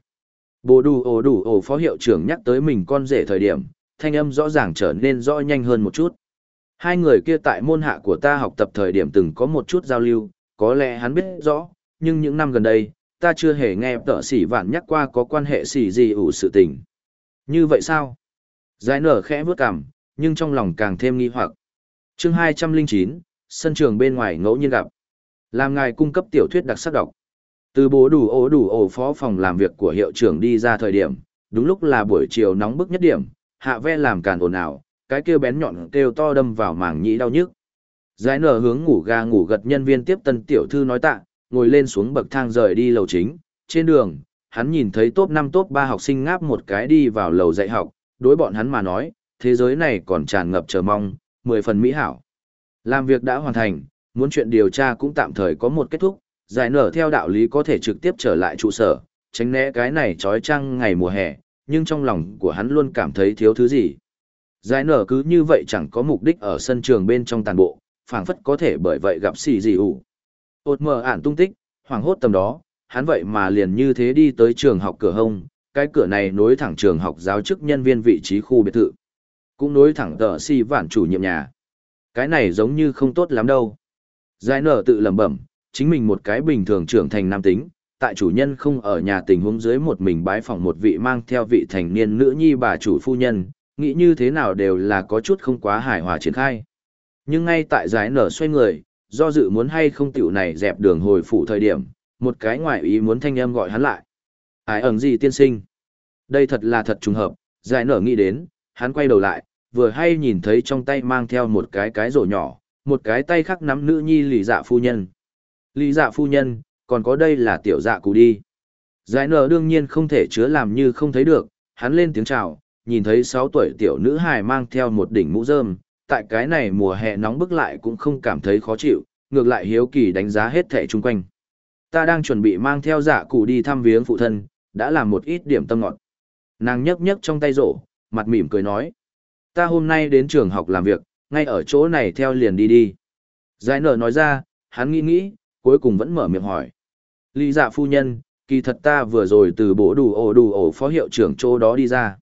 Bồ đủ ổ đủ ổ phó hiệu trưởng nhắc tới mình con rể thời điểm, thanh âm rõ ràng trở nên rõ nhanh hơn một chút. Hai người kia tại môn hạ của ta học tập thời điểm từng có một chút giao lưu, có lẽ hắn biết rõ, nhưng những năm gần đây, ta chưa hề nghe tợ xỉ vạn nhắc qua có quan hệ xỉ gì ủ sự tình. Như vậy sao? Giải nở khẽ vướt cằm, nhưng trong lòng càng thêm nghi hoặc. chương 209, sân trường bên ngoài ngẫu nhiên gặp. Làm ngài cung cấp tiểu thuyết đặc sắc đọc. Từ bố đủ ổ đủ ổ phó phòng làm việc của hiệu trưởng đi ra thời điểm, đúng lúc là buổi chiều nóng bức nhất điểm, hạ ve làm càn ồn ào, cái kêu bén nhọn kêu to đâm vào màng nhĩ đau nhức. Giải nở hướng ngủ ga ngủ gật nhân viên tiếp tân tiểu thư nói tạ, ngồi lên xuống bậc thang rời đi lầu chính. Trên đường, hắn nhìn thấy top 5 top 3 học sinh ngáp một cái đi vào lầu dạy học, đối bọn hắn mà nói, thế giới này còn tràn ngập chờ mong, 10 phần mỹ hảo. Làm việc đã hoàn thành, muốn chuyện điều tra cũng tạm thời có một kết thúc, giải nở theo đạo lý có thể trực tiếp trở lại trụ sở, tránh né cái này trói trăng ngày mùa hè, nhưng trong lòng của hắn luôn cảm thấy thiếu thứ gì. Giải nở cứ như vậy chẳng có mục đích ở sân trường bên trong tàn bộ, phảng phất có thể bởi vậy gặp xì gì ủ. Ôt mờ ản tung tích, hoảng hốt tầm đó, hắn vậy mà liền như thế đi tới trường học cửa hông, cái cửa này nối thẳng trường học giáo chức nhân viên vị trí khu biệt thự. Cũng nối thẳng tờ si vạn chủ nhiệm nhà. Cái này giống như không tốt lắm đâu. Giải nở tự lẩm bẩm, chính mình một cái bình thường trưởng thành nam tính, tại chủ nhân không ở nhà tình huống dưới một mình bái phỏng một vị mang theo vị thành niên nữ nhi bà chủ phu nhân, nghĩ như thế nào đều là có chút không quá hài hòa triển khai. Nhưng ngay tại giải nở xoay người, do dự muốn hay không tiểu này dẹp đường hồi phủ thời điểm, một cái ngoại ý muốn thanh âm gọi hắn lại. Ai ẩn gì tiên sinh? Đây thật là thật trùng hợp, giải nở nghĩ đến, hắn quay đầu lại, vừa hay nhìn thấy trong tay mang theo một cái cái rổ nhỏ, một cái tay khác nắm nữ nhi lì dạ phu nhân. Lì dạ phu nhân, còn có đây là tiểu dạ cụ đi. Giải nở đương nhiên không thể chứa làm như không thấy được, hắn lên tiếng chào, nhìn thấy 6 tuổi tiểu nữ hài mang theo một đỉnh mũ rơm, tại cái này mùa hè nóng bức lại cũng không cảm thấy khó chịu, ngược lại hiếu kỳ đánh giá hết thẻ chung quanh. Ta đang chuẩn bị mang theo dạ cụ đi thăm viếng phụ thân, đã làm một ít điểm tâm ngọt. Nàng nhấc nhấc trong tay rổ, mặt mỉm cười nói. Ta hôm nay đến trường học làm việc, ngay ở chỗ này theo liền đi đi. Giải nở nói ra, hắn nghĩ nghĩ, cuối cùng vẫn mở miệng hỏi. Lý dạ phu nhân, kỳ thật ta vừa rồi từ bộ đủ ổ đủ ổ phó hiệu trưởng chỗ đó đi ra.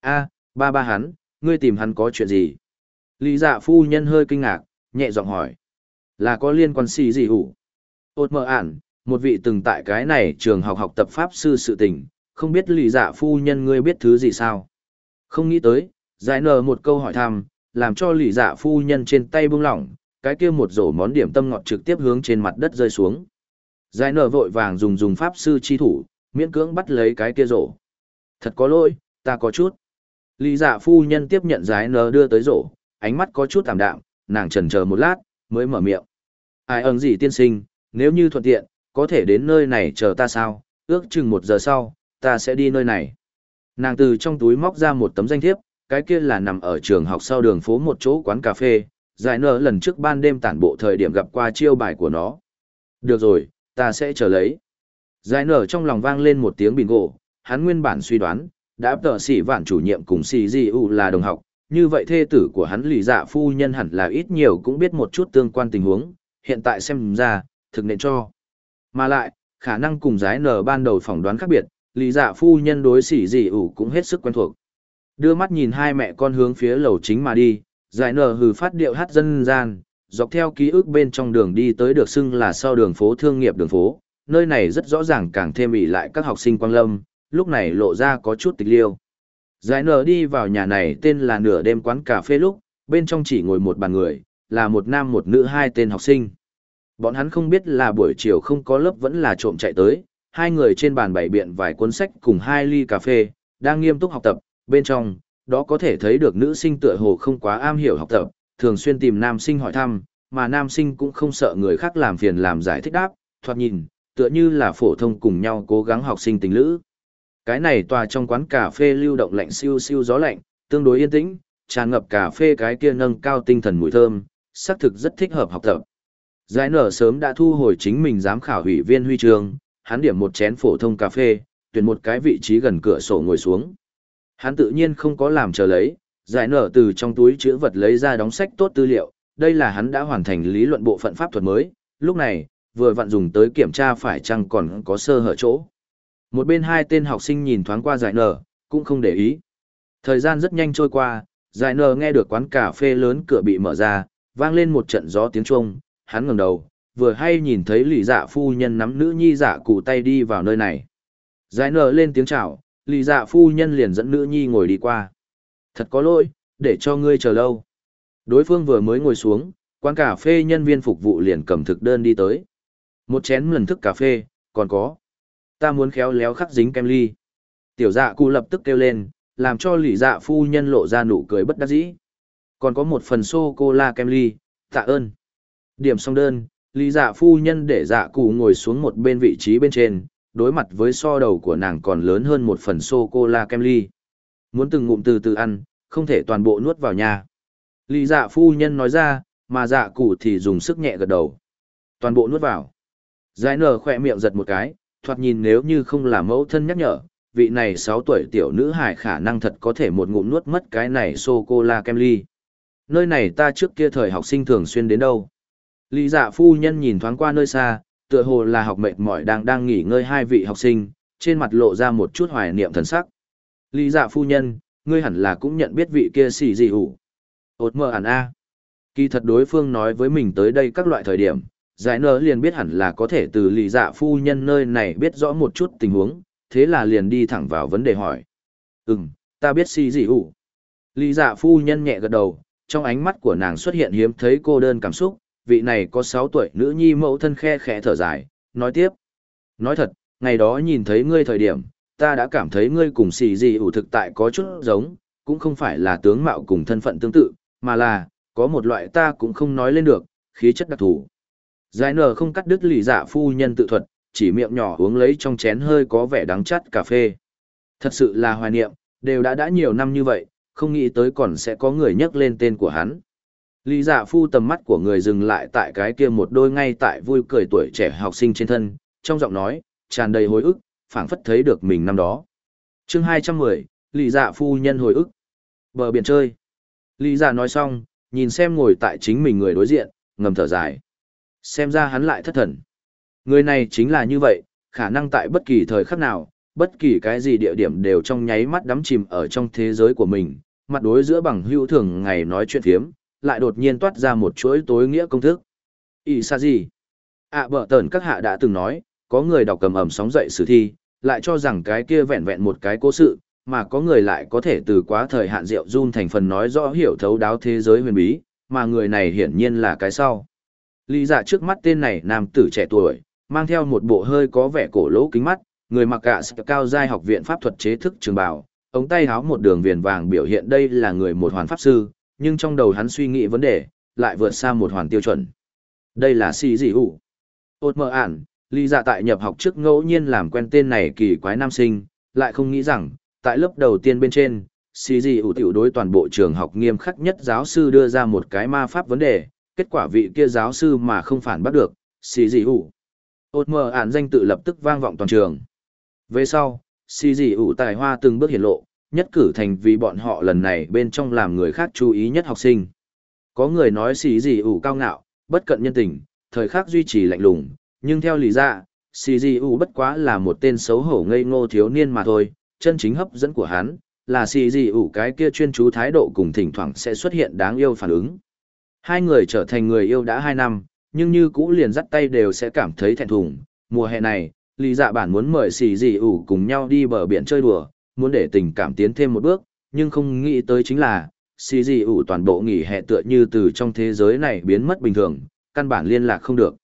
a ba ba hắn, ngươi tìm hắn có chuyện gì? Lý dạ phu nhân hơi kinh ngạc, nhẹ giọng hỏi. Là có liên quan gì gì hủ? Ôt mơ ản, một vị từng tại cái này trường học học tập pháp sư sự tình, không biết lý dạ phu nhân ngươi biết thứ gì sao? Không nghĩ tới, giải nở một câu hỏi thăm, làm cho lì dạ phu nhân trên tay buông lỏng, cái kia một rổ món điểm tâm ngọt trực tiếp hướng trên mặt đất rơi xuống. Giải nở vội vàng dùng dùng pháp sư chi thủ, miễn cưỡng bắt lấy cái kia rổ. Thật có lỗi, ta có chút. Lý dạ phu nhân tiếp nhận giải nở đưa tới rổ, ánh mắt có chút tạm đạm, nàng chần chờ một lát, mới mở miệng. Ai ơn gì tiên sinh, nếu như thuận tiện, có thể đến nơi này chờ ta sao, ước chừng một giờ sau, ta sẽ đi nơi này. Nàng từ trong túi móc ra một tấm danh thiếp, cái kia là nằm ở trường học sau đường phố một chỗ quán cà phê, giải nở lần trước ban đêm tản bộ thời điểm gặp qua chiêu bài của nó. Được rồi, ta sẽ chờ lấy. Giải nở trong lòng vang lên một tiếng bình gỗ, hắn nguyên bản suy đoán, đã tờ sĩ vạn chủ nhiệm cùng sĩ di u là đồng học, như vậy thê tử của hắn lì dạ phu nhân hẳn là ít nhiều cũng biết một chút tương quan tình huống, hiện tại xem ra, thực nện cho. Mà lại, khả năng cùng giải nở ban đầu phỏng đoán khác biệt, lì dạ phu nhân đối sĩ di ủ cũng hết sức quen thuộc. Đưa mắt nhìn hai mẹ con hướng phía lầu chính mà đi, giải nở hừ phát điệu hát dân gian, dọc theo ký ức bên trong đường đi tới được xưng là sau đường phố thương nghiệp đường phố, nơi này rất rõ ràng càng thêm ỉ lại các học sinh quang lâm, lúc này lộ ra có chút tịch liêu. Giải nở đi vào nhà này tên là nửa đêm quán cà phê lúc, bên trong chỉ ngồi một bàn người, là một nam một nữ hai tên học sinh. Bọn hắn không biết là buổi chiều không có lớp vẫn là trộm chạy tới, hai người trên bàn bày biện vài cuốn sách cùng hai ly cà phê, đang nghiêm túc học tập, bên trong, đó có thể thấy được nữ sinh tựa hồ không quá am hiểu học tập, thường xuyên tìm nam sinh hỏi thăm, mà nam sinh cũng không sợ người khác làm phiền làm giải thích đáp, thoạt nhìn, tựa như là phổ thông cùng nhau cố gắng học sinh tình lữ. Cái này tòa trong quán cà phê lưu động lạnh siêu siêu gió lạnh, tương đối yên tĩnh, tràn ngập cà phê cái kia nâng cao tinh thần mùi thơm, xác thực rất thích hợp học tập. Giải nở sớm đã thu hồi chính mình giám khảo hủy viên huy trường, hắn điểm một chén phổ thông cà phê, tuyển một cái vị trí gần cửa sổ ngồi xuống. Hắn tự nhiên không có làm chờ lấy, giải nở từ trong túi chữ vật lấy ra đóng sách tốt tư liệu, đây là hắn đã hoàn thành lý luận bộ phận pháp thuật mới, lúc này, vừa vặn dùng tới kiểm tra phải chăng còn có sơ hở chỗ. Một bên hai tên học sinh nhìn thoáng qua giải nở, cũng không để ý. Thời gian rất nhanh trôi qua, giải nở nghe được quán cà phê lớn cửa bị mở ra, vang lên một trận gió tiếng chuông, hắn ngẩng đầu, vừa hay nhìn thấy lì dạ phu nhân nắm nữ nhi dạ cụ tay đi vào nơi này. Giải nở lên tiếng chào, lì dạ phu nhân liền dẫn nữ nhi ngồi đi qua. Thật có lỗi, để cho ngươi chờ lâu. Đối phương vừa mới ngồi xuống, quán cà phê nhân viên phục vụ liền cầm thực đơn đi tới. Một chén lần thức cà phê, còn có. Ta muốn khéo léo khắc dính kem ly. Tiểu dạ cụ lập tức kêu lên, làm cho lì dạ phu nhân lộ ra nụ cười bất đắc dĩ. Còn có một phần sô-cô-la kem ly, tạ ơn. Điểm xong đơn, lý dạ phu nhân để dạ cụ ngồi xuống một bên vị trí bên trên, đối mặt với so đầu của nàng còn lớn hơn một phần sô-cô-la kem ly. Muốn từng ngụm từ từ ăn, không thể toàn bộ nuốt vào nhà. Lý dạ phu nhân nói ra, mà dạ cụ thì dùng sức nhẹ gật đầu. Toàn bộ nuốt vào. Giải nở khỏe miệng giật một cái, thoạt nhìn nếu như không là mẫu thân nhắc nhở, vị này 6 tuổi tiểu nữ hài khả năng thật có thể một ngụm nuốt mất cái này sô-cô-la kem ly. Nơi này ta trước kia thời học sinh thường xuyên đến đâu. Lý dạ phu nhân nhìn thoáng qua nơi xa, tựa hồ là học mệt mỏi đang đang nghỉ ngơi hai vị học sinh, trên mặt lộ ra một chút hoài niệm thần sắc. Lý dạ phu nhân, ngươi hẳn là cũng nhận biết vị kia xì gì hủ. Ốt mơ hẳn a. Kỳ thật đối phương nói với mình tới đây các loại thời điểm, giải nở liền biết hẳn là có thể từ lý dạ phu nhân nơi này biết rõ một chút tình huống, thế là liền đi thẳng vào vấn đề hỏi. Ừm, ta biết xì gì hủ. Lý dạ phu nhân nhẹ gật đầu, trong ánh mắt của nàng xuất hiện hiếm thấy cô đơn cảm xúc, vị này có 6 tuổi nữ nhi mẫu thân khe khẽ thở dài, nói tiếp. Nói thật, ngày đó nhìn thấy ngươi thời điểm, ta đã cảm thấy ngươi cùng xì gì ủ thực tại có chút giống, cũng không phải là tướng mạo cùng thân phận tương tự, mà là, có một loại ta cũng không nói lên được, khí chất đặc thù. Giải nở không cắt đứt lì giả phu nhân tự thuật, chỉ miệng nhỏ uống lấy trong chén hơi có vẻ đắng chát cà phê. Thật sự là hoài niệm, đều đã đã nhiều năm như vậy, không nghĩ tới còn sẽ có người nhắc lên tên của hắn. Lý dạ phu tầm mắt của người dừng lại tại cái kia một đôi ngay tại vui cười tuổi trẻ học sinh trên thân, trong giọng nói, tràn đầy hồi ức, phảng phất thấy được mình năm đó. chương 210, Lý dạ phu nhân hồi ức. Bờ biển chơi. Lý dạ nói xong, nhìn xem ngồi tại chính mình người đối diện, ngầm thở dài. Xem ra hắn lại thất thần. Người này chính là như vậy, khả năng tại bất kỳ thời khắc nào, bất kỳ cái gì địa điểm đều trong nháy mắt đắm chìm ở trong thế giới của mình, mặt đối giữa bằng hữu thường ngày nói chuyện thiếm, lại đột nhiên toát ra một chuỗi tối nghĩa công thức. Ý xa gì? À bở tờn các hạ đã từng nói, có người đọc cầm ẩm sóng dậy sử thi, lại cho rằng cái kia vẹn vẹn một cái cố sự, mà có người lại có thể từ quá thời hạn rượu run thành phần nói rõ hiểu thấu đáo thế giới huyền bí, mà người này hiển nhiên là cái sau. Lý giả trước mắt tên này nam tử trẻ tuổi, mang theo một bộ hơi có vẻ cổ lỗ kính mắt, người mặc cả cao giai học viện pháp thuật chế thức trường bào, ống tay háo một đường viền vàng biểu hiện đây là người một hoàn pháp sư, nhưng trong đầu hắn suy nghĩ vấn đề, lại vượt xa một hoàn tiêu chuẩn. Đây là xì gì hủ. ột mơ ản, ly giả dạ tại nhập học trước ngẫu nhiên làm quen tên này kỳ quái nam sinh, lại không nghĩ rằng, tại lớp đầu tiên bên trên, xì gì ủ tiểu đối toàn bộ trường học nghiêm khắc nhất giáo sư đưa ra một cái ma pháp vấn đề, kết quả vị kia giáo sư mà không phản bắt được, xì gì ủ. Ốt mờ ản danh tự lập tức vang vọng toàn trường. Về sau, xì gì ủ tài hoa từng bước hiển lộ, nhất cử thành vì bọn họ lần này bên trong làm người khác chú ý nhất học sinh. Có người nói xì gì ủ cao ngạo, bất cận nhân tình, thời khắc duy trì lạnh lùng, nhưng theo lý ra, xì gì ủ bất quá là một tên xấu hổ ngây ngô thiếu niên mà thôi, chân chính hấp dẫn của hắn là xì gì ủ cái kia chuyên chú thái độ cùng thỉnh thoảng sẽ xuất hiện đáng yêu phản ứng. Hai người trở thành người yêu đã hai năm, nhưng như cũ liền dắt tay đều sẽ cảm thấy thẹn thùng. Mùa hè này, Lý Dạ bản muốn mời xì gì ủ cùng nhau đi bờ biển chơi đùa, muốn để tình cảm tiến thêm một bước, nhưng không nghĩ tới chính là, xì gì ủ toàn bộ nghỉ hè tựa như từ trong thế giới này biến mất bình thường, căn bản liên lạc không được.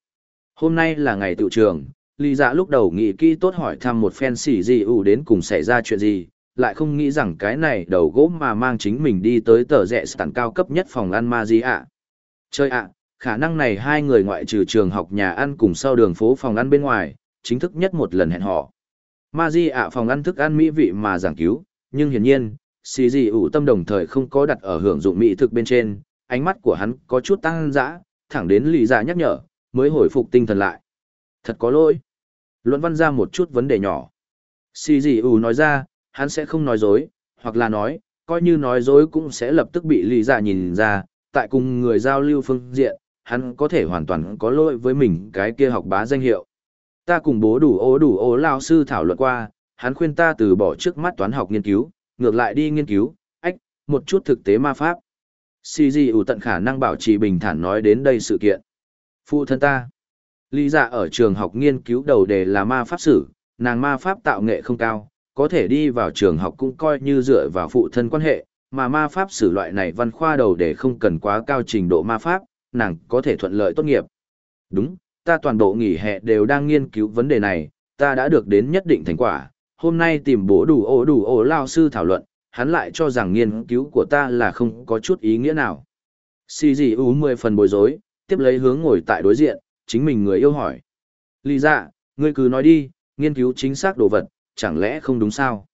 Hôm nay là ngày tự trường, Lý Dạ lúc đầu nghĩ kỹ tốt hỏi thăm một fan xì gì ủ đến cùng xảy ra chuyện gì, lại không nghĩ rằng cái này đầu gỗ mà mang chính mình đi tới tờ rẽ sẵn cao cấp nhất phòng ăn ma gì ạ. Chơi ạ, khả năng này hai người ngoại trừ trường học nhà ăn cùng sau đường phố phòng ăn bên ngoài, chính thức nhất một lần hẹn họ. Ma di ạ phòng ăn thức ăn mỹ vị mà giảng cứu, nhưng hiển nhiên, xì gì ủ tâm đồng thời không có đặt ở hưởng dụng mỹ thực bên trên, ánh mắt của hắn có chút tăng dã, thẳng đến lì dạ nhắc nhở, mới hồi phục tinh thần lại. Thật có lỗi. Luận văn ra một chút vấn đề nhỏ. Xì gì ủ nói ra, hắn sẽ không nói dối, hoặc là nói, coi như nói dối cũng sẽ lập tức bị lì dạ nhìn ra, tại cùng người giao lưu phương diện, hắn có thể hoàn toàn có lỗi với mình cái kia học bá danh hiệu. Ta cùng bố đủ ố đủ ố lao sư thảo luận qua, hắn khuyên ta từ bỏ trước mắt toán học nghiên cứu, ngược lại đi nghiên cứu, ách, một chút thực tế ma pháp. Xì gì ủ tận khả năng bảo trì bình thản nói đến đây sự kiện. Phụ thân ta. Lý giả ở trường học nghiên cứu đầu đề là ma pháp sử, nàng ma pháp tạo nghệ không cao, có thể đi vào trường học cũng coi như dựa vào phụ thân quan hệ, mà ma pháp sử loại này văn khoa đầu đề không cần quá cao trình độ ma pháp, nàng có thể thuận lợi tốt nghiệp. Đúng, ta toàn bộ nghỉ hè đều đang nghiên cứu vấn đề này, ta đã được đến nhất định thành quả. Hôm nay tìm bố đủ ổ đủ ổ lao sư thảo luận, hắn lại cho rằng nghiên cứu của ta là không có chút ý nghĩa nào. Xì gì ú mười phần bối rối, tiếp lấy hướng ngồi tại đối diện, chính mình người yêu hỏi. Lý dạ, ngươi cứ nói đi, nghiên cứu chính xác đồ vật, chẳng lẽ không đúng sao?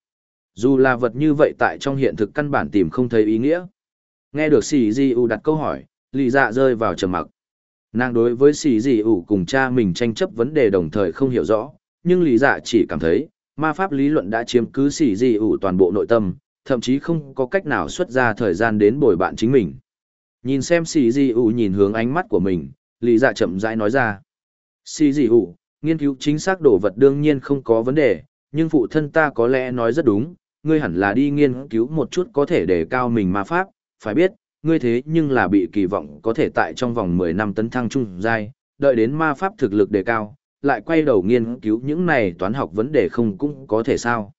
Dù là vật như vậy tại trong hiện thực căn bản tìm không thấy ý nghĩa. Nghe được xì Di U đặt câu hỏi, Lý Dạ rơi vào trầm mặc. Nàng đối với Xì Dị U cùng cha mình tranh chấp vấn đề đồng thời không hiểu rõ, nhưng Lý Dạ chỉ cảm thấy, ma pháp lý luận đã chiếm cứ Xì Dị U toàn bộ nội tâm, thậm chí không có cách nào xuất ra thời gian đến bồi bạn chính mình. Nhìn xem Xì Dị U nhìn hướng ánh mắt của mình, Lý Dạ chậm rãi nói ra. Xì Dị U, nghiên cứu chính xác đồ vật đương nhiên không có vấn đề, nhưng phụ thân ta có lẽ nói rất đúng, ngươi hẳn là đi nghiên cứu một chút có thể để cao mình ma pháp, phải biết, ngươi thế nhưng là bị kỳ vọng có thể tại trong vòng 10 năm tấn thăng trung giai, đợi đến ma pháp thực lực đề cao, lại quay đầu nghiên cứu những này toán học vấn đề không cũng có thể sao.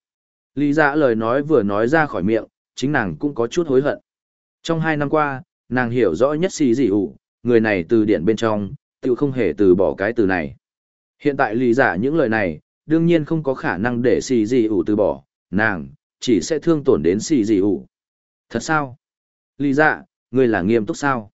Lý dạ lời nói vừa nói ra khỏi miệng, chính nàng cũng có chút hối hận. Trong hai năm qua, nàng hiểu rõ nhất xì dị ủ, người này từ điện bên trong, tự không hề từ bỏ cái từ này. Hiện tại lý giả dạ những lời này, đương nhiên không có khả năng để xì gì ủ từ bỏ, nàng, chỉ sẽ thương tổn đến xì gì ủ. Thật sao? Lý dạ, ngươi là nghiêm túc sao?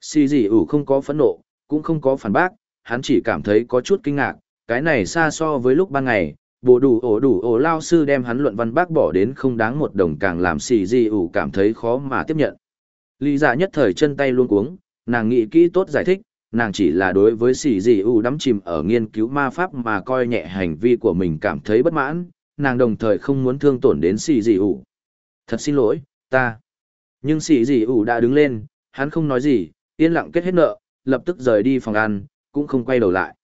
Xì gì ủ không có phẫn nộ, cũng không có phản bác, hắn chỉ cảm thấy có chút kinh ngạc, cái này xa so với lúc ban ngày, bộ đủ ổ đủ ổ lao sư đem hắn luận văn bác bỏ đến không đáng một đồng càng làm xì gì ủ cảm thấy khó mà tiếp nhận. Lý dạ nhất thời chân tay luôn cuống, nàng nghĩ kỹ tốt giải thích, nàng chỉ là đối với xì gì ủ đắm chìm ở nghiên cứu ma pháp mà coi nhẹ hành vi của mình cảm thấy bất mãn, nàng đồng thời không muốn thương tổn đến xì gì ủ. Thật xin lỗi, ta. Nhưng sĩ gì ủ đã đứng lên, hắn không nói gì, yên lặng kết hết nợ, lập tức rời đi phòng ăn, cũng không quay đầu lại.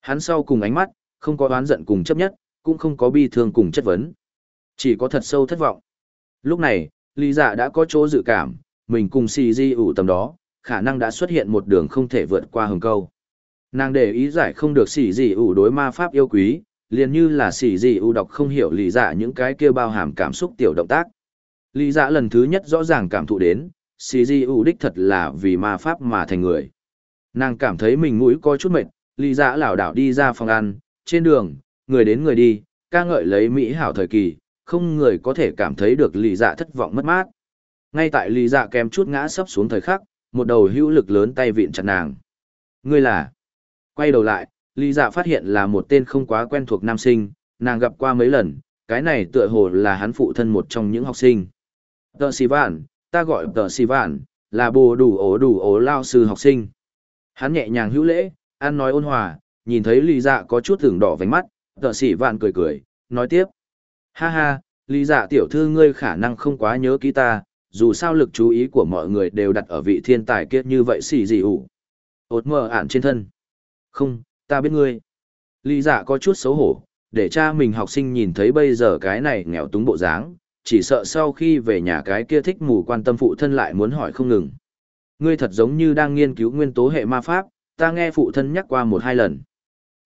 Hắn sau cùng ánh mắt, không có oán giận cùng chấp nhất, cũng không có bi thương cùng chất vấn. Chỉ có thật sâu thất vọng. Lúc này, Lý Dạ đã có chỗ dự cảm, mình cùng sĩ di ủ tầm đó, khả năng đã xuất hiện một đường không thể vượt qua hừng câu. Nàng để ý giải không được sĩ di ủ đối ma pháp yêu quý, liền như là sĩ di ủ đọc không hiểu Lý Dạ những cái kia bao hàm cảm xúc tiểu động tác. Lý Dạ lần thứ nhất rõ ràng cảm thụ đến, xì di ủ đích thật là vì ma pháp mà thành người. Nàng cảm thấy mình mũi có chút mệt, Lý Dạ lảo đảo đi ra phòng ăn, trên đường, người đến người đi, ca ngợi lấy Mỹ hảo thời kỳ, không người có thể cảm thấy được Lý Dạ thất vọng mất mát. Ngay tại Lý Dạ kém chút ngã sấp xuống thời khắc, một đầu hữu lực lớn tay vịn chặt nàng. Ngươi là? Quay đầu lại, Lý Dạ phát hiện là một tên không quá quen thuộc nam sinh, nàng gặp qua mấy lần, cái này tựa hồ là hắn phụ thân một trong những học sinh. Tờ Sì Vạn, ta gọi Tờ Sì Vạn, là bồ đủ ổ đủ ổ lao sư học sinh. Hắn nhẹ nhàng hữu lễ, ăn nói ôn hòa, nhìn thấy Lý Dạ có chút thưởng đỏ vánh mắt, Tờ Sì Vạn cười cười, nói tiếp. Ha ha, Lý Dạ tiểu thư ngươi khả năng không quá nhớ ký ta, dù sao lực chú ý của mọi người đều đặt ở vị thiên tài kiết như vậy xì gì ủ. Ốt mờ ản trên thân. Không, ta biết ngươi. Lý Dạ có chút xấu hổ, để cha mình học sinh nhìn thấy bây giờ cái này nghèo túng bộ dáng, chỉ sợ sau khi về nhà cái kia thích mù quan tâm phụ thân lại muốn hỏi không ngừng. Ngươi thật giống như đang nghiên cứu nguyên tố hệ ma pháp, ta nghe phụ thân nhắc qua một hai lần.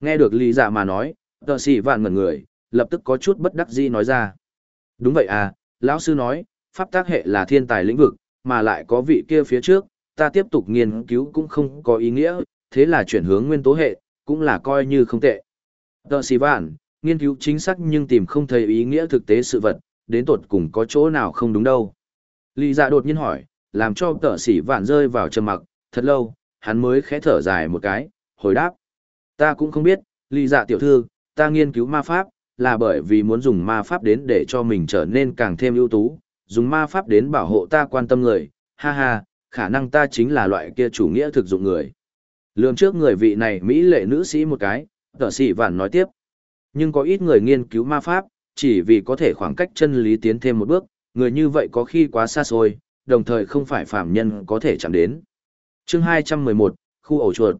Nghe được lý dạ mà nói, tờ sĩ vạn ngẩn người, lập tức có chút bất đắc dĩ nói ra. Đúng vậy à, lão sư nói, pháp tác hệ là thiên tài lĩnh vực, mà lại có vị kia phía trước, ta tiếp tục nghiên cứu cũng không có ý nghĩa, thế là chuyển hướng nguyên tố hệ, cũng là coi như không tệ. Tờ sĩ vạn, nghiên cứu chính xác nhưng tìm không thấy ý nghĩa thực tế sự vật, đến tột cùng có chỗ nào không đúng đâu. Lý dạ đột nhiên hỏi, làm cho tờ sĩ vạn rơi vào trầm mặc, thật lâu, hắn mới khẽ thở dài một cái, hồi đáp. Ta cũng không biết, Lý dạ tiểu thư, ta nghiên cứu ma pháp, là bởi vì muốn dùng ma pháp đến để cho mình trở nên càng thêm ưu tú, dùng ma pháp đến bảo hộ ta quan tâm người, ha ha, khả năng ta chính là loại kia chủ nghĩa thực dụng người. Lương trước người vị này Mỹ lệ nữ sĩ một cái, tờ sĩ vạn nói tiếp. Nhưng có ít người nghiên cứu ma pháp, chỉ vì có thể khoảng cách chân lý tiến thêm một bước, người như vậy có khi quá xa xôi, đồng thời không phải phàm nhân có thể chạm đến. Chương 211, khu ổ chuột.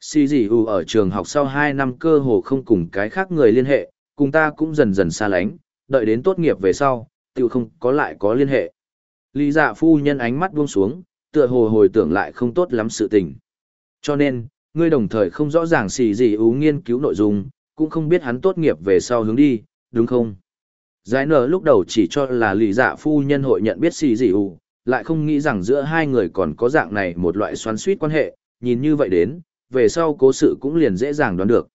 Si dì u ở trường học sau 2 năm cơ hồ không cùng cái khác người liên hệ, cùng ta cũng dần dần xa lánh, đợi đến tốt nghiệp về sau, tự không có lại có liên hệ. Lý dạ phu nhân ánh mắt buông xuống, tựa hồ hồi tưởng lại không tốt lắm sự tình. Cho nên, ngươi đồng thời không rõ ràng xì gì ú nghiên cứu nội dung, cũng không biết hắn tốt nghiệp về sau hướng đi, đúng không? Giải nở lúc đầu chỉ cho là lì dạ phu nhân hội nhận biết xì gì ủ, lại không nghĩ rằng giữa hai người còn có dạng này một loại xoắn suýt quan hệ, nhìn như vậy đến, về sau cố sự cũng liền dễ dàng đoán được.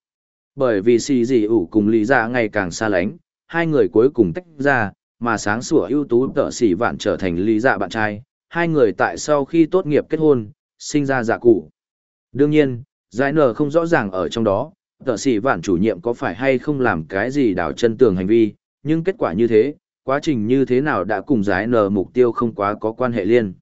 Bởi vì xì gì ủ cùng lì dạ ngày càng xa lánh, hai người cuối cùng tách ra, mà sáng sủa ưu tú tợ xỉ vạn trở thành lì dạ bạn trai, hai người tại sau khi tốt nghiệp kết hôn, sinh ra dạ cụ. Đương nhiên, giải nở không rõ ràng ở trong đó, tợ sĩ vạn chủ nhiệm có phải hay không làm cái gì đảo chân tường hành vi, nhưng kết quả như thế, quá trình như thế nào đã cùng giải nở mục tiêu không quá có quan hệ liên.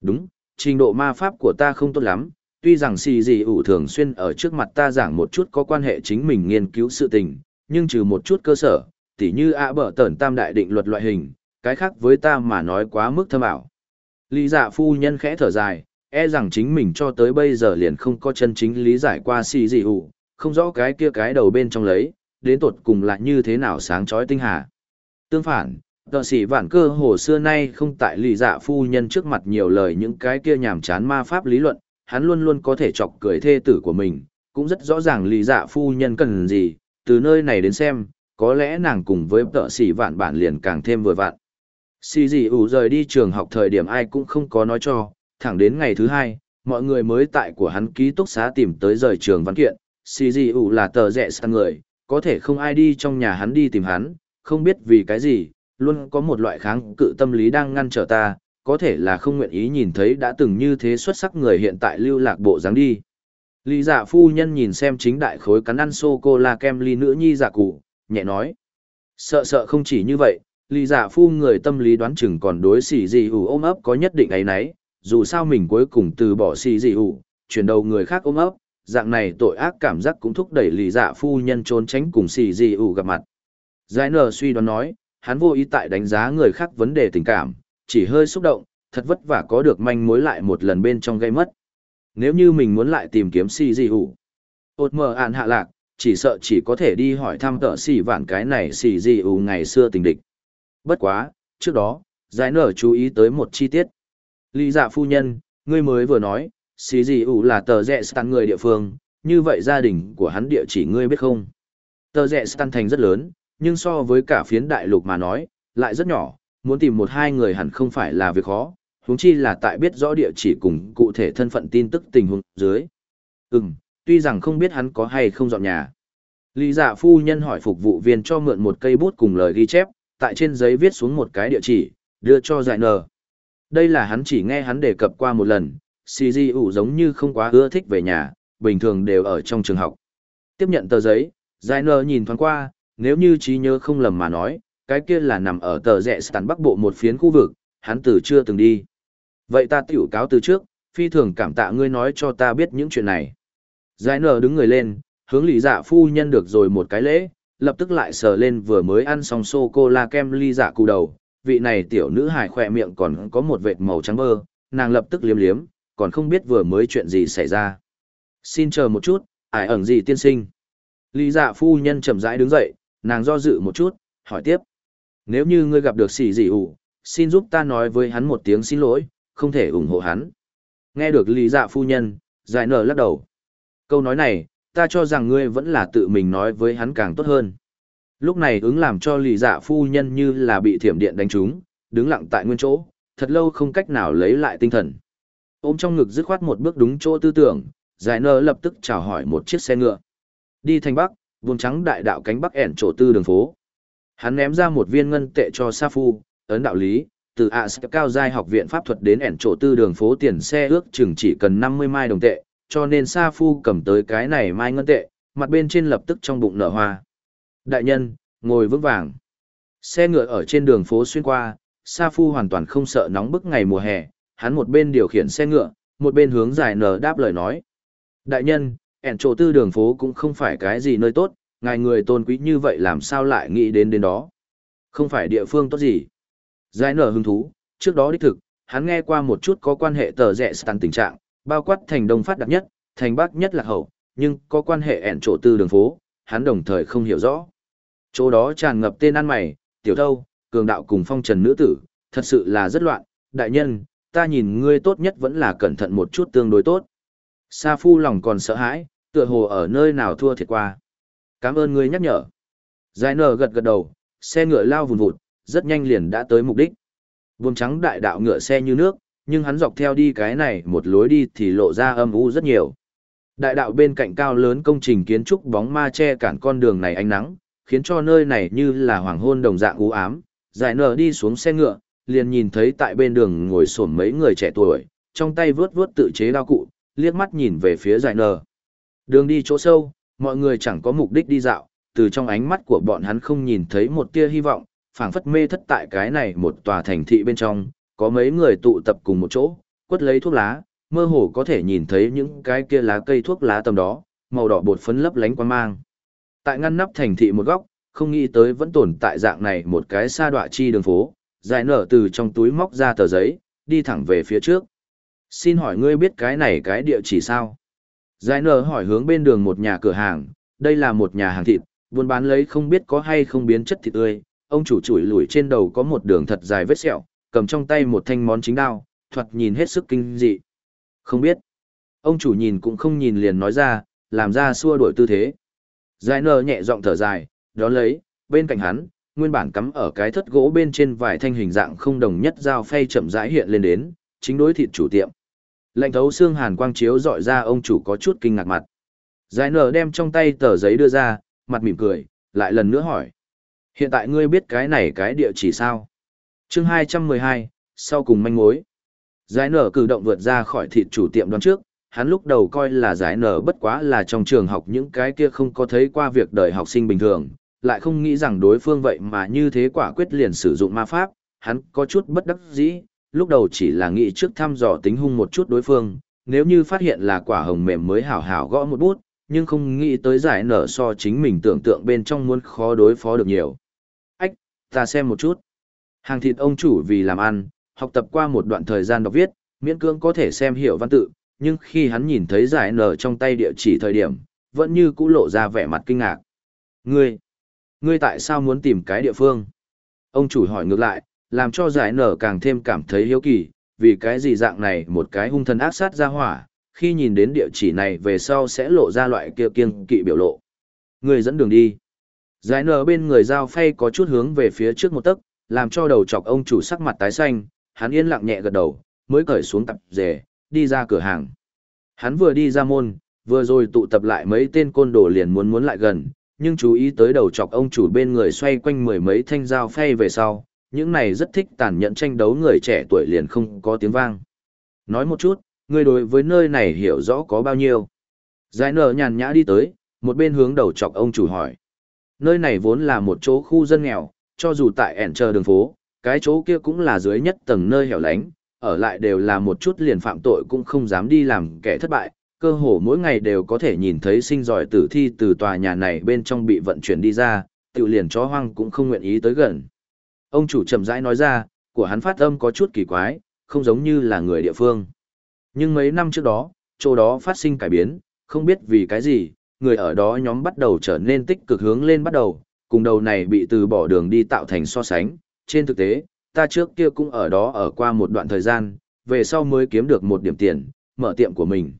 Đúng, trình độ ma pháp của ta không tốt lắm, tuy rằng xì gì ủ thường xuyên ở trước mặt ta giảng một chút có quan hệ chính mình nghiên cứu sự tình, nhưng trừ một chút cơ sở, tỉ như ạ bở tẩn tam đại định luật loại hình, cái khác với ta mà nói quá mức thâm ảo. Lý dạ phu nhân khẽ thở dài, e rằng chính mình cho tới bây giờ liền không có chân chính lý giải qua xì gì ủ, không rõ cái kia cái đầu bên trong lấy, đến tột cùng lại như thế nào sáng chói tinh hà. Tương phản, tờ sĩ vạn cơ hồ xưa nay không tại lì dạ phu nhân trước mặt nhiều lời những cái kia nhảm chán ma pháp lý luận, hắn luôn luôn có thể chọc cười thê tử của mình, cũng rất rõ ràng lì dạ phu nhân cần gì, từ nơi này đến xem, có lẽ nàng cùng với tợ sĩ vạn bản liền càng thêm vừa vạn. Xì gì ủ rời đi trường học thời điểm ai cũng không có nói cho, thẳng đến ngày thứ hai, mọi người mới tại của hắn ký túc xá tìm tới rời trường văn kiện, xì gì ủ là tờ rẽ sang người, có thể không ai đi trong nhà hắn đi tìm hắn, không biết vì cái gì, luôn có một loại kháng cự tâm lý đang ngăn trở ta, có thể là không nguyện ý nhìn thấy đã từng như thế xuất sắc người hiện tại lưu lạc bộ dáng đi. Lý dạ phu nhân nhìn xem chính đại khối cắn ăn sô-cô-la kem ly nữ nhi giả cụ, nhẹ nói. Sợ sợ không chỉ như vậy, lý dạ phu người tâm lý đoán chừng còn đối xì gì ủ ôm ấp có nhất định ấy nấy, dù sao mình cuối cùng từ bỏ xì gì ủ, chuyển đầu người khác ôm ấp, dạng này tội ác cảm giác cũng thúc đẩy lì dạ phu nhân trốn tránh cùng xì dị ủ gặp mặt. Giải nở suy đoán nói, hắn vô ý tại đánh giá người khác vấn đề tình cảm, chỉ hơi xúc động, thật vất vả có được manh mối lại một lần bên trong gây mất. Nếu như mình muốn lại tìm kiếm xì dị ủ ột mờ ạn hạ lạc, chỉ sợ chỉ có thể đi hỏi thăm tợ xì vạn cái này xì dị ủ ngày xưa tình địch. Bất quá, trước đó, giải nở chú ý tới một chi tiết. Lý dạ phu nhân, ngươi mới vừa nói, xì gì ủ là tờ rẽ stan người địa phương, như vậy gia đình của hắn địa chỉ ngươi biết không? Tờ rẽ stan thành rất lớn, nhưng so với cả phiến đại lục mà nói, lại rất nhỏ, muốn tìm một hai người hẳn không phải là việc khó, huống chi là tại biết rõ địa chỉ cùng cụ thể thân phận tin tức tình huống dưới. Ừm, tuy rằng không biết hắn có hay không dọn nhà. Lý giả phu nhân hỏi phục vụ viên cho mượn một cây bút cùng lời ghi chép, tại trên giấy viết xuống một cái địa chỉ, đưa cho giải nờ. Đây là hắn chỉ nghe hắn đề cập qua một lần, CG ủ giống như không quá ưa thích về nhà, bình thường đều ở trong trường học. Tiếp nhận tờ giấy, giải nờ nhìn thoáng qua, nếu như trí nhớ không lầm mà nói, cái kia là nằm ở tờ rẽ stan bắc bộ một phiến khu vực, hắn từ chưa từng đi. Vậy ta tiểu cáo từ trước, phi thường cảm tạ ngươi nói cho ta biết những chuyện này. Giải nở đứng người lên, hướng lý dạ phu nhân được rồi một cái lễ, lập tức lại sờ lên vừa mới ăn xong sô-cô-la kem ly dạ cụ đầu. Vị này tiểu nữ hài khỏe miệng còn có một vệt màu trắng bơ, nàng lập tức liếm liếm, còn không biết vừa mới chuyện gì xảy ra. Xin chờ một chút, ải ẩn gì tiên sinh. Lý dạ phu nhân chậm rãi đứng dậy, nàng do dự một chút, hỏi tiếp. Nếu như ngươi gặp được xỉ dị ủ, xin giúp ta nói với hắn một tiếng xin lỗi, không thể ủng hộ hắn. Nghe được lý dạ phu nhân, giải nở lắc đầu. Câu nói này, ta cho rằng ngươi vẫn là tự mình nói với hắn càng tốt hơn. Lúc này ứng làm cho lý dạ phu nhân như là bị thiểm điện đánh trúng, đứng lặng tại nguyên chỗ, thật lâu không cách nào lấy lại tinh thần. Ôm trong ngực dứt khoát một bước đúng chỗ tư tưởng, giải nơ lập tức chào hỏi một chiếc xe ngựa. Đi thành bắc, vùng trắng đại đạo cánh bắc ẻn chỗ tư đường phố. Hắn ném ra một viên ngân tệ cho Sa Phu, ấn đạo lý, từ ạ cao giai học viện pháp thuật đến ẻn chỗ tư đường phố tiền xe ước chừng chỉ cần 50 mai đồng tệ, cho nên Sa Phu cầm tới cái này mai ngân tệ, mặt bên trên lập tức trong bụng nở hoa. Đại nhân, ngồi vững vàng. Xe ngựa ở trên đường phố xuyên qua, Sa Phu hoàn toàn không sợ nóng bức ngày mùa hè, hắn một bên điều khiển xe ngựa, một bên hướng giải nở đáp lời nói. Đại nhân, ẻn chỗ tư đường phố cũng không phải cái gì nơi tốt, ngài người tôn quý như vậy làm sao lại nghĩ đến đến đó. Không phải địa phương tốt gì. Giải nở hứng thú, trước đó đích thực, hắn nghe qua một chút có quan hệ tờ rẻ stan tình trạng, bao quát thành đông phát đặc nhất, thành bắc nhất là hậu, nhưng có quan hệ ẻn chỗ tư đường phố, hắn đồng thời không hiểu rõ. Chỗ đó tràn ngập tên ăn mày, tiểu thâu, cường đạo cùng phong trần nữ tử, thật sự là rất loạn, đại nhân, ta nhìn ngươi tốt nhất vẫn là cẩn thận một chút tương đối tốt. Sa phu lòng còn sợ hãi, tựa hồ ở nơi nào thua thiệt qua. Cảm ơn ngươi nhắc nhở. Giải nở gật gật đầu, xe ngựa lao vùn vụt, rất nhanh liền đã tới mục đích. Buồm trắng đại đạo ngựa xe như nước, nhưng hắn dọc theo đi cái này một lối đi thì lộ ra âm u rất nhiều. Đại đạo bên cạnh cao lớn công trình kiến trúc bóng ma che cản con đường này ánh nắng, khiến cho nơi này như là hoàng hôn đồng dạng u ám. Giải nở đi xuống xe ngựa, liền nhìn thấy tại bên đường ngồi xổm mấy người trẻ tuổi, trong tay vướt vướt tự chế đao cụ, liếc mắt nhìn về phía giải nở. Đường đi chỗ sâu, mọi người chẳng có mục đích đi dạo, từ trong ánh mắt của bọn hắn không nhìn thấy một tia hy vọng, phảng phất mê thất tại cái này một tòa thành thị bên trong, có mấy người tụ tập cùng một chỗ, quất lấy thuốc lá, mơ hồ có thể nhìn thấy những cái kia lá cây thuốc lá tầm đó, màu đỏ bột phấn lấp lánh quan mang. Tại ngăn nắp thành thị một góc, không nghĩ tới vẫn tồn tại dạng này một cái xa đọa chi đường phố, giải nở từ trong túi móc ra tờ giấy, đi thẳng về phía trước. Xin hỏi ngươi biết cái này cái địa chỉ sao? Giải nở hỏi hướng bên đường một nhà cửa hàng, đây là một nhà hàng thịt, buôn bán lấy không biết có hay không biến chất thịt tươi, ông chủ chủi lủi trên đầu có một đường thật dài vết sẹo, cầm trong tay một thanh món chính đao, thoạt nhìn hết sức kinh dị. Không biết. Ông chủ nhìn cũng không nhìn liền nói ra, làm ra xua đuổi tư thế. Giải nở nhẹ giọng thở dài, đó lấy, bên cạnh hắn, nguyên bản cắm ở cái thất gỗ bên trên vài thanh hình dạng không đồng nhất dao phay chậm rãi hiện lên đến, chính đối thịt chủ tiệm. Lạnh thấu xương hàn quang chiếu dọi ra ông chủ có chút kinh ngạc mặt. Giải nở đem trong tay tờ giấy đưa ra, mặt mỉm cười, lại lần nữa hỏi. Hiện tại ngươi biết cái này cái địa chỉ sao? chương 212, sau cùng manh mối. Giải nở cử động vượt ra khỏi thịt chủ tiệm đoán trước, hắn lúc đầu coi là giải nở bất quá là trong trường học những cái kia không có thấy qua việc đời học sinh bình thường, lại không nghĩ rằng đối phương vậy mà như thế quả quyết liền sử dụng ma pháp, hắn có chút bất đắc dĩ, lúc đầu chỉ là nghĩ trước thăm dò tính hung một chút đối phương, nếu như phát hiện là quả hồng mềm mới hảo hảo gõ một bút, nhưng không nghĩ tới giải nở so chính mình tưởng tượng bên trong muốn khó đối phó được nhiều. Ách, ta xem một chút. Hàng thịt ông chủ vì làm ăn, học tập qua một đoạn thời gian đọc viết, miễn cưỡng có thể xem hiểu văn tự, nhưng khi hắn nhìn thấy giải nở trong tay địa chỉ thời điểm, vẫn như cũ lộ ra vẻ mặt kinh ngạc. Ngươi, ngươi tại sao muốn tìm cái địa phương? Ông chủ hỏi ngược lại, làm cho giải nở càng thêm cảm thấy hiếu kỳ, vì cái gì dạng này một cái hung thần ác sát ra hỏa, khi nhìn đến địa chỉ này về sau sẽ lộ ra loại kia kiêng kỵ biểu lộ. Người dẫn đường đi. Giải nở bên người giao phay có chút hướng về phía trước một tấc, làm cho đầu chọc ông chủ sắc mặt tái xanh, hắn yên lặng nhẹ gật đầu, mới cởi xuống tập rể, đi ra cửa hàng. Hắn vừa đi ra môn, vừa rồi tụ tập lại mấy tên côn đồ liền muốn muốn lại gần, nhưng chú ý tới đầu chọc ông chủ bên người xoay quanh mười mấy thanh dao phay về sau, những này rất thích tàn nhẫn tranh đấu người trẻ tuổi liền không có tiếng vang. Nói một chút, ngươi đối với nơi này hiểu rõ có bao nhiêu. Giải nở nhàn nhã đi tới, một bên hướng đầu chọc ông chủ hỏi. Nơi này vốn là một chỗ khu dân nghèo, cho dù tại ẻn chờ đường phố, cái chỗ kia cũng là dưới nhất tầng nơi hẻo lánh, ở lại đều là một chút liền phạm tội cũng không dám đi làm kẻ thất bại, cơ hồ mỗi ngày đều có thể nhìn thấy sinh giỏi tử thi từ tòa nhà này bên trong bị vận chuyển đi ra, tự liền chó hoang cũng không nguyện ý tới gần. Ông chủ chậm rãi nói ra, của hắn phát âm có chút kỳ quái, không giống như là người địa phương. Nhưng mấy năm trước đó, chỗ đó phát sinh cải biến, không biết vì cái gì, người ở đó nhóm bắt đầu trở nên tích cực hướng lên bắt đầu, cùng đầu này bị từ bỏ đường đi tạo thành so sánh. Trên thực tế, ta trước kia cũng ở đó ở qua một đoạn thời gian, về sau mới kiếm được một điểm tiền, mở tiệm của mình.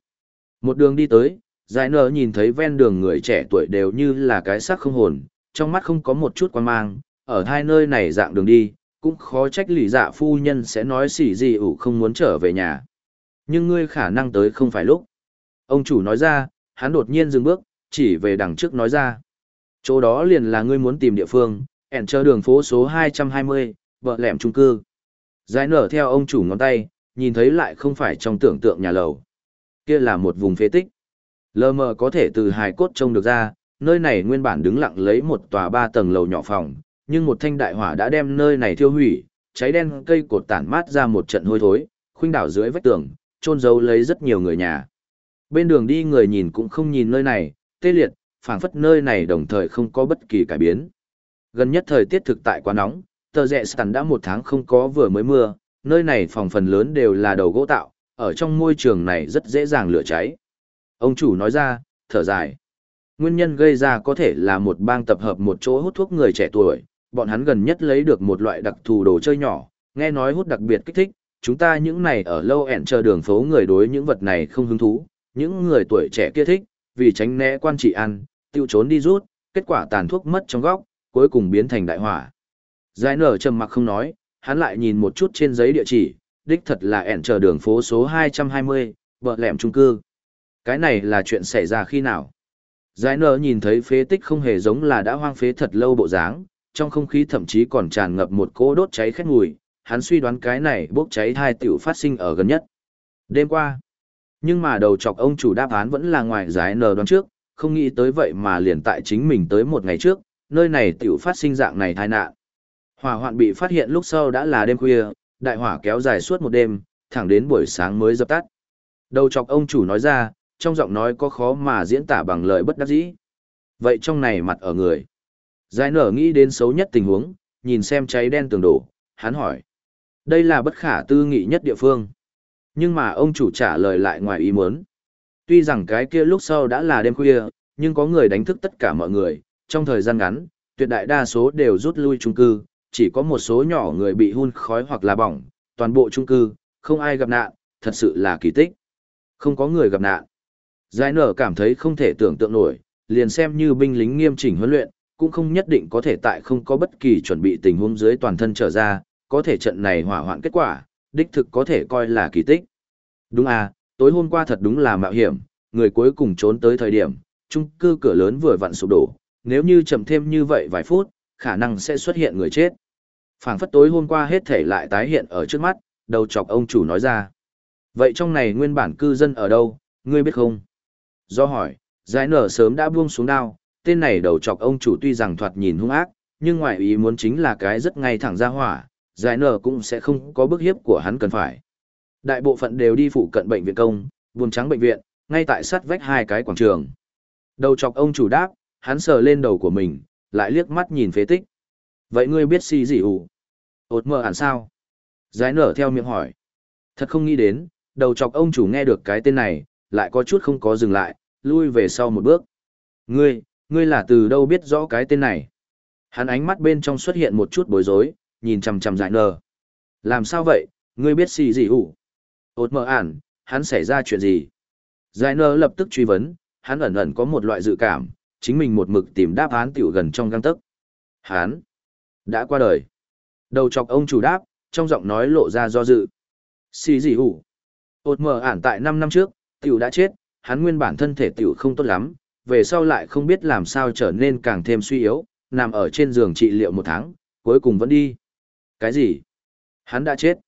Một đường đi tới, giải nở nhìn thấy ven đường người trẻ tuổi đều như là cái xác không hồn, trong mắt không có một chút quan mang, ở hai nơi này dạng đường đi, cũng khó trách lì dạ phu nhân sẽ nói xỉ gì ủ không muốn trở về nhà. Nhưng ngươi khả năng tới không phải lúc. Ông chủ nói ra, hắn đột nhiên dừng bước, chỉ về đằng trước nói ra. Chỗ đó liền là ngươi muốn tìm địa phương, ẻn chờ đường phố số 220, vợ lẻm trung cư. Giải nở theo ông chủ ngón tay, nhìn thấy lại không phải trong tưởng tượng nhà lầu. Kia là một vùng phế tích. Lờ mờ có thể từ hài cốt trông được ra, nơi này nguyên bản đứng lặng lấy một tòa ba tầng lầu nhỏ phòng, nhưng một thanh đại hỏa đã đem nơi này thiêu hủy, cháy đen cây cột tản mát ra một trận hôi thối, khuynh đảo dưới vách tường, trôn giấu lấy rất nhiều người nhà. Bên đường đi người nhìn cũng không nhìn nơi này, tê liệt, phảng phất nơi này đồng thời không có bất kỳ cải biến. Gần nhất thời tiết thực tại quá nóng, tờ rẹ sẵn đã một tháng không có vừa mới mưa, nơi này phòng phần lớn đều là đầu gỗ tạo, ở trong môi trường này rất dễ dàng lửa cháy. Ông chủ nói ra, thở dài. Nguyên nhân gây ra có thể là một bang tập hợp một chỗ hút thuốc người trẻ tuổi, bọn hắn gần nhất lấy được một loại đặc thù đồ chơi nhỏ, nghe nói hút đặc biệt kích thích, chúng ta những này ở lâu ẻn chờ đường phố người đối những vật này không hứng thú, những người tuổi trẻ kia thích, vì tránh né quan trị ăn, tiêu trốn đi rút, kết quả tàn thuốc mất trong góc, cuối cùng biến thành đại hỏa. Giải nở trầm mặc không nói, hắn lại nhìn một chút trên giấy địa chỉ, đích thật là ẻn chờ đường phố số 220, bờ lẻm trung cư. Cái này là chuyện xảy ra khi nào? Giải nở nhìn thấy phế tích không hề giống là đã hoang phế thật lâu bộ dáng, trong không khí thậm chí còn tràn ngập một cỗ đốt cháy khét mùi, hắn suy đoán cái này bốc cháy thai tiểu phát sinh ở gần nhất. Đêm qua, nhưng mà đầu chọc ông chủ đáp án vẫn là ngoài giải nờ đoán trước, không nghĩ tới vậy mà liền tại chính mình tới một ngày trước, nơi này tiểu phát sinh dạng này tai nạn. Hỏa hoạn bị phát hiện lúc sau đã là đêm khuya, đại hỏa kéo dài suốt một đêm, thẳng đến buổi sáng mới dập tắt. Đầu chọc ông chủ nói ra, trong giọng nói có khó mà diễn tả bằng lời bất đắc dĩ. Vậy trong này mặt ở người. Giải nở nghĩ đến xấu nhất tình huống, nhìn xem cháy đen tường đổ, hắn hỏi. Đây là bất khả tư nghị nhất địa phương. Nhưng mà ông chủ trả lời lại ngoài ý muốn. Tuy rằng cái kia lúc sau đã là đêm khuya, nhưng có người đánh thức tất cả mọi người, trong thời gian ngắn, tuyệt đại đa số đều rút lui trung cư, chỉ có một số nhỏ người bị hun khói hoặc là bỏng, toàn bộ trung cư, không ai gặp nạn, thật sự là kỳ tích. Không có người gặp nạn. Giải nở cảm thấy không thể tưởng tượng nổi, liền xem như binh lính nghiêm chỉnh huấn luyện, cũng không nhất định có thể tại không có bất kỳ chuẩn bị tình huống dưới toàn thân trở ra, có thể trận này hỏa hoạn kết quả, đích thực có thể coi là kỳ tích. Đúng à, tối hôm qua thật đúng là mạo hiểm, người cuối cùng trốn tới thời điểm, chung cư cửa lớn vừa vặn sụp đổ, Nếu như chậm thêm như vậy vài phút, khả năng sẽ xuất hiện người chết phảng phất tối hôm qua hết thể lại tái hiện ở trước mắt, đầu chọc ông chủ nói ra. Vậy trong này nguyên bản cư dân ở đâu, ngươi biết không? Do hỏi, giải nở sớm đã buông xuống đao, tên này đầu chọc ông chủ tuy rằng thoạt nhìn hung ác, nhưng ngoại ý muốn chính là cái rất ngay thẳng ra hỏa, giải nở cũng sẽ không có bức hiếp của hắn cần phải. Đại bộ phận đều đi phụ cận bệnh viện công, buồn trắng bệnh viện, ngay tại sát vách hai cái quảng trường. Đầu chọc ông chủ đáp, hắn sờ lên đầu của mình, lại liếc mắt nhìn phế tích. Vậy ngươi biết si gì ủ? Ốt mờ hẳn sao? Giải nở theo miệng hỏi. Thật không nghĩ đến, đầu chọc ông chủ nghe được cái tên này, lại có chút không có dừng lại, lui về sau một bước. Ngươi, ngươi là từ đâu biết rõ cái tên này? Hắn ánh mắt bên trong xuất hiện một chút bối rối, nhìn chằm chằm giải nở. Làm sao vậy, ngươi biết gì gì ủ? Ốt mờ ản, hắn xảy ra chuyện gì? Giải nở lập tức truy vấn, hắn ẩn ẩn có một loại dự cảm, chính mình một mực tìm đáp án tiểu gần trong găng tấc. Hắn đã qua đời. Đầu chọc ông chủ đáp, trong giọng nói lộ ra do dự. Xì gì hủ. Ôt mờ ản tại 5 năm trước, tiểu đã chết, hắn nguyên bản thân thể tiểu không tốt lắm, về sau lại không biết làm sao trở nên càng thêm suy yếu, nằm ở trên giường trị liệu một tháng, cuối cùng vẫn đi. Cái gì? Hắn đã chết.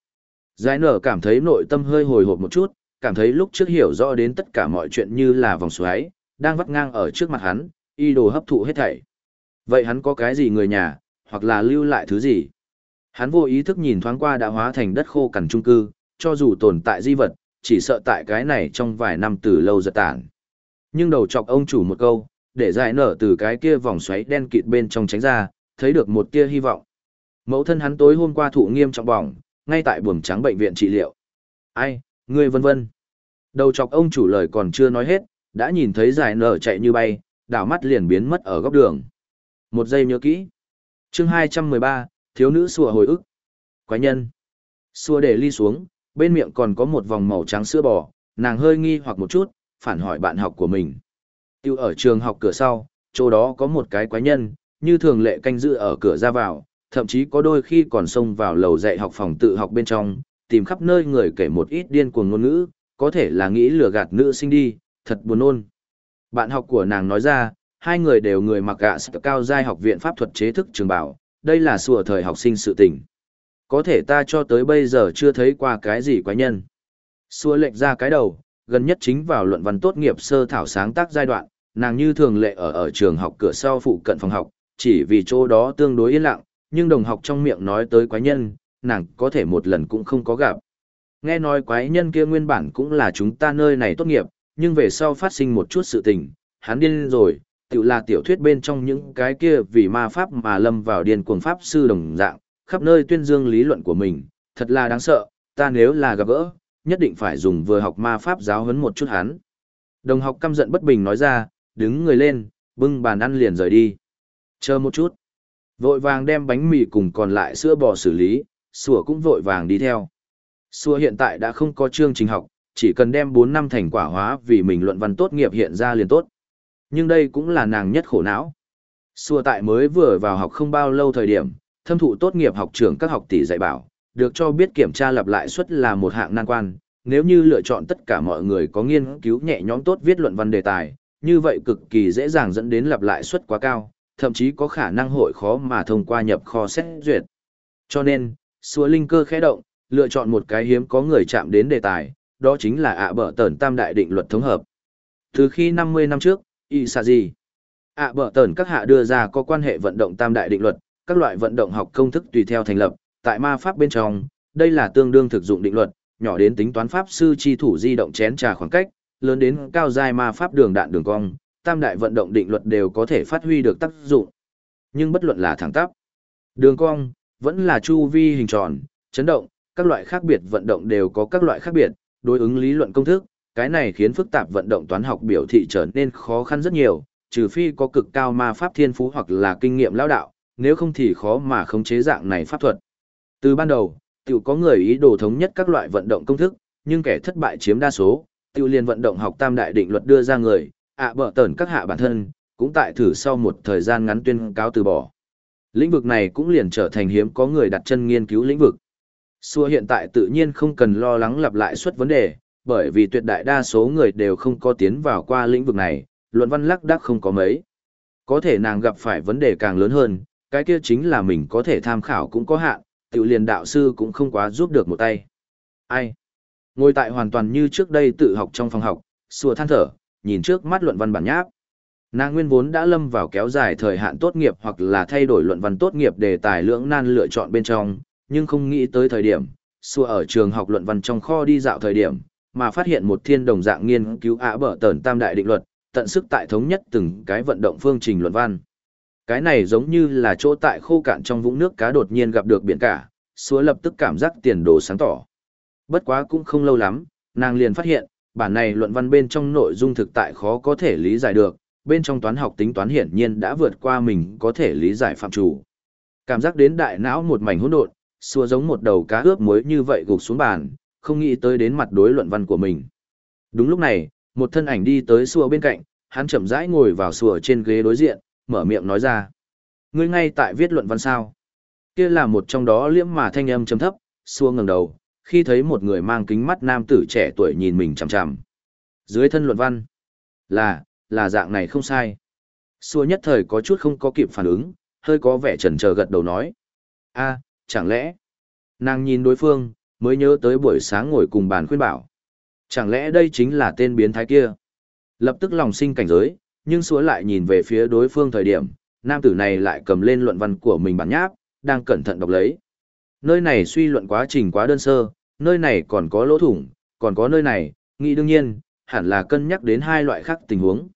Giải nở cảm thấy nội tâm hơi hồi hộp một chút, cảm thấy lúc trước hiểu rõ đến tất cả mọi chuyện như là vòng xoáy, đang vắt ngang ở trước mặt hắn, y đồ hấp thụ hết thảy. Vậy hắn có cái gì người nhà, hoặc là lưu lại thứ gì? Hắn vô ý thức nhìn thoáng qua đã hóa thành đất khô cằn trung cư, cho dù tồn tại di vật, chỉ sợ tại cái này trong vài năm từ lâu giật tản. Nhưng đầu chọc ông chủ một câu, để giải nở từ cái kia vòng xoáy đen kịt bên trong tránh ra, thấy được một tia hy vọng. Mẫu thân hắn tối hôm qua thụ nghiêm trọng bỏng, ngay tại buồng trắng bệnh viện trị liệu. Ai, ngươi vân vân. Đầu chọc ông chủ lời còn chưa nói hết, đã nhìn thấy giải nở chạy như bay, đảo mắt liền biến mất ở góc đường. Một giây nhớ kỹ. chương 213, thiếu nữ xua hồi ức. Quái nhân. Xua để ly xuống, bên miệng còn có một vòng màu trắng sữa bò, nàng hơi nghi hoặc một chút, phản hỏi bạn học của mình. Tiêu ở trường học cửa sau, chỗ đó có một cái quái nhân, như thường lệ canh giữ ở cửa ra vào, thậm chí có đôi khi còn xông vào lầu dạy học phòng tự học bên trong, tìm khắp nơi người kể một ít điên cuồng ngôn ngữ, có thể là nghĩ lừa gạt nữ sinh đi, thật buồn ôn. Bạn học của nàng nói ra, hai người đều người mặc gạ sự cao giai học viện pháp thuật chế thức trường bảo, đây là sùa thời học sinh sự tình. Có thể ta cho tới bây giờ chưa thấy qua cái gì quái nhân. Sùa lệnh ra cái đầu, gần nhất chính vào luận văn tốt nghiệp sơ thảo sáng tác giai đoạn, nàng như thường lệ ở ở trường học cửa sau phụ cận phòng học, chỉ vì chỗ đó tương đối yên lặng, nhưng đồng học trong miệng nói tới quái nhân, nàng có thể một lần cũng không có gặp. Nghe nói quái nhân kia nguyên bản cũng là chúng ta nơi này tốt nghiệp, nhưng về sau phát sinh một chút sự tình, hắn điên rồi, tự là tiểu thuyết bên trong những cái kia vì ma pháp mà lâm vào điên cuồng pháp sư đồng dạng, khắp nơi tuyên dương lý luận của mình, thật là đáng sợ, ta nếu là gặp gỡ, nhất định phải dùng vừa học ma pháp giáo huấn một chút hắn. Đồng học căm giận bất bình nói ra, đứng người lên, bưng bàn ăn liền rời đi. Chờ một chút. Vội vàng đem bánh mì cùng còn lại sữa bò xử lý, sủa cũng vội vàng đi theo. Sủa hiện tại đã không có chương trình học, chỉ cần đem 4 năm thành quả hóa vì mình luận văn tốt nghiệp hiện ra liền tốt. Nhưng đây cũng là nàng nhất khổ não. Xua tại mới vừa vào học không bao lâu thời điểm, thâm thụ tốt nghiệp học trưởng các học tỷ dạy bảo, được cho biết kiểm tra lặp lại suất là một hạng nan quan. Nếu như lựa chọn tất cả mọi người có nghiên cứu nhẹ nhõm tốt viết luận văn đề tài, như vậy cực kỳ dễ dàng dẫn đến lặp lại suất quá cao, thậm chí có khả năng hội khó mà thông qua nhập kho xét duyệt. Cho nên, xua linh cơ khẽ động, lựa chọn một cái hiếm có người chạm đến đề tài, đó chính là ạ bở tẩn tam đại định luật thống hợp. Từ khi 50 năm trước, y sa gì? ạ bở tẩn các hạ đưa ra có quan hệ vận động tam đại định luật, các loại vận động học công thức tùy theo thành lập, tại ma pháp bên trong, đây là tương đương thực dụng định luật, nhỏ đến tính toán pháp sư chi thủ di động chén trà khoảng cách, lớn đến cao dài ma pháp đường đạn đường cong, tam đại vận động định luật đều có thể phát huy được tác dụng. Nhưng bất luận là thẳng tắp, đường cong, vẫn là chu vi hình tròn, chấn động, các loại khác biệt vận động đều có các loại khác biệt, đối ứng lý luận công thức, cái này khiến phức tạp vận động toán học biểu thị trở nên khó khăn rất nhiều, trừ phi có cực cao ma pháp thiên phú hoặc là kinh nghiệm lão đạo, nếu không thì khó mà khống chế dạng này pháp thuật. Từ ban đầu, tiểu có người ý đồ thống nhất các loại vận động công thức, nhưng kẻ thất bại chiếm đa số, tiểu liên vận động học tam đại định luật đưa ra người, ạ bợ tẩn các hạ bản thân, cũng tại thử sau một thời gian ngắn tuyên cáo từ bỏ. Lĩnh vực này cũng liền trở thành hiếm có người đặt chân nghiên cứu lĩnh vực. Xua hiện tại tự nhiên không cần lo lắng lặp lại suất vấn đề, bởi vì tuyệt đại đa số người đều không có tiến vào qua lĩnh vực này, luận văn lắc đắc không có mấy. Có thể nàng gặp phải vấn đề càng lớn hơn, cái kia chính là mình có thể tham khảo cũng có hạn, tự liền đạo sư cũng không quá giúp được một tay. Ai? Ngồi tại hoàn toàn như trước đây tự học trong phòng học, xua than thở, nhìn trước mắt luận văn bản nháp. Nàng nguyên vốn đã lâm vào kéo dài thời hạn tốt nghiệp hoặc là thay đổi luận văn tốt nghiệp đề tài lưỡng nan lựa chọn bên trong, nhưng không nghĩ tới thời điểm, xua ở trường học luận văn trong kho đi dạo thời điểm, mà phát hiện một thiên đồng dạng nghiên cứu ạ bở tờn tam đại định luật, tận sức tại thống nhất từng cái vận động phương trình luận văn. Cái này giống như là chỗ tại khô cạn trong vũng nước cá đột nhiên gặp được biển cả, xua lập tức cảm giác tiền đồ sáng tỏ. Bất quá cũng không lâu lắm, nàng liền phát hiện, bản này luận văn bên trong nội dung thực tại khó có thể lý giải được, bên trong toán học tính toán hiển nhiên đã vượt qua mình có thể lý giải phạm chủ. Cảm giác đến đại não một mảnh hỗn độn, xua giống một đầu cá ướp muối như vậy gục xuống bàn, không nghĩ tới đến mặt đối luận văn của mình. Đúng lúc này, một thân ảnh đi tới xua bên cạnh, hắn chậm rãi ngồi vào xua trên ghế đối diện, mở miệng nói ra. Ngươi ngay tại viết luận văn sao? Kia là một trong đó liễm mà thanh âm chấm thấp, xua ngẩng đầu, khi thấy một người mang kính mắt nam tử trẻ tuổi nhìn mình chằm chằm. Dưới thân luận văn, là, là dạng này không sai. Xua nhất thời có chút không có kịp phản ứng, hơi có vẻ chần chờ gật đầu nói. a chẳng lẽ, nàng nhìn đối phương, mới nhớ tới buổi sáng ngồi cùng bàn khuyên bảo. Chẳng lẽ đây chính là tên biến thái kia? Lập tức lòng sinh cảnh giới, nhưng xua lại nhìn về phía đối phương thời điểm, nam tử này lại cầm lên luận văn của mình bản nháp, đang cẩn thận đọc lấy. Nơi này suy luận quá trình quá đơn sơ, nơi này còn có lỗ thủng, còn có nơi này, nghĩ đương nhiên, hẳn là cân nhắc đến hai loại khác tình huống.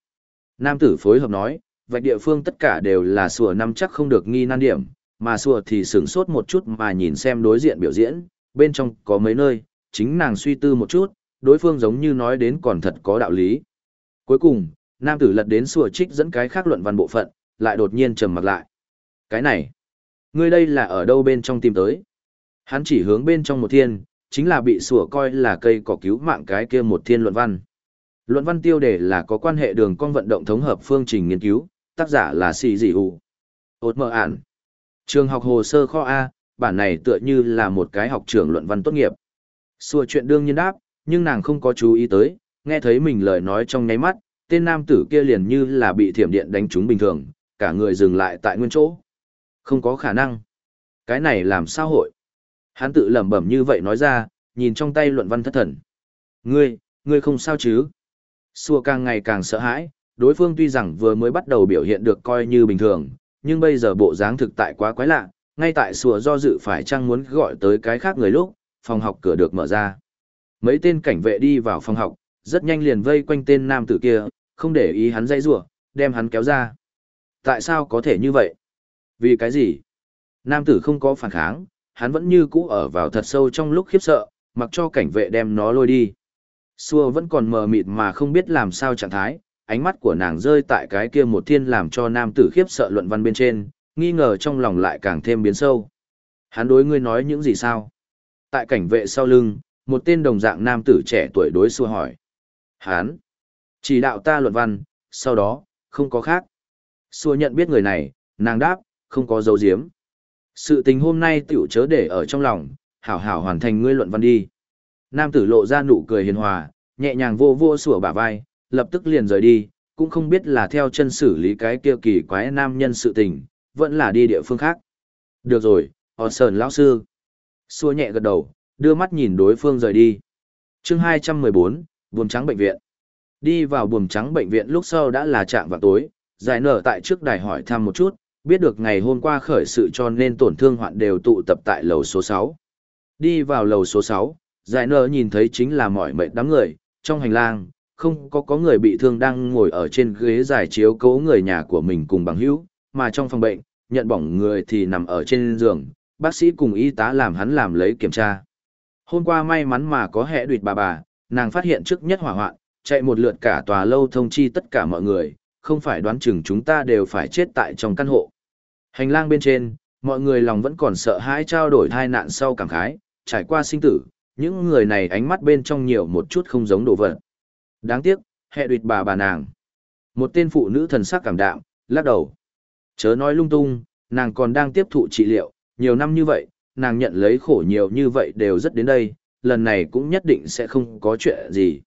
Nam tử phối hợp nói, vạch địa phương tất cả đều là sùa năm chắc không được nghi nan điểm, mà sùa thì sửng sốt một chút mà nhìn xem đối diện biểu diễn, bên trong có mấy nơi, chính nàng suy tư một chút, đối phương giống như nói đến còn thật có đạo lý. Cuối cùng, nam tử lật đến sùa trích dẫn cái khác luận văn bộ phận, lại đột nhiên trầm mặt lại. Cái này, ngươi đây là ở đâu bên trong tìm tới? Hắn chỉ hướng bên trong một thiên, chính là bị sủa coi là cây cỏ cứu mạng cái kia một thiên luận văn. Luận văn tiêu đề là có quan hệ đường con vận động thống hợp phương trình nghiên cứu, tác giả là Sĩ Dị Hù. Ốt mơ ản. Trường học hồ sơ kho A, bản này tựa như là một cái học trưởng luận văn tốt nghiệp. xua chuyện đương nhiên đáp, nhưng nàng không có chú ý tới, nghe thấy mình lời nói trong nháy mắt, tên nam tử kia liền như là bị thiểm điện đánh trúng bình thường, cả người dừng lại tại nguyên chỗ. Không có khả năng. Cái này làm sao hội? Hắn tự lẩm bẩm như vậy nói ra, nhìn trong tay luận văn thất thần. Ngươi, ngươi không sao chứ? Xua càng ngày càng sợ hãi, đối phương tuy rằng vừa mới bắt đầu biểu hiện được coi như bình thường, nhưng bây giờ bộ dáng thực tại quá quái lạ, ngay tại sùa do dự phải chăng muốn gọi tới cái khác người lúc, phòng học cửa được mở ra. Mấy tên cảnh vệ đi vào phòng học, rất nhanh liền vây quanh tên nam tử kia, không để ý hắn dây rủa, đem hắn kéo ra. Tại sao có thể như vậy? Vì cái gì? Nam tử không có phản kháng, hắn vẫn như cũ ở vào thật sâu trong lúc khiếp sợ, mặc cho cảnh vệ đem nó lôi đi. Xua vẫn còn mờ mịt mà không biết làm sao trạng thái, ánh mắt của nàng rơi tại cái kia một thiên làm cho nam tử khiếp sợ luận văn bên trên, nghi ngờ trong lòng lại càng thêm biến sâu. Hắn đối ngươi nói những gì sao? Tại cảnh vệ sau lưng, một tên đồng dạng nam tử trẻ tuổi đối xua hỏi. Hắn chỉ đạo ta luận văn, sau đó, không có khác. Xua nhận biết người này, nàng đáp, không có dấu diếm. Sự tình hôm nay tiểu chớ để ở trong lòng, hảo hảo hoàn thành ngươi luận văn đi. Nam tử lộ ra nụ cười hiền hòa, nhẹ nhàng vô vô sủa bả vai, lập tức liền rời đi, cũng không biết là theo chân xử lý cái kia kỳ quái nam nhân sự tình, vẫn là đi địa phương khác. Được rồi, họ sờn lão sư. Xua nhẹ gật đầu, đưa mắt nhìn đối phương rời đi. chương 214, buồm trắng bệnh viện. Đi vào buồm trắng bệnh viện lúc sau đã là trạng vào tối, giải nở tại trước đài hỏi thăm một chút, biết được ngày hôm qua khởi sự cho nên tổn thương hoạn đều tụ tập tại lầu số 6. Đi vào lầu số 6, giải nở nhìn thấy chính là mọi mệnh đám người, trong hành lang, không có có người bị thương đang ngồi ở trên ghế giải chiếu cố người nhà của mình cùng bằng hữu, mà trong phòng bệnh, nhận bỏng người thì nằm ở trên giường, bác sĩ cùng y tá làm hắn làm lấy kiểm tra. Hôm qua may mắn mà có hệ đuyệt bà bà, nàng phát hiện trước nhất hỏa hoạn, chạy một lượt cả tòa lâu thông chi tất cả mọi người, không phải đoán chừng chúng ta đều phải chết tại trong căn hộ. Hành lang bên trên, mọi người lòng vẫn còn sợ hãi trao đổi thai nạn sau cảm khái, trải qua sinh tử, những người này ánh mắt bên trong nhiều một chút không giống đồ vật. Đáng tiếc, hệ đuyệt bà bà nàng. Một tên phụ nữ thần sắc cảm đạm, lắc đầu. Chớ nói lung tung, nàng còn đang tiếp thụ trị liệu, nhiều năm như vậy, nàng nhận lấy khổ nhiều như vậy đều rất đến đây, lần này cũng nhất định sẽ không có chuyện gì.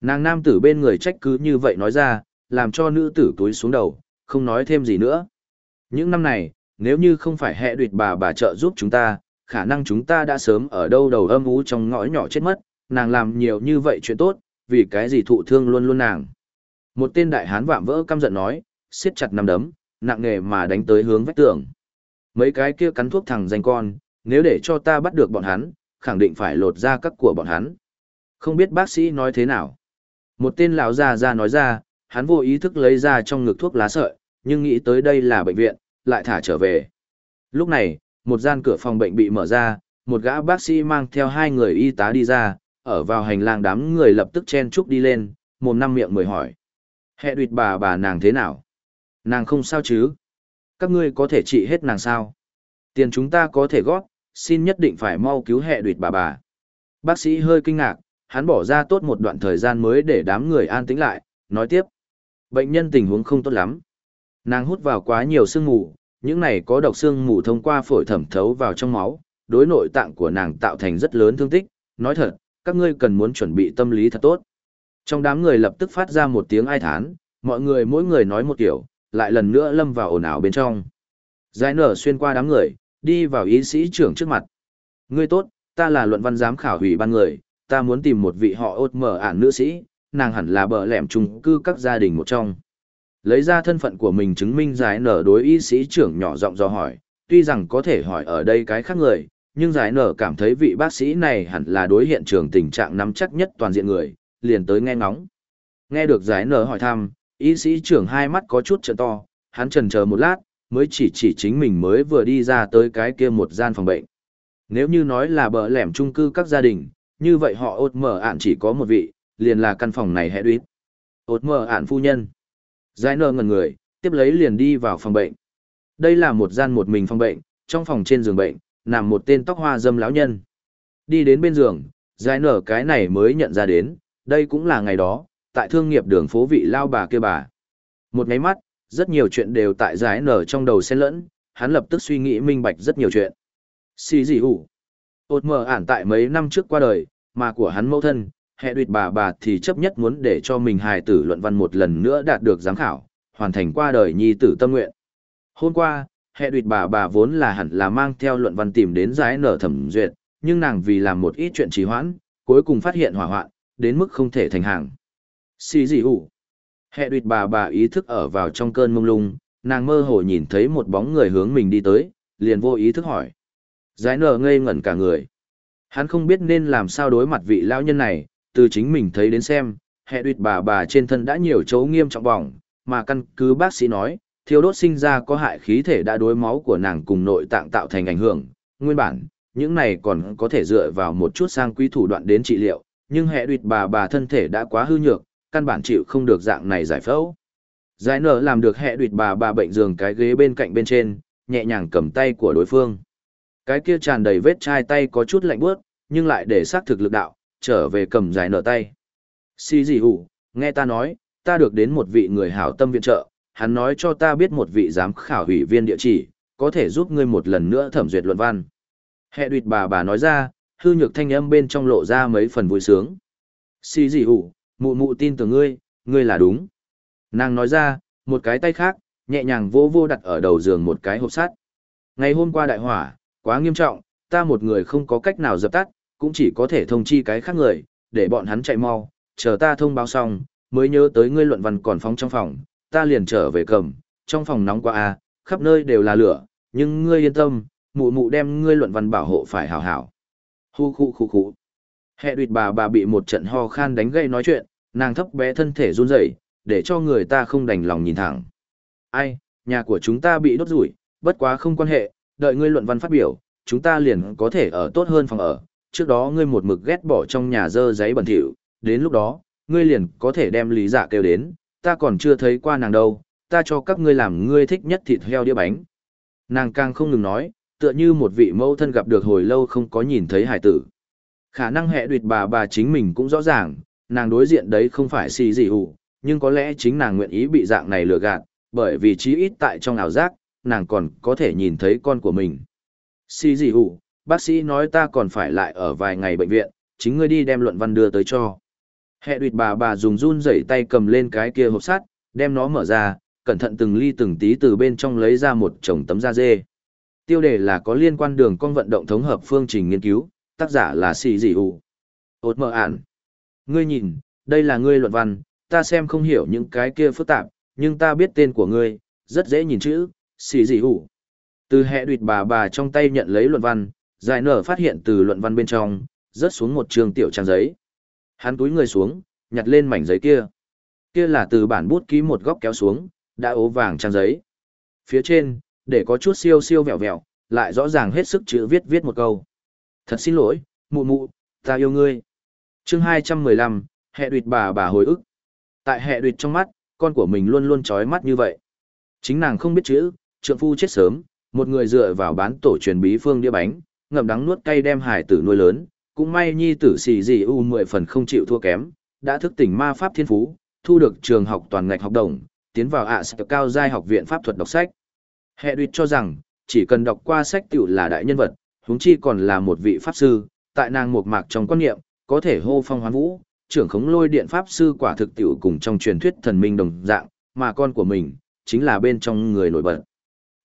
Nàng nam tử bên người trách cứ như vậy nói ra, làm cho nữ tử túi xuống đầu, không nói thêm gì nữa. Những năm này, nếu như không phải hệ đuyệt bà bà trợ giúp chúng ta, khả năng chúng ta đã sớm ở đâu đầu âm ú trong ngõ nhỏ chết mất, nàng làm nhiều như vậy chuyện tốt, vì cái gì thụ thương luôn luôn nàng. Một tên đại hán vạm vỡ căm giận nói, siết chặt nằm đấm, nặng nề mà đánh tới hướng vách tường. Mấy cái kia cắn thuốc thằng danh con, nếu để cho ta bắt được bọn hắn, khẳng định phải lột ra các của bọn hắn. Không biết bác sĩ nói thế nào. Một tên lão già ra nói ra, hắn vô ý thức lấy ra trong ngực thuốc lá sợi, nhưng nghĩ tới đây là bệnh viện, lại thả trở về. Lúc này, một gian cửa phòng bệnh bị mở ra, một gã bác sĩ mang theo hai người y tá đi ra, ở vào hành lang đám người lập tức chen chúc đi lên, mồm năm miệng mười hỏi. Hệ đuyệt bà bà nàng thế nào? Nàng không sao chứ? Các ngươi có thể trị hết nàng sao? Tiền chúng ta có thể góp, xin nhất định phải mau cứu hệ đuyệt bà bà. Bác sĩ hơi kinh ngạc, hắn bỏ ra tốt một đoạn thời gian mới để đám người an tĩnh lại, nói tiếp. Bệnh nhân tình huống không tốt lắm. Nàng hút vào quá nhiều sương mù, những này có độc sương mù thông qua phổi thẩm thấu vào trong máu, đối nội tạng của nàng tạo thành rất lớn thương tích. Nói thật, các ngươi cần muốn chuẩn bị tâm lý thật tốt. Trong đám người lập tức phát ra một tiếng ai thán, mọi người mỗi người nói một kiểu, lại lần nữa lâm vào ồn ào bên trong. Giải nở xuyên qua đám người, đi vào ý sĩ trưởng trước mặt. Ngươi tốt, ta là luận văn giám khảo hủy ban người, ta muốn tìm một vị họ ốt mở ản nữ sĩ, nàng hẳn là bờ lẻm chung cư các gia đình một trong. Lấy ra thân phận của mình chứng minh giải nở đối y sĩ trưởng nhỏ giọng do hỏi, tuy rằng có thể hỏi ở đây cái khác người, nhưng giải nở cảm thấy vị bác sĩ này hẳn là đối hiện trường tình trạng nắm chắc nhất toàn diện người, liền tới nghe ngóng. Nghe được giải nở hỏi thăm, y sĩ trưởng hai mắt có chút trợn to, hắn trần chờ một lát, mới chỉ chỉ chính mình mới vừa đi ra tới cái kia một gian phòng bệnh. Nếu như nói là bờ lẻm chung cư các gia đình, như vậy họ ột mở ạn chỉ có một vị, liền là căn phòng này hẹ đuyết. ột mở ạn phu nhân. Giải nở ngần người, tiếp lấy liền đi vào phòng bệnh. Đây là một gian một mình phòng bệnh, trong phòng trên giường bệnh, nằm một tên tóc hoa dâm lão nhân. Đi đến bên giường, giải nở cái này mới nhận ra đến, đây cũng là ngày đó, tại thương nghiệp đường phố vị lao bà kia bà. Một ngáy mắt, rất nhiều chuyện đều tại giải nở trong đầu xen lẫn, hắn lập tức suy nghĩ minh bạch rất nhiều chuyện. Xì gì hủ. Ôt mờ ản tại mấy năm trước qua đời, mà của hắn mẫu thân, hệ đuyệt bà bà thì chấp nhất muốn để cho mình hài tử luận văn một lần nữa đạt được giám khảo, hoàn thành qua đời nhi tử tâm nguyện. Hôm qua, hệ đuyệt bà bà vốn là hẳn là mang theo luận văn tìm đến giải nở thẩm duyệt, nhưng nàng vì làm một ít chuyện trì hoãn, cuối cùng phát hiện hỏa hoạn, đến mức không thể thành hàng. Xì gì hủ. Hệ đuyệt bà bà ý thức ở vào trong cơn mông lung, nàng mơ hồ nhìn thấy một bóng người hướng mình đi tới, liền vô ý thức hỏi. Giải nở ngây ngẩn cả người. Hắn không biết nên làm sao đối mặt vị lão nhân này, từ chính mình thấy đến xem, hệ đuyệt bà bà trên thân đã nhiều chỗ nghiêm trọng bỏng, mà căn cứ bác sĩ nói, thiếu đốt sinh ra có hại khí thể đã đối máu của nàng cùng nội tạng tạo thành ảnh hưởng. Nguyên bản, những này còn có thể dựa vào một chút sang quý thủ đoạn đến trị liệu, nhưng hệ đuyệt bà bà thân thể đã quá hư nhược, căn bản chịu không được dạng này giải phẫu. Giải nở làm được hệ đuyệt bà bà bệnh giường cái ghế bên cạnh bên trên, nhẹ nhàng cầm tay của đối phương. Cái kia tràn đầy vết chai tay có chút lạnh bước, nhưng lại để xác thực lực đạo, trở về cầm giải nở tay. Xì gì hủ, nghe ta nói, ta được đến một vị người hảo tâm viện trợ, hắn nói cho ta biết một vị giám khảo hủy viên địa chỉ, có thể giúp ngươi một lần nữa thẩm duyệt luận văn. Hệ đuyệt bà bà nói ra, hư nhược thanh âm bên trong lộ ra mấy phần vui sướng. Xì gì hủ, mụ mụ tin tưởng ngươi, ngươi là đúng. Nàng nói ra, một cái tay khác, nhẹ nhàng vô vô đặt ở đầu giường một cái hộp sắt. Ngày hôm qua đại hỏa, quá nghiêm trọng, ta một người không có cách nào dập tắt, cũng chỉ có thể thông chi cái khác người, để bọn hắn chạy mau, chờ ta thông báo xong, mới nhớ tới ngươi luận văn còn phóng trong phòng, ta liền trở về cầm, trong phòng nóng quá a, khắp nơi đều là lửa, nhưng ngươi yên tâm, mụ mụ đem ngươi luận văn bảo hộ phải hảo hảo. Hu khu khu khu. Hệ đuyệt bà bà bị một trận ho khan đánh gây nói chuyện, nàng thấp bé thân thể run rẩy, để cho người ta không đành lòng nhìn thẳng. Ai, nhà của chúng ta bị đốt rủi, bất quá không quan hệ, đợi ngươi luận văn phát biểu, chúng ta liền có thể ở tốt hơn phòng ở. Trước đó ngươi một mực ghét bỏ trong nhà dơ giấy bẩn thỉu, đến lúc đó, ngươi liền có thể đem lý giả kêu đến, ta còn chưa thấy qua nàng đâu, ta cho các ngươi làm ngươi thích nhất thịt heo đĩa bánh. Nàng càng không ngừng nói, tựa như một vị mẫu thân gặp được hồi lâu không có nhìn thấy hải tử. Khả năng hệ đuỵt bà bà chính mình cũng rõ ràng, nàng đối diện đấy không phải xì gì ủ nhưng có lẽ chính nàng nguyện ý bị dạng này lừa gạt, bởi vì chí ít tại trong ảo giác, nàng còn có thể nhìn thấy con của mình. Xì gì ủ bác sĩ nói ta còn phải lại ở vài ngày bệnh viện, chính ngươi đi đem luận văn đưa tới cho. Hệ đuỵt bà bà dùng run rẩy tay cầm lên cái kia hộp sắt, đem nó mở ra, cẩn thận từng ly từng tí từ bên trong lấy ra một chồng tấm da dê. Tiêu đề là có liên quan đường con vận động thống hợp phương trình nghiên cứu, tác giả là xì Dị Ú. Ốt mờ ản. Ngươi nhìn, đây là ngươi luận văn, ta xem không hiểu những cái kia phức tạp, nhưng ta biết tên của ngươi, rất dễ nhìn chữ, xì Dị Ú. Từ hệ đuyệt bà bà trong tay nhận lấy luận văn, giải nở phát hiện từ luận văn bên trong, rớt xuống một trường tiểu trang giấy. Hắn túi người xuống, nhặt lên mảnh giấy kia. Kia là từ bản bút ký một góc kéo xuống, đã ố vàng trang giấy. Phía trên, để có chút siêu siêu vẹo vẹo, lại rõ ràng hết sức chữ viết viết một câu. Thật xin lỗi, mụ mụ, ta yêu ngươi. chương 215, hệ đuyệt bà bà hồi ức. Tại hệ đuyệt trong mắt, con của mình luôn luôn trói mắt như vậy. Chính nàng không biết chữ, trượng phu chết sớm, một người dựa vào bán tổ truyền bí phương đĩa bánh, ngậm đắng nuốt cay đem hải tử nuôi lớn, cũng may nhi tử xì gì u mười phần không chịu thua kém, đã thức tỉnh ma pháp thiên phú, thu được trường học toàn ngạch học đồng, tiến vào ạ à cao giai học viện pháp thuật đọc sách. Hệ đuyệt cho rằng, chỉ cần đọc qua sách tiểu là đại nhân vật, huống chi còn là một vị pháp sư, tại nàng một mạc trong quan niệm, có thể hô phong hoán vũ, trưởng khống lôi điện pháp sư quả thực tiểu cùng trong truyền thuyết thần minh đồng dạng, mà con của mình, chính là bên trong người nổi bật.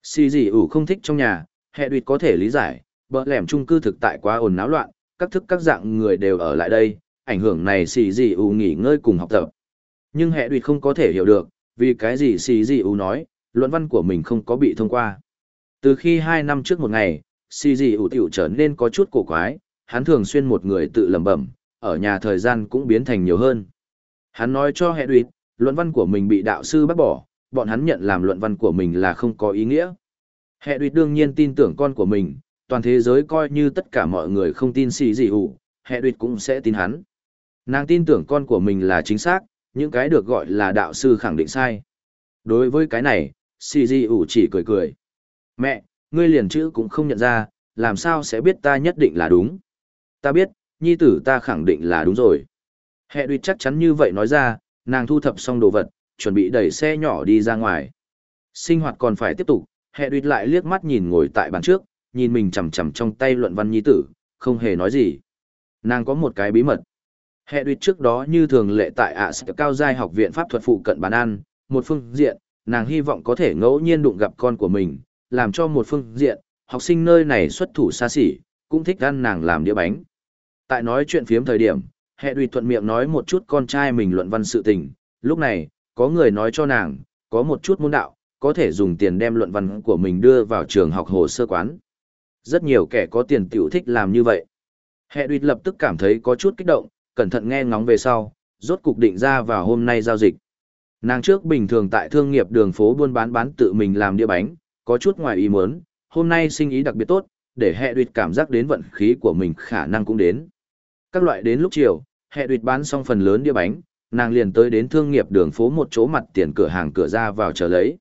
Xì gì ủ không thích trong nhà, hệ đuyệt có thể lý giải, bỡ lẻm chung cư thực tại quá ồn náo loạn, các thức các dạng người đều ở lại đây, ảnh hưởng này xì gì ủ nghỉ ngơi cùng học tập. Nhưng hệ đuyệt không có thể hiểu được, vì cái gì xì gì ủ nói, luận văn của mình không có bị thông qua. Từ khi hai năm trước một ngày, xì gì ủ tiểu trở nên có chút cổ quái, hắn thường xuyên một người tự lẩm bẩm, ở nhà thời gian cũng biến thành nhiều hơn. Hắn nói cho hệ đuyệt, luận văn của mình bị đạo sư bác bỏ, bọn hắn nhận làm luận văn của mình là không có ý nghĩa. Hệ đuyệt đương nhiên tin tưởng con của mình, toàn thế giới coi như tất cả mọi người không tin xì gì ủ, hệ đuyệt cũng sẽ tin hắn. Nàng tin tưởng con của mình là chính xác, những cái được gọi là đạo sư khẳng định sai. Đối với cái này, xì gì ủ chỉ cười cười. Mẹ, ngươi liền chữ cũng không nhận ra, làm sao sẽ biết ta nhất định là đúng. Ta biết, nhi tử ta khẳng định là đúng rồi. Hệ đuyệt chắc chắn như vậy nói ra, nàng thu thập xong đồ vật, chuẩn bị đẩy xe nhỏ đi ra ngoài. Sinh hoạt còn phải tiếp tục, hệ đuyệt lại liếc mắt nhìn ngồi tại bàn trước, nhìn mình chầm chầm trong tay luận văn nhi tử, không hề nói gì. Nàng có một cái bí mật. Hệ đuyệt trước đó như thường lệ tại ạ à cao giai học viện pháp thuật phụ cận bán ăn, một phương diện, nàng hy vọng có thể ngẫu nhiên đụng gặp con của mình, làm cho một phương diện, học sinh nơi này xuất thủ xa xỉ, cũng thích ăn nàng làm đĩa bánh. Tại nói chuyện phiếm thời điểm, hệ đùi thuận miệng nói một chút con trai mình luận văn sự tình, lúc này, có người nói cho nàng, có một chút môn đạo, có thể dùng tiền đem luận văn của mình đưa vào trường học hồ sơ quán. Rất nhiều kẻ có tiền tiểu thích làm như vậy. Hệ đùi lập tức cảm thấy có chút kích động, cẩn thận nghe ngóng về sau, rốt cục định ra vào hôm nay giao dịch. Nàng trước bình thường tại thương nghiệp đường phố buôn bán bán tự mình làm đĩa bánh, có chút ngoài ý muốn, hôm nay sinh ý đặc biệt tốt, để hệ đuyệt cảm giác đến vận khí của mình khả năng cũng đến. Các loại đến lúc chiều, hệ đuyệt bán xong phần lớn đĩa bánh, nàng liền tới đến thương nghiệp đường phố một chỗ mặt tiền cửa hàng cửa ra vào chờ lấy.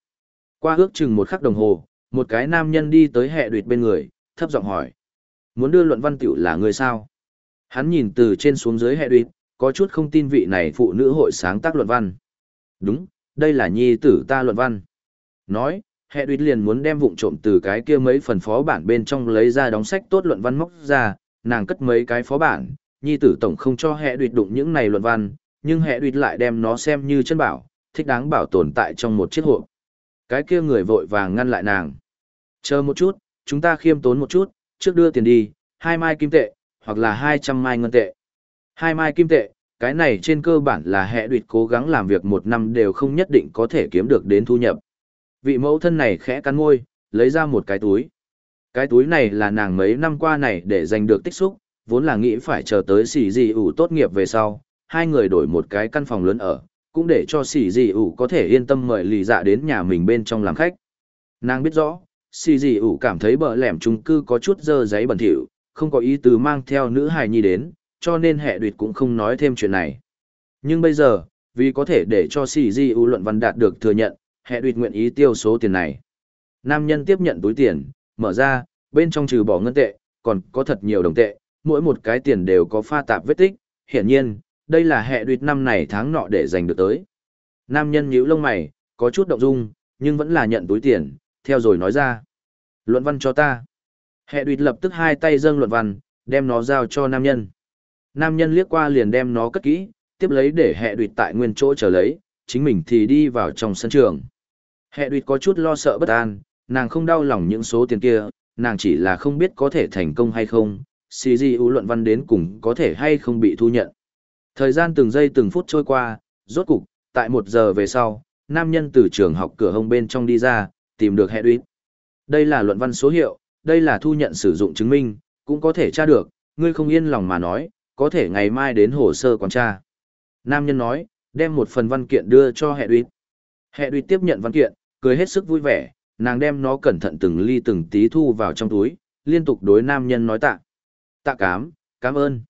Qua ước chừng một khắc đồng hồ, một cái nam nhân đi tới hệ đuyệt bên người, thấp giọng hỏi. Muốn đưa luận văn tiểu là người sao? Hắn nhìn từ trên xuống dưới hệ đuyệt, có chút không tin vị này phụ nữ hội sáng tác luận văn. Đúng, đây là nhi tử ta luận văn. Nói, hệ đuyệt liền muốn đem vụng trộm từ cái kia mấy phần phó bản bên trong lấy ra đóng sách tốt luận văn móc ra, nàng cất mấy cái phó bản, nhi tử tổng không cho hệ đuyệt đụng những này luận văn, nhưng hệ đuyệt lại đem nó xem như chân bảo, thích đáng bảo tồn tại trong một chiếc hộp. Cái kia người vội vàng ngăn lại nàng. Chờ một chút, chúng ta khiêm tốn một chút, trước đưa tiền đi, hai mai kim tệ, hoặc là hai trăm mai ngân tệ. Hai mai kim tệ, cái này trên cơ bản là hệ đuyệt cố gắng làm việc một năm đều không nhất định có thể kiếm được đến thu nhập. Vị mẫu thân này khẽ cắn môi, lấy ra một cái túi. Cái túi này là nàng mấy năm qua này để giành được tích xúc, vốn là nghĩ phải chờ tới xỉ gì ủ tốt nghiệp về sau, hai người đổi một cái căn phòng lớn ở, cũng để cho xỉ dị ủ có thể yên tâm mời lì dạ đến nhà mình bên trong làm khách. Nàng biết rõ, xỉ dị ủ cảm thấy bờ lẻm trung cư có chút dơ giấy bẩn thỉu, không có ý tứ mang theo nữ hài nhi đến, cho nên hệ đuyệt cũng không nói thêm chuyện này. Nhưng bây giờ, vì có thể để cho xỉ dị ủ luận văn đạt được thừa nhận, hệ đuyệt nguyện ý tiêu số tiền này. Nam nhân tiếp nhận túi tiền, mở ra, bên trong trừ bỏ ngân tệ, còn có thật nhiều đồng tệ, mỗi một cái tiền đều có pha tạp vết tích, hiển nhiên, đây là hệ đuyệt năm này tháng nọ để giành được tới. Nam nhân nhíu lông mày, có chút động dung, nhưng vẫn là nhận túi tiền, theo rồi nói ra. Luận văn cho ta. Hệ đuyệt lập tức hai tay dâng luận văn, đem nó giao cho nam nhân. Nam nhân liếc qua liền đem nó cất kỹ, tiếp lấy để hệ đuyệt tại nguyên chỗ chờ lấy, chính mình thì đi vào trong sân trường. Hệ đuyệt có chút lo sợ bất an, nàng không đau lòng những số tiền kia, nàng chỉ là không biết có thể thành công hay không, CGU luận văn đến cùng có thể hay không bị thu nhận. Thời gian từng giây từng phút trôi qua, rốt cục, tại một giờ về sau, nam nhân từ trường học cửa hông bên trong đi ra, tìm được hệ đuyệt. Đây là luận văn số hiệu, đây là thu nhận sử dụng chứng minh, cũng có thể tra được, ngươi không yên lòng mà nói, có thể ngày mai đến hồ sơ quán tra. Nam nhân nói, đem một phần văn kiện đưa cho hệ đuýt Hệ đuýt tiếp nhận văn kiện, cười hết sức vui vẻ, nàng đem nó cẩn thận từng ly từng tí thu vào trong túi, liên tục đối nam nhân nói tạ. Tạ cám, cảm ơn.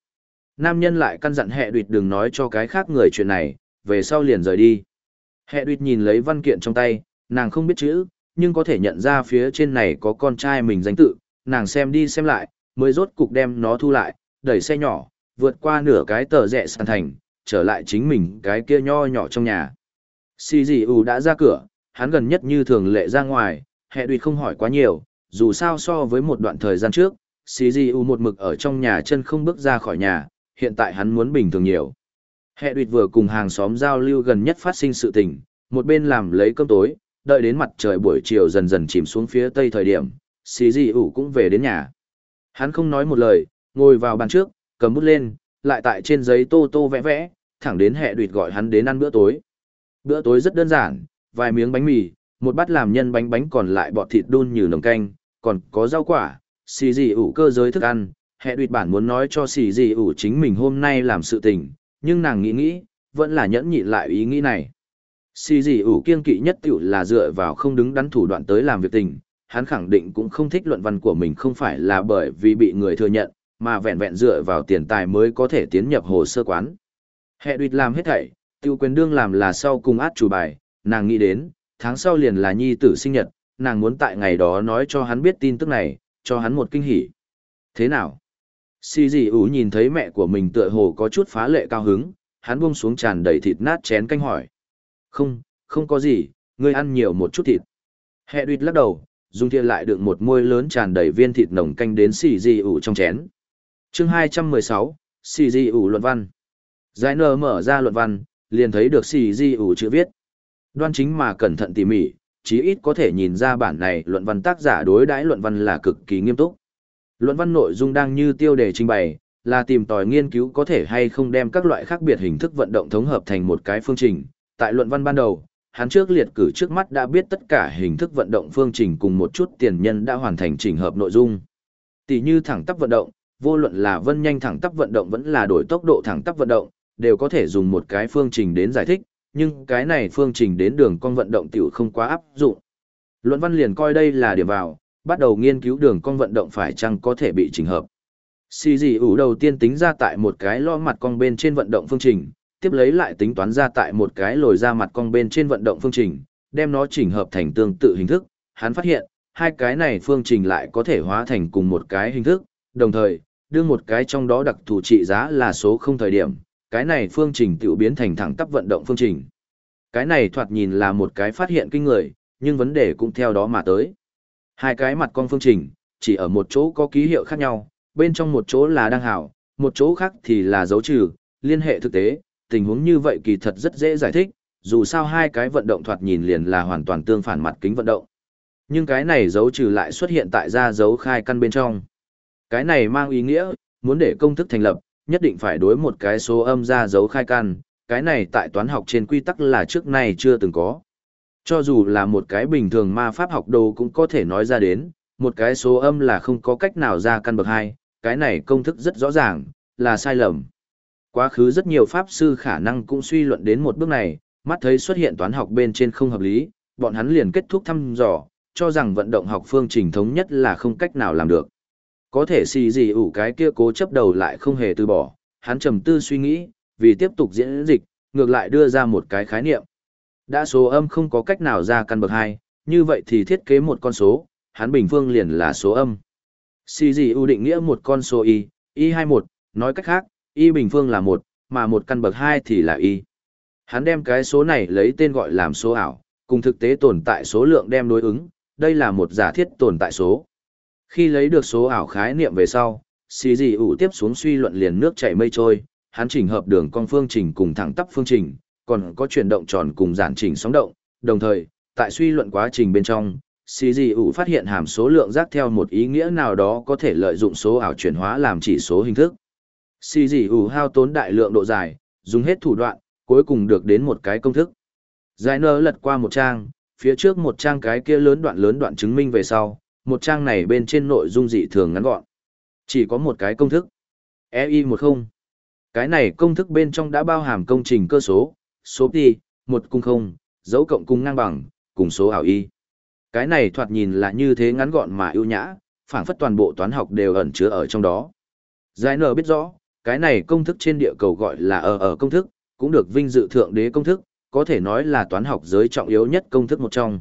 Nam nhân lại căn dặn hệ đuýt đừng nói cho cái khác người chuyện này, về sau liền rời đi. Hệ đuýt nhìn lấy văn kiện trong tay, nàng không biết chữ, nhưng có thể nhận ra phía trên này có con trai mình danh tự, nàng xem đi xem lại, mới rốt cục đem nó thu lại, đẩy xe nhỏ, vượt qua nửa cái tờ rẽ sàn thành, trở lại chính mình cái kia nho nhỏ trong nhà. Xì gì ủ đã ra cửa, hắn gần nhất như thường lệ ra ngoài, hệ đuyệt không hỏi quá nhiều, dù sao so với một đoạn thời gian trước, xì gì ủ một mực ở trong nhà chân không bước ra khỏi nhà, hiện tại hắn muốn bình thường nhiều. Hệ đuyệt vừa cùng hàng xóm giao lưu gần nhất phát sinh sự tình, một bên làm lấy cơm tối, đợi đến mặt trời buổi chiều dần dần chìm xuống phía tây thời điểm, xì gì ủ cũng về đến nhà. Hắn không nói một lời, ngồi vào bàn trước, cầm bút lên, lại tại trên giấy tô tô vẽ vẽ, thẳng đến hệ đuỵt gọi hắn đến ăn bữa tối. Bữa tối rất đơn giản, vài miếng bánh mì, một bát làm nhân bánh bánh còn lại bọt thịt đun như nồng canh, còn có rau quả, xì gì ủ cơ giới thức ăn. Hệ đuỵt bản muốn nói cho xì gì ủ chính mình hôm nay làm sự tình, nhưng nàng nghĩ nghĩ, vẫn là nhẫn nhịn lại ý nghĩ này. Xì gì ủ kiên kỵ nhất tiểu là dựa vào không đứng đắn thủ đoạn tới làm việc tình, hắn khẳng định cũng không thích luận văn của mình không phải là bởi vì bị người thừa nhận, mà vẹn vẹn dựa vào tiền tài mới có thể tiến nhập hồ sơ quán. Hệ đuyệt làm hết thảy, tiêu quyền đương làm là sau cùng át chủ bài, nàng nghĩ đến, tháng sau liền là nhi tử sinh nhật, nàng muốn tại ngày đó nói cho hắn biết tin tức này, cho hắn một kinh hỉ. Thế nào? Xì gì ủ nhìn thấy mẹ của mình tựa hồ có chút phá lệ cao hứng, hắn buông xuống tràn đầy thịt nát chén canh hỏi. Không, không có gì, ngươi ăn nhiều một chút thịt. Hệ đuyệt lắc đầu, dùng thìa lại đựng một môi lớn tràn đầy viên thịt nồng canh đến xì gì ủ trong chén. chương 216, xì gì ủ luận văn. Giải nờ mở ra luận văn, liền thấy được xì di ủ chữ viết. Đoan chính mà cẩn thận tỉ mỉ, chí ít có thể nhìn ra bản này luận văn tác giả đối đãi luận văn là cực kỳ nghiêm túc. Luận văn nội dung đang như tiêu đề trình bày, là tìm tòi nghiên cứu có thể hay không đem các loại khác biệt hình thức vận động thống hợp thành một cái phương trình. Tại luận văn ban đầu, hắn trước liệt cử trước mắt đã biết tất cả hình thức vận động phương trình cùng một chút tiền nhân đã hoàn thành trình hợp nội dung. Tỷ như thẳng tắp vận động, vô luận là vân nhanh thẳng tắp vận động vẫn là đổi tốc độ thẳng tắp vận động, đều có thể dùng một cái phương trình đến giải thích, nhưng cái này phương trình đến đường cong vận động tiểu không quá áp dụng. Luận văn liền coi đây là điểm vào, bắt đầu nghiên cứu đường cong vận động phải chăng có thể bị chỉnh hợp. Xì gì ủ đầu tiên tính ra tại một cái lo mặt cong bên trên vận động phương trình, tiếp lấy lại tính toán ra tại một cái lồi ra mặt cong bên trên vận động phương trình, đem nó chỉnh hợp thành tương tự hình thức. Hắn phát hiện, hai cái này phương trình lại có thể hóa thành cùng một cái hình thức, đồng thời, đưa một cái trong đó đặc thù trị giá là số không thời điểm, cái này phương trình tự biến thành thẳng tắp vận động phương trình. Cái này thoạt nhìn là một cái phát hiện kinh người, nhưng vấn đề cũng theo đó mà tới. Hai cái mặt con phương trình, chỉ ở một chỗ có ký hiệu khác nhau, bên trong một chỗ là đang hảo, một chỗ khác thì là dấu trừ, liên hệ thực tế, tình huống như vậy kỳ thật rất dễ giải thích, dù sao hai cái vận động thoạt nhìn liền là hoàn toàn tương phản mặt kính vận động. Nhưng cái này dấu trừ lại xuất hiện tại ra dấu khai căn bên trong. Cái này mang ý nghĩa, muốn để công thức thành lập, nhất định phải đối một cái số âm ra dấu khai căn, cái này tại toán học trên quy tắc là trước nay chưa từng có. Cho dù là một cái bình thường ma pháp học đồ cũng có thể nói ra đến, một cái số âm là không có cách nào ra căn bậc hai, cái này công thức rất rõ ràng, là sai lầm. Quá khứ rất nhiều pháp sư khả năng cũng suy luận đến một bước này, mắt thấy xuất hiện toán học bên trên không hợp lý, bọn hắn liền kết thúc thăm dò, cho rằng vận động học phương trình thống nhất là không cách nào làm được. Có thể xì gì ủ cái kia cố chấp đầu lại không hề từ bỏ, hắn trầm tư suy nghĩ, vì tiếp tục diễn dịch, ngược lại đưa ra một cái khái niệm. Đã số âm không có cách nào ra căn bậc hai, như vậy thì thiết kế một con số, hắn bình phương liền là số âm. Xì gì ưu định nghĩa một con số y, y21, nói cách khác, y bình phương là một, mà một căn bậc hai thì là y. Hắn đem cái số này lấy tên gọi làm số ảo, cùng thực tế tồn tại số lượng đem đối ứng, đây là một giả thiết tồn tại số. Khi lấy được số ảo khái niệm về sau, xì Dì ủ tiếp xuống suy luận liền nước chảy mây trôi, hắn chỉnh hợp đường cong phương trình cùng thẳng tắp phương trình, còn có chuyển động tròn cùng giản chỉnh sóng động, đồng thời, tại suy luận quá trình bên trong, xì dị ủ phát hiện hàm số lượng rác theo một ý nghĩa nào đó có thể lợi dụng số ảo chuyển hóa làm chỉ số hình thức. Xì dị ủ hao tốn đại lượng độ dài, dùng hết thủ đoạn, cuối cùng được đến một cái công thức. Giải nơ lật qua một trang, phía trước một trang cái kia lớn đoạn lớn đoạn chứng minh về sau, một trang này bên trên nội dung dị thường ngắn gọn. Chỉ có một cái công thức. EI10. Cái này công thức bên trong đã bao hàm công trình cơ số, số pi, một cung không, dấu cộng cung ngang bằng, cùng số ảo y. Cái này thoạt nhìn là như thế ngắn gọn mà ưu nhã, phản phất toàn bộ toán học đều ẩn chứa ở trong đó. Giải nở biết rõ, cái này công thức trên địa cầu gọi là ở ở công thức, cũng được vinh dự thượng đế công thức, có thể nói là toán học giới trọng yếu nhất công thức một trong.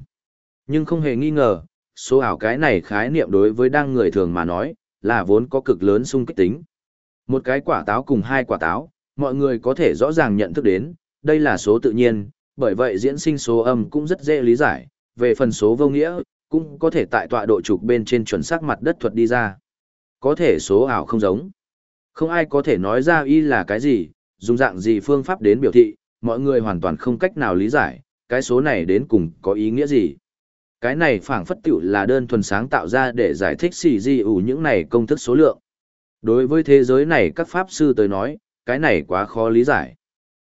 Nhưng không hề nghi ngờ, số ảo cái này khái niệm đối với đang người thường mà nói, là vốn có cực lớn sung kích tính. Một cái quả táo cùng hai quả táo, mọi người có thể rõ ràng nhận thức đến, đây là số tự nhiên, bởi vậy diễn sinh số âm cũng rất dễ lý giải, về phần số vô nghĩa, cũng có thể tại tọa độ trục bên trên chuẩn xác mặt đất thuật đi ra. Có thể số ảo không giống. Không ai có thể nói ra y là cái gì, dùng dạng gì phương pháp đến biểu thị, mọi người hoàn toàn không cách nào lý giải, cái số này đến cùng có ý nghĩa gì. Cái này phảng phất tiểu là đơn thuần sáng tạo ra để giải thích xì di ủ những này công thức số lượng. Đối với thế giới này các pháp sư tới nói, cái này quá khó lý giải.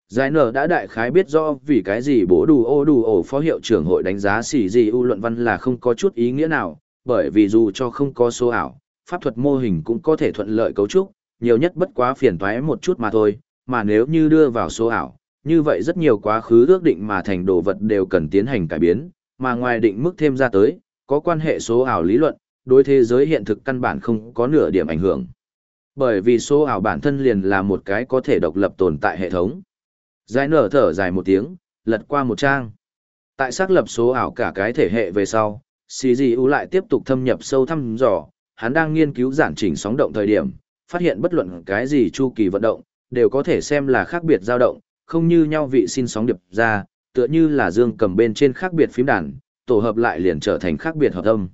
Giải nở đã đại khái biết rõ vì cái gì bố đủ ô đủ ổ phó hiệu trưởng hội đánh giá xì di ưu luận văn là không có chút ý nghĩa nào, bởi vì dù cho không có số ảo, pháp thuật mô hình cũng có thể thuận lợi cấu trúc, nhiều nhất bất quá phiền toái một chút mà thôi, mà nếu như đưa vào số ảo, như vậy rất nhiều quá khứ ước định mà thành đồ vật đều cần tiến hành cải biến, mà ngoài định mức thêm ra tới, có quan hệ số ảo lý luận, đối thế giới hiện thực căn bản không có nửa điểm ảnh hưởng. Bởi vì số ảo bản thân liền là một cái có thể độc lập tồn tại hệ thống. Giải nở thở dài một tiếng, lật qua một trang. Tại xác lập số ảo cả cái thể hệ về sau, CGU lại tiếp tục thâm nhập sâu thăm dò, hắn đang nghiên cứu giản chỉnh sóng động thời điểm, phát hiện bất luận cái gì chu kỳ vận động, đều có thể xem là khác biệt dao động, không như nhau vị xin sóng điệp ra, tựa như là dương cầm bên trên khác biệt phím đàn, tổ hợp lại liền trở thành khác biệt hợp âm.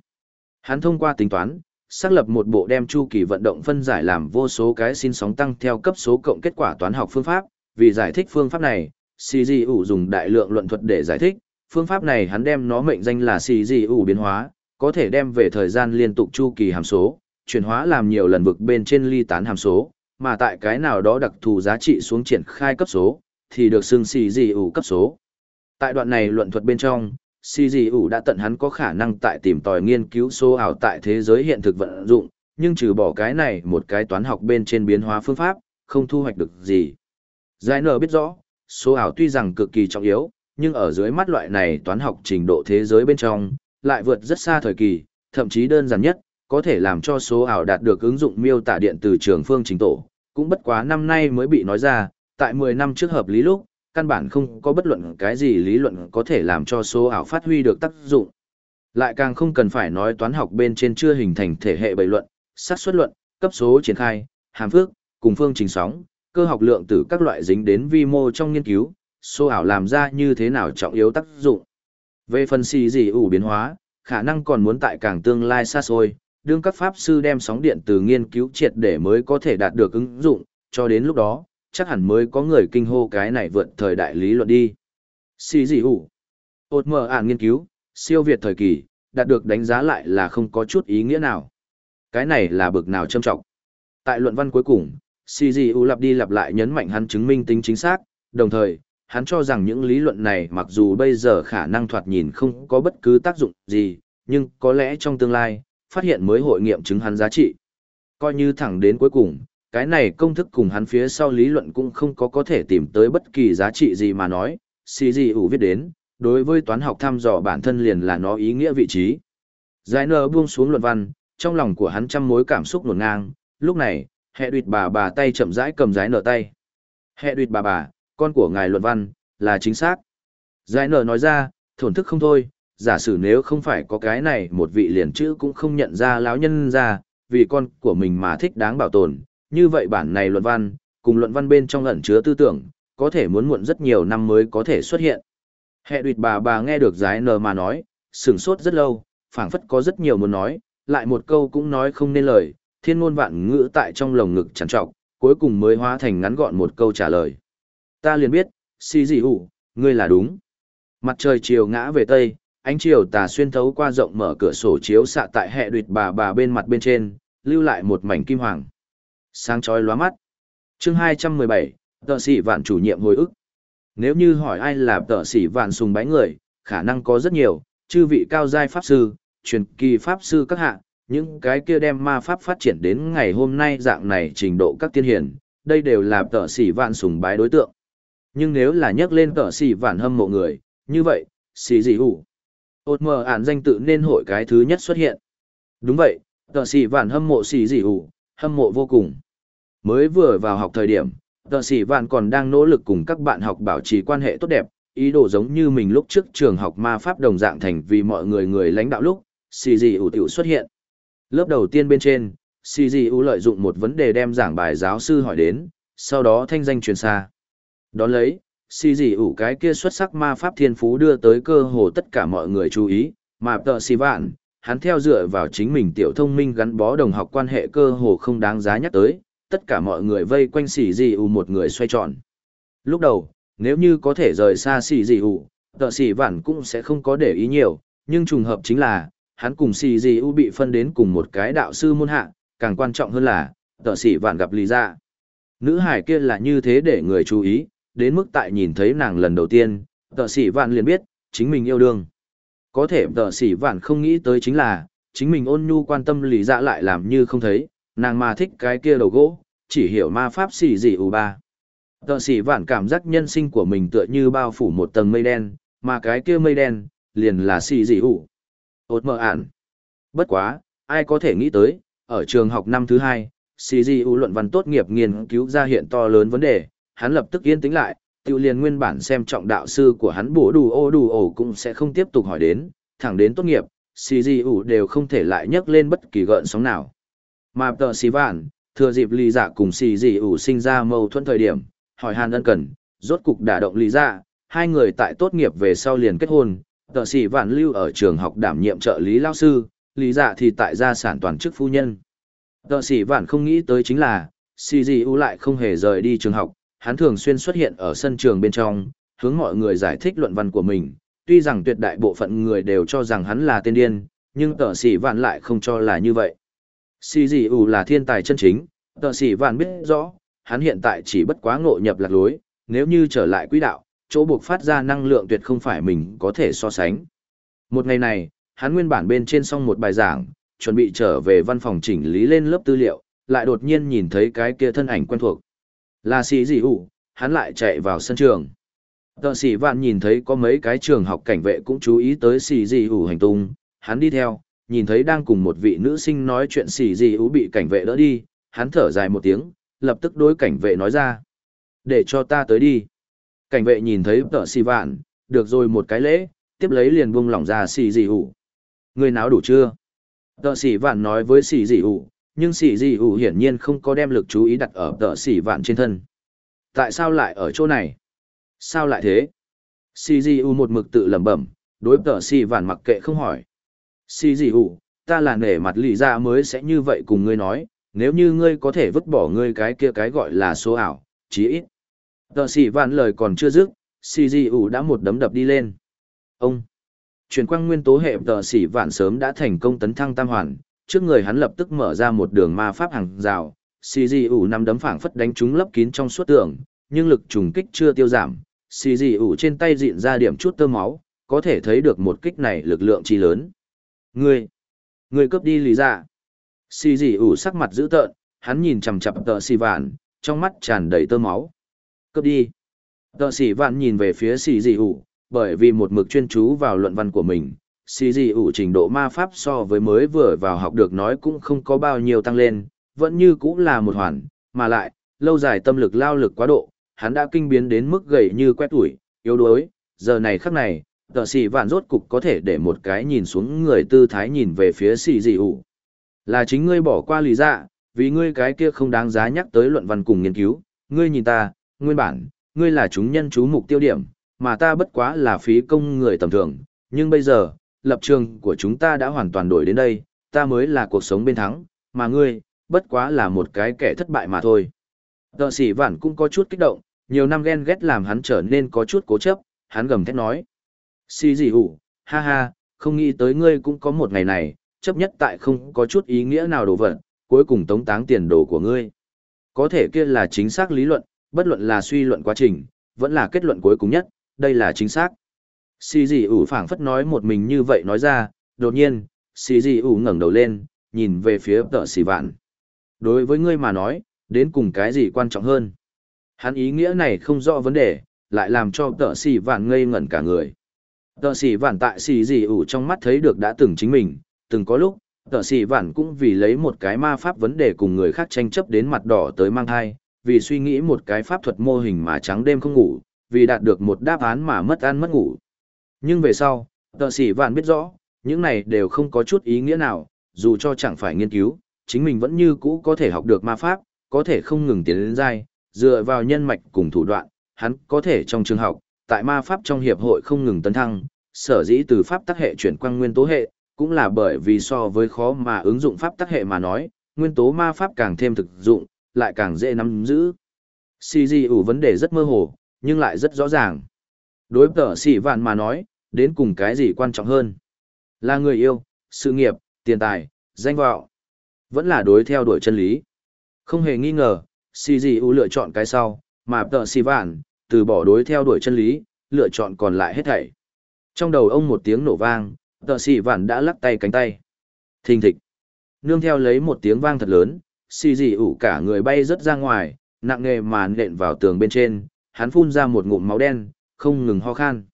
Hắn thông qua tính toán, xác lập một bộ đem chu kỳ vận động phân giải làm vô số cái xin sóng tăng theo cấp số cộng kết quả toán học phương pháp, vì giải thích phương pháp này, CGU dùng đại lượng luận thuật để giải thích, phương pháp này hắn đem nó mệnh danh là CGU biến hóa, có thể đem về thời gian liên tục chu kỳ hàm số, chuyển hóa làm nhiều lần vực bên trên ly tán hàm số, mà tại cái nào đó đặc thù giá trị xuống triển khai cấp số, thì được xưng CGU cấp số. Tại đoạn này luận thuật bên trong, CGU đã tận hắn có khả năng tại tìm tòi nghiên cứu số ảo tại thế giới hiện thực vận dụng, nhưng trừ bỏ cái này một cái toán học bên trên biến hóa phương pháp, không thu hoạch được gì. Giải nở biết rõ, số ảo tuy rằng cực kỳ trọng yếu, nhưng ở dưới mắt loại này toán học trình độ thế giới bên trong, lại vượt rất xa thời kỳ, thậm chí đơn giản nhất, có thể làm cho số ảo đạt được ứng dụng miêu tả điện từ trường phương trình tổ, cũng bất quá năm nay mới bị nói ra, tại 10 năm trước hợp lý lúc, căn bản không có bất luận cái gì lý luận có thể làm cho số ảo phát huy được tác dụng. Lại càng không cần phải nói toán học bên trên chưa hình thành thể hệ bày luận, xác suất luận, cấp số triển khai, hàm phước, cùng phương trình sóng, cơ học lượng từ các loại dính đến vi mô trong nghiên cứu, số ảo làm ra như thế nào trọng yếu tác dụng. Về phần xì gì ủ biến hóa, khả năng còn muốn tại càng tương lai xa xôi, đương các pháp sư đem sóng điện từ nghiên cứu triệt để mới có thể đạt được ứng dụng, cho đến lúc đó, chắc hẳn mới có người kinh hô cái này vượt thời đại lý luận đi. Xì gì Hủ, Ôt mờ ản nghiên cứu, siêu việt thời kỳ, đạt được đánh giá lại là không có chút ý nghĩa nào. Cái này là bực nào trâm trọng. Tại luận văn cuối cùng, CGU lặp đi lặp lại nhấn mạnh hắn chứng minh tính chính xác, đồng thời, hắn cho rằng những lý luận này mặc dù bây giờ khả năng thoạt nhìn không có bất cứ tác dụng gì, nhưng có lẽ trong tương lai, phát hiện mới hội nghiệm chứng hắn giá trị. Coi như thẳng đến cuối cùng, cái này công thức cùng hắn phía sau lý luận cũng không có có thể tìm tới bất kỳ giá trị gì mà nói, xí gì ủ viết đến, đối với toán học thăm dò bản thân liền là nó ý nghĩa vị trí. Giải nở buông xuống luận văn, trong lòng của hắn trăm mối cảm xúc nổn ngang, lúc này, hệ đuyệt bà bà tay chậm rãi cầm giải nở tay. Hệ đuyệt bà bà, con của ngài luận văn, là chính xác. Giải nở nói ra, thổn thức không thôi, giả sử nếu không phải có cái này một vị liền chữ cũng không nhận ra lão nhân ra, vì con của mình mà thích đáng bảo tồn, như vậy bản này luận văn, cùng luận văn bên trong ẩn chứa tư tưởng, có thể muốn muộn rất nhiều năm mới có thể xuất hiện. Hệ đuyệt bà bà nghe được giải nờ mà nói, sửng sốt rất lâu, phảng phất có rất nhiều muốn nói, lại một câu cũng nói không nên lời, thiên ngôn vạn ngữ tại trong lồng ngực trằn trọc, cuối cùng mới hóa thành ngắn gọn một câu trả lời. Ta liền biết, si gì hủ, ngươi là đúng. Mặt trời chiều ngã về tây, ánh chiều tà xuyên thấu qua rộng mở cửa sổ chiếu xạ tại hệ đuyệt bà bà bên mặt bên trên, lưu lại một mảnh kim hoàng. Sáng chói lóa mắt. Chương 217, tợ sĩ vạn chủ nhiệm hồi ức. Nếu như hỏi ai là tợ sĩ vạn sùng bái người, khả năng có rất nhiều, chư vị cao giai pháp sư, truyền kỳ pháp sư các hạ, những cái kia đem ma pháp phát triển đến ngày hôm nay dạng này trình độ các tiên hiển, đây đều là tợ sĩ vạn sùng bái đối tượng. Nhưng nếu là nhắc lên tợ sĩ vạn hâm mộ người, như vậy, xì gì hủ. Ôt mờ ản danh tự nên hội cái thứ nhất xuất hiện. Đúng vậy, tợ sĩ vạn hâm mộ xì gì hủ, hâm mộ vô cùng. Mới vừa vào học thời điểm, tờ sĩ vạn còn đang nỗ lực cùng các bạn học bảo trì quan hệ tốt đẹp, ý đồ giống như mình lúc trước trường học ma pháp đồng dạng thành vì mọi người người lãnh đạo lúc, xì gì ủ tiểu xuất hiện. Lớp đầu tiên bên trên, xì gì ủ lợi dụng một vấn đề đem giảng bài giáo sư hỏi đến, sau đó thanh danh truyền xa. Đón lấy, xì gì ủ cái kia xuất sắc ma pháp thiên phú đưa tới cơ hồ tất cả mọi người chú ý, mà tờ xì vạn, hắn theo dựa vào chính mình tiểu thông minh gắn bó đồng học quan hệ cơ hồ không đáng giá nhắc tới, tất cả mọi người vây quanh xì dị ủ một người xoay tròn. Lúc đầu, nếu như có thể rời xa xì dị ủ, tợ xì vản cũng sẽ không có để ý nhiều, nhưng trùng hợp chính là, hắn cùng xì dị ủ bị phân đến cùng một cái đạo sư môn hạ, càng quan trọng hơn là, tợ xì Vản gặp lý ra. Nữ hải kia là như thế để người chú ý, đến mức tại nhìn thấy nàng lần đầu tiên, tợ xì vạn liền biết, chính mình yêu đương. Có thể tợ xì vạn không nghĩ tới chính là, chính mình ôn nhu quan tâm lý dạ lại làm như không thấy, nàng mà thích cái kia đầu gỗ, chỉ hiểu ma pháp xì gì ủ ba. Tợ sĩ vạn cảm giác nhân sinh của mình tựa như bao phủ một tầng mây đen, mà cái kia mây đen, liền là xì gì ủ. Ốt mơ ản. Bất quá, ai có thể nghĩ tới, ở trường học năm thứ hai, xì gì ủ luận văn tốt nghiệp nghiên cứu ra hiện to lớn vấn đề, hắn lập tức yên tĩnh lại, tiêu liền nguyên bản xem trọng đạo sư của hắn bổ đủ ô đủ ổ cũng sẽ không tiếp tục hỏi đến, thẳng đến tốt nghiệp, xì gì ủ đều không thể lại nhấc lên bất kỳ gợn sóng nào. Mà tờ xì vạn, thừa dịp lý dạ cùng xì Dị ủ sinh ra mâu thuẫn thời điểm, hỏi hàn ân cần, rốt cục đả động lý dạ, hai người tại tốt nghiệp về sau liền kết hôn, tờ xì vạn lưu ở trường học đảm nhiệm trợ lý lao sư, lý dạ thì tại gia sản toàn chức phu nhân. Tờ xì vạn không nghĩ tới chính là, xì Dị ủ lại không hề rời đi trường học, hắn thường xuyên xuất hiện ở sân trường bên trong, hướng mọi người giải thích luận văn của mình. Tuy rằng tuyệt đại bộ phận người đều cho rằng hắn là tên điên, nhưng tờ sĩ vạn lại không cho là như vậy. Xì gì ủ là thiên tài chân chính, tờ sĩ vạn biết rõ, hắn hiện tại chỉ bất quá ngộ nhập lạc lối, nếu như trở lại quỹ đạo, chỗ buộc phát ra năng lượng tuyệt không phải mình có thể so sánh. Một ngày này, hắn nguyên bản bên trên xong một bài giảng, chuẩn bị trở về văn phòng chỉnh lý lên lớp tư liệu, lại đột nhiên nhìn thấy cái kia thân ảnh quen thuộc. Là xì gì ủ, hắn lại chạy vào sân trường. Tờ sĩ vạn nhìn thấy có mấy cái trường học cảnh vệ cũng chú ý tới xì gì ủ hành tung, hắn đi theo, nhìn thấy đang cùng một vị nữ sinh nói chuyện xì gì ú bị cảnh vệ đỡ đi, hắn thở dài một tiếng, lập tức đối cảnh vệ nói ra. Để cho ta tới đi. Cảnh vệ nhìn thấy tờ xì vạn, được rồi một cái lễ, tiếp lấy liền buông lỏng ra xì gì ú. Người nào đủ chưa? Tờ xì vạn nói với xì gì ú, nhưng xì gì ú hiển nhiên không có đem lực chú ý đặt ở tờ xì vạn trên thân tại sao lại ở chỗ này sao lại thế xì gì ủ một mực tự lẩm bẩm đối tờ xì vạn mặc kệ không hỏi xì gì hủ, ta là nể mặt lì ra mới sẽ như vậy cùng ngươi nói nếu như ngươi có thể vứt bỏ ngươi cái kia cái gọi là số ảo chí ít. Tờ xì vạn lời còn chưa dứt xì gì hủ đã một đấm đập đi lên. Ông. Chuyển quang nguyên tố hệ tờ xì vạn sớm đã thành công tấn thăng tam hoàn trước người hắn lập tức mở ra một đường ma pháp hàng rào, xì gì ủ nằm đấm phảng phất đánh trúng lấp kín trong suốt tường, nhưng lực trùng kích chưa tiêu giảm, xì dị ủ trên tay dịn ra điểm chút tơ máu, có thể thấy được một kích này lực lượng chi lớn. Ngươi, ngươi cướp đi lý ra. Dạ. Xì dị ủ sắc mặt dữ tợn, hắn nhìn chằm chằm tờ xì vạn, trong mắt tràn đầy tơ máu. Cướp đi. Tờ xì vạn nhìn về phía xì dị ủ, bởi vì một mực chuyên chú vào luận văn của mình, xì gì ủ trình độ ma pháp so với mới vừa vào học được nói cũng không có bao nhiêu tăng lên, vẫn như cũng là một hoàn, mà lại, lâu dài tâm lực lao lực quá độ, hắn đã kinh biến đến mức gầy như quét ủi, yếu đuối, giờ này khắc này, tờ xì vạn rốt cục có thể để một cái nhìn xuống người tư thái nhìn về phía xì dị ủ. Là chính ngươi bỏ qua lý dạ, vì ngươi cái kia không đáng giá nhắc tới luận văn cùng nghiên cứu, ngươi nhìn ta, nguyên bản, ngươi là chúng nhân chú mục tiêu điểm, mà ta bất quá là phí công người tầm thường, nhưng bây giờ, lập trường của chúng ta đã hoàn toàn đổi đến đây, ta mới là cuộc sống bên thắng, mà ngươi, bất quá là một cái kẻ thất bại mà thôi. Tờ sĩ vản cũng có chút kích động, nhiều năm ghen ghét làm hắn trở nên có chút cố chấp, hắn gầm thét nói. Xì gì hủ, ha ha, không nghĩ tới ngươi cũng có một ngày này, chấp nhất tại không có chút ý nghĩa nào đồ vật, cuối cùng tống táng tiền đồ của ngươi. Có thể kia là chính xác lý luận, bất luận là suy luận quá trình, vẫn là kết luận cuối cùng nhất, đây là chính xác. Xì gì ủ phảng phất nói một mình như vậy nói ra, đột nhiên, xì gì ủ ngẩng đầu lên, nhìn về phía tợ xì vạn. Đối với ngươi mà nói, đến cùng cái gì quan trọng hơn? Hắn ý nghĩa này không rõ vấn đề, lại làm cho tợ xì vạn ngây ngẩn cả người. Tợ xì vạn tại xì gì ủ trong mắt thấy được đã từng chính mình, từng có lúc, tợ xì vạn cũng vì lấy một cái ma pháp vấn đề cùng người khác tranh chấp đến mặt đỏ tới mang thai, vì suy nghĩ một cái pháp thuật mô hình mà trắng đêm không ngủ, vì đạt được một đáp án mà mất ăn mất ngủ. Nhưng về sau, tợ sĩ vạn biết rõ, những này đều không có chút ý nghĩa nào, dù cho chẳng phải nghiên cứu, chính mình vẫn như cũ có thể học được ma pháp, có thể không ngừng tiến đến dai, dựa vào nhân mạch cùng thủ đoạn, hắn có thể trong trường học, tại ma pháp trong hiệp hội không ngừng tấn thăng, sở dĩ từ pháp tắc hệ chuyển quang nguyên tố hệ, cũng là bởi vì so với khó mà ứng dụng pháp tắc hệ mà nói, nguyên tố ma pháp càng thêm thực dụng, lại càng dễ nắm giữ. CG ủ vấn đề rất mơ hồ, nhưng lại rất rõ ràng. Đối tờ sĩ vạn mà nói, đến cùng cái gì quan trọng hơn? Là người yêu, sự nghiệp, tiền tài, danh vọng, vẫn là đối theo đuổi chân lý. Không hề nghi ngờ, CGU lựa chọn cái sau, mà tờ sĩ vạn, từ bỏ đối theo đuổi chân lý, lựa chọn còn lại hết thảy. Trong đầu ông một tiếng nổ vang, tờ sĩ vạn đã lắc tay cánh tay. Thình thịch. Nương theo lấy một tiếng vang thật lớn, xì gì ủ cả người bay rất ra ngoài, nặng nghề mà nện vào tường bên trên, hắn phun ra một ngụm máu đen, không ngừng ho khan.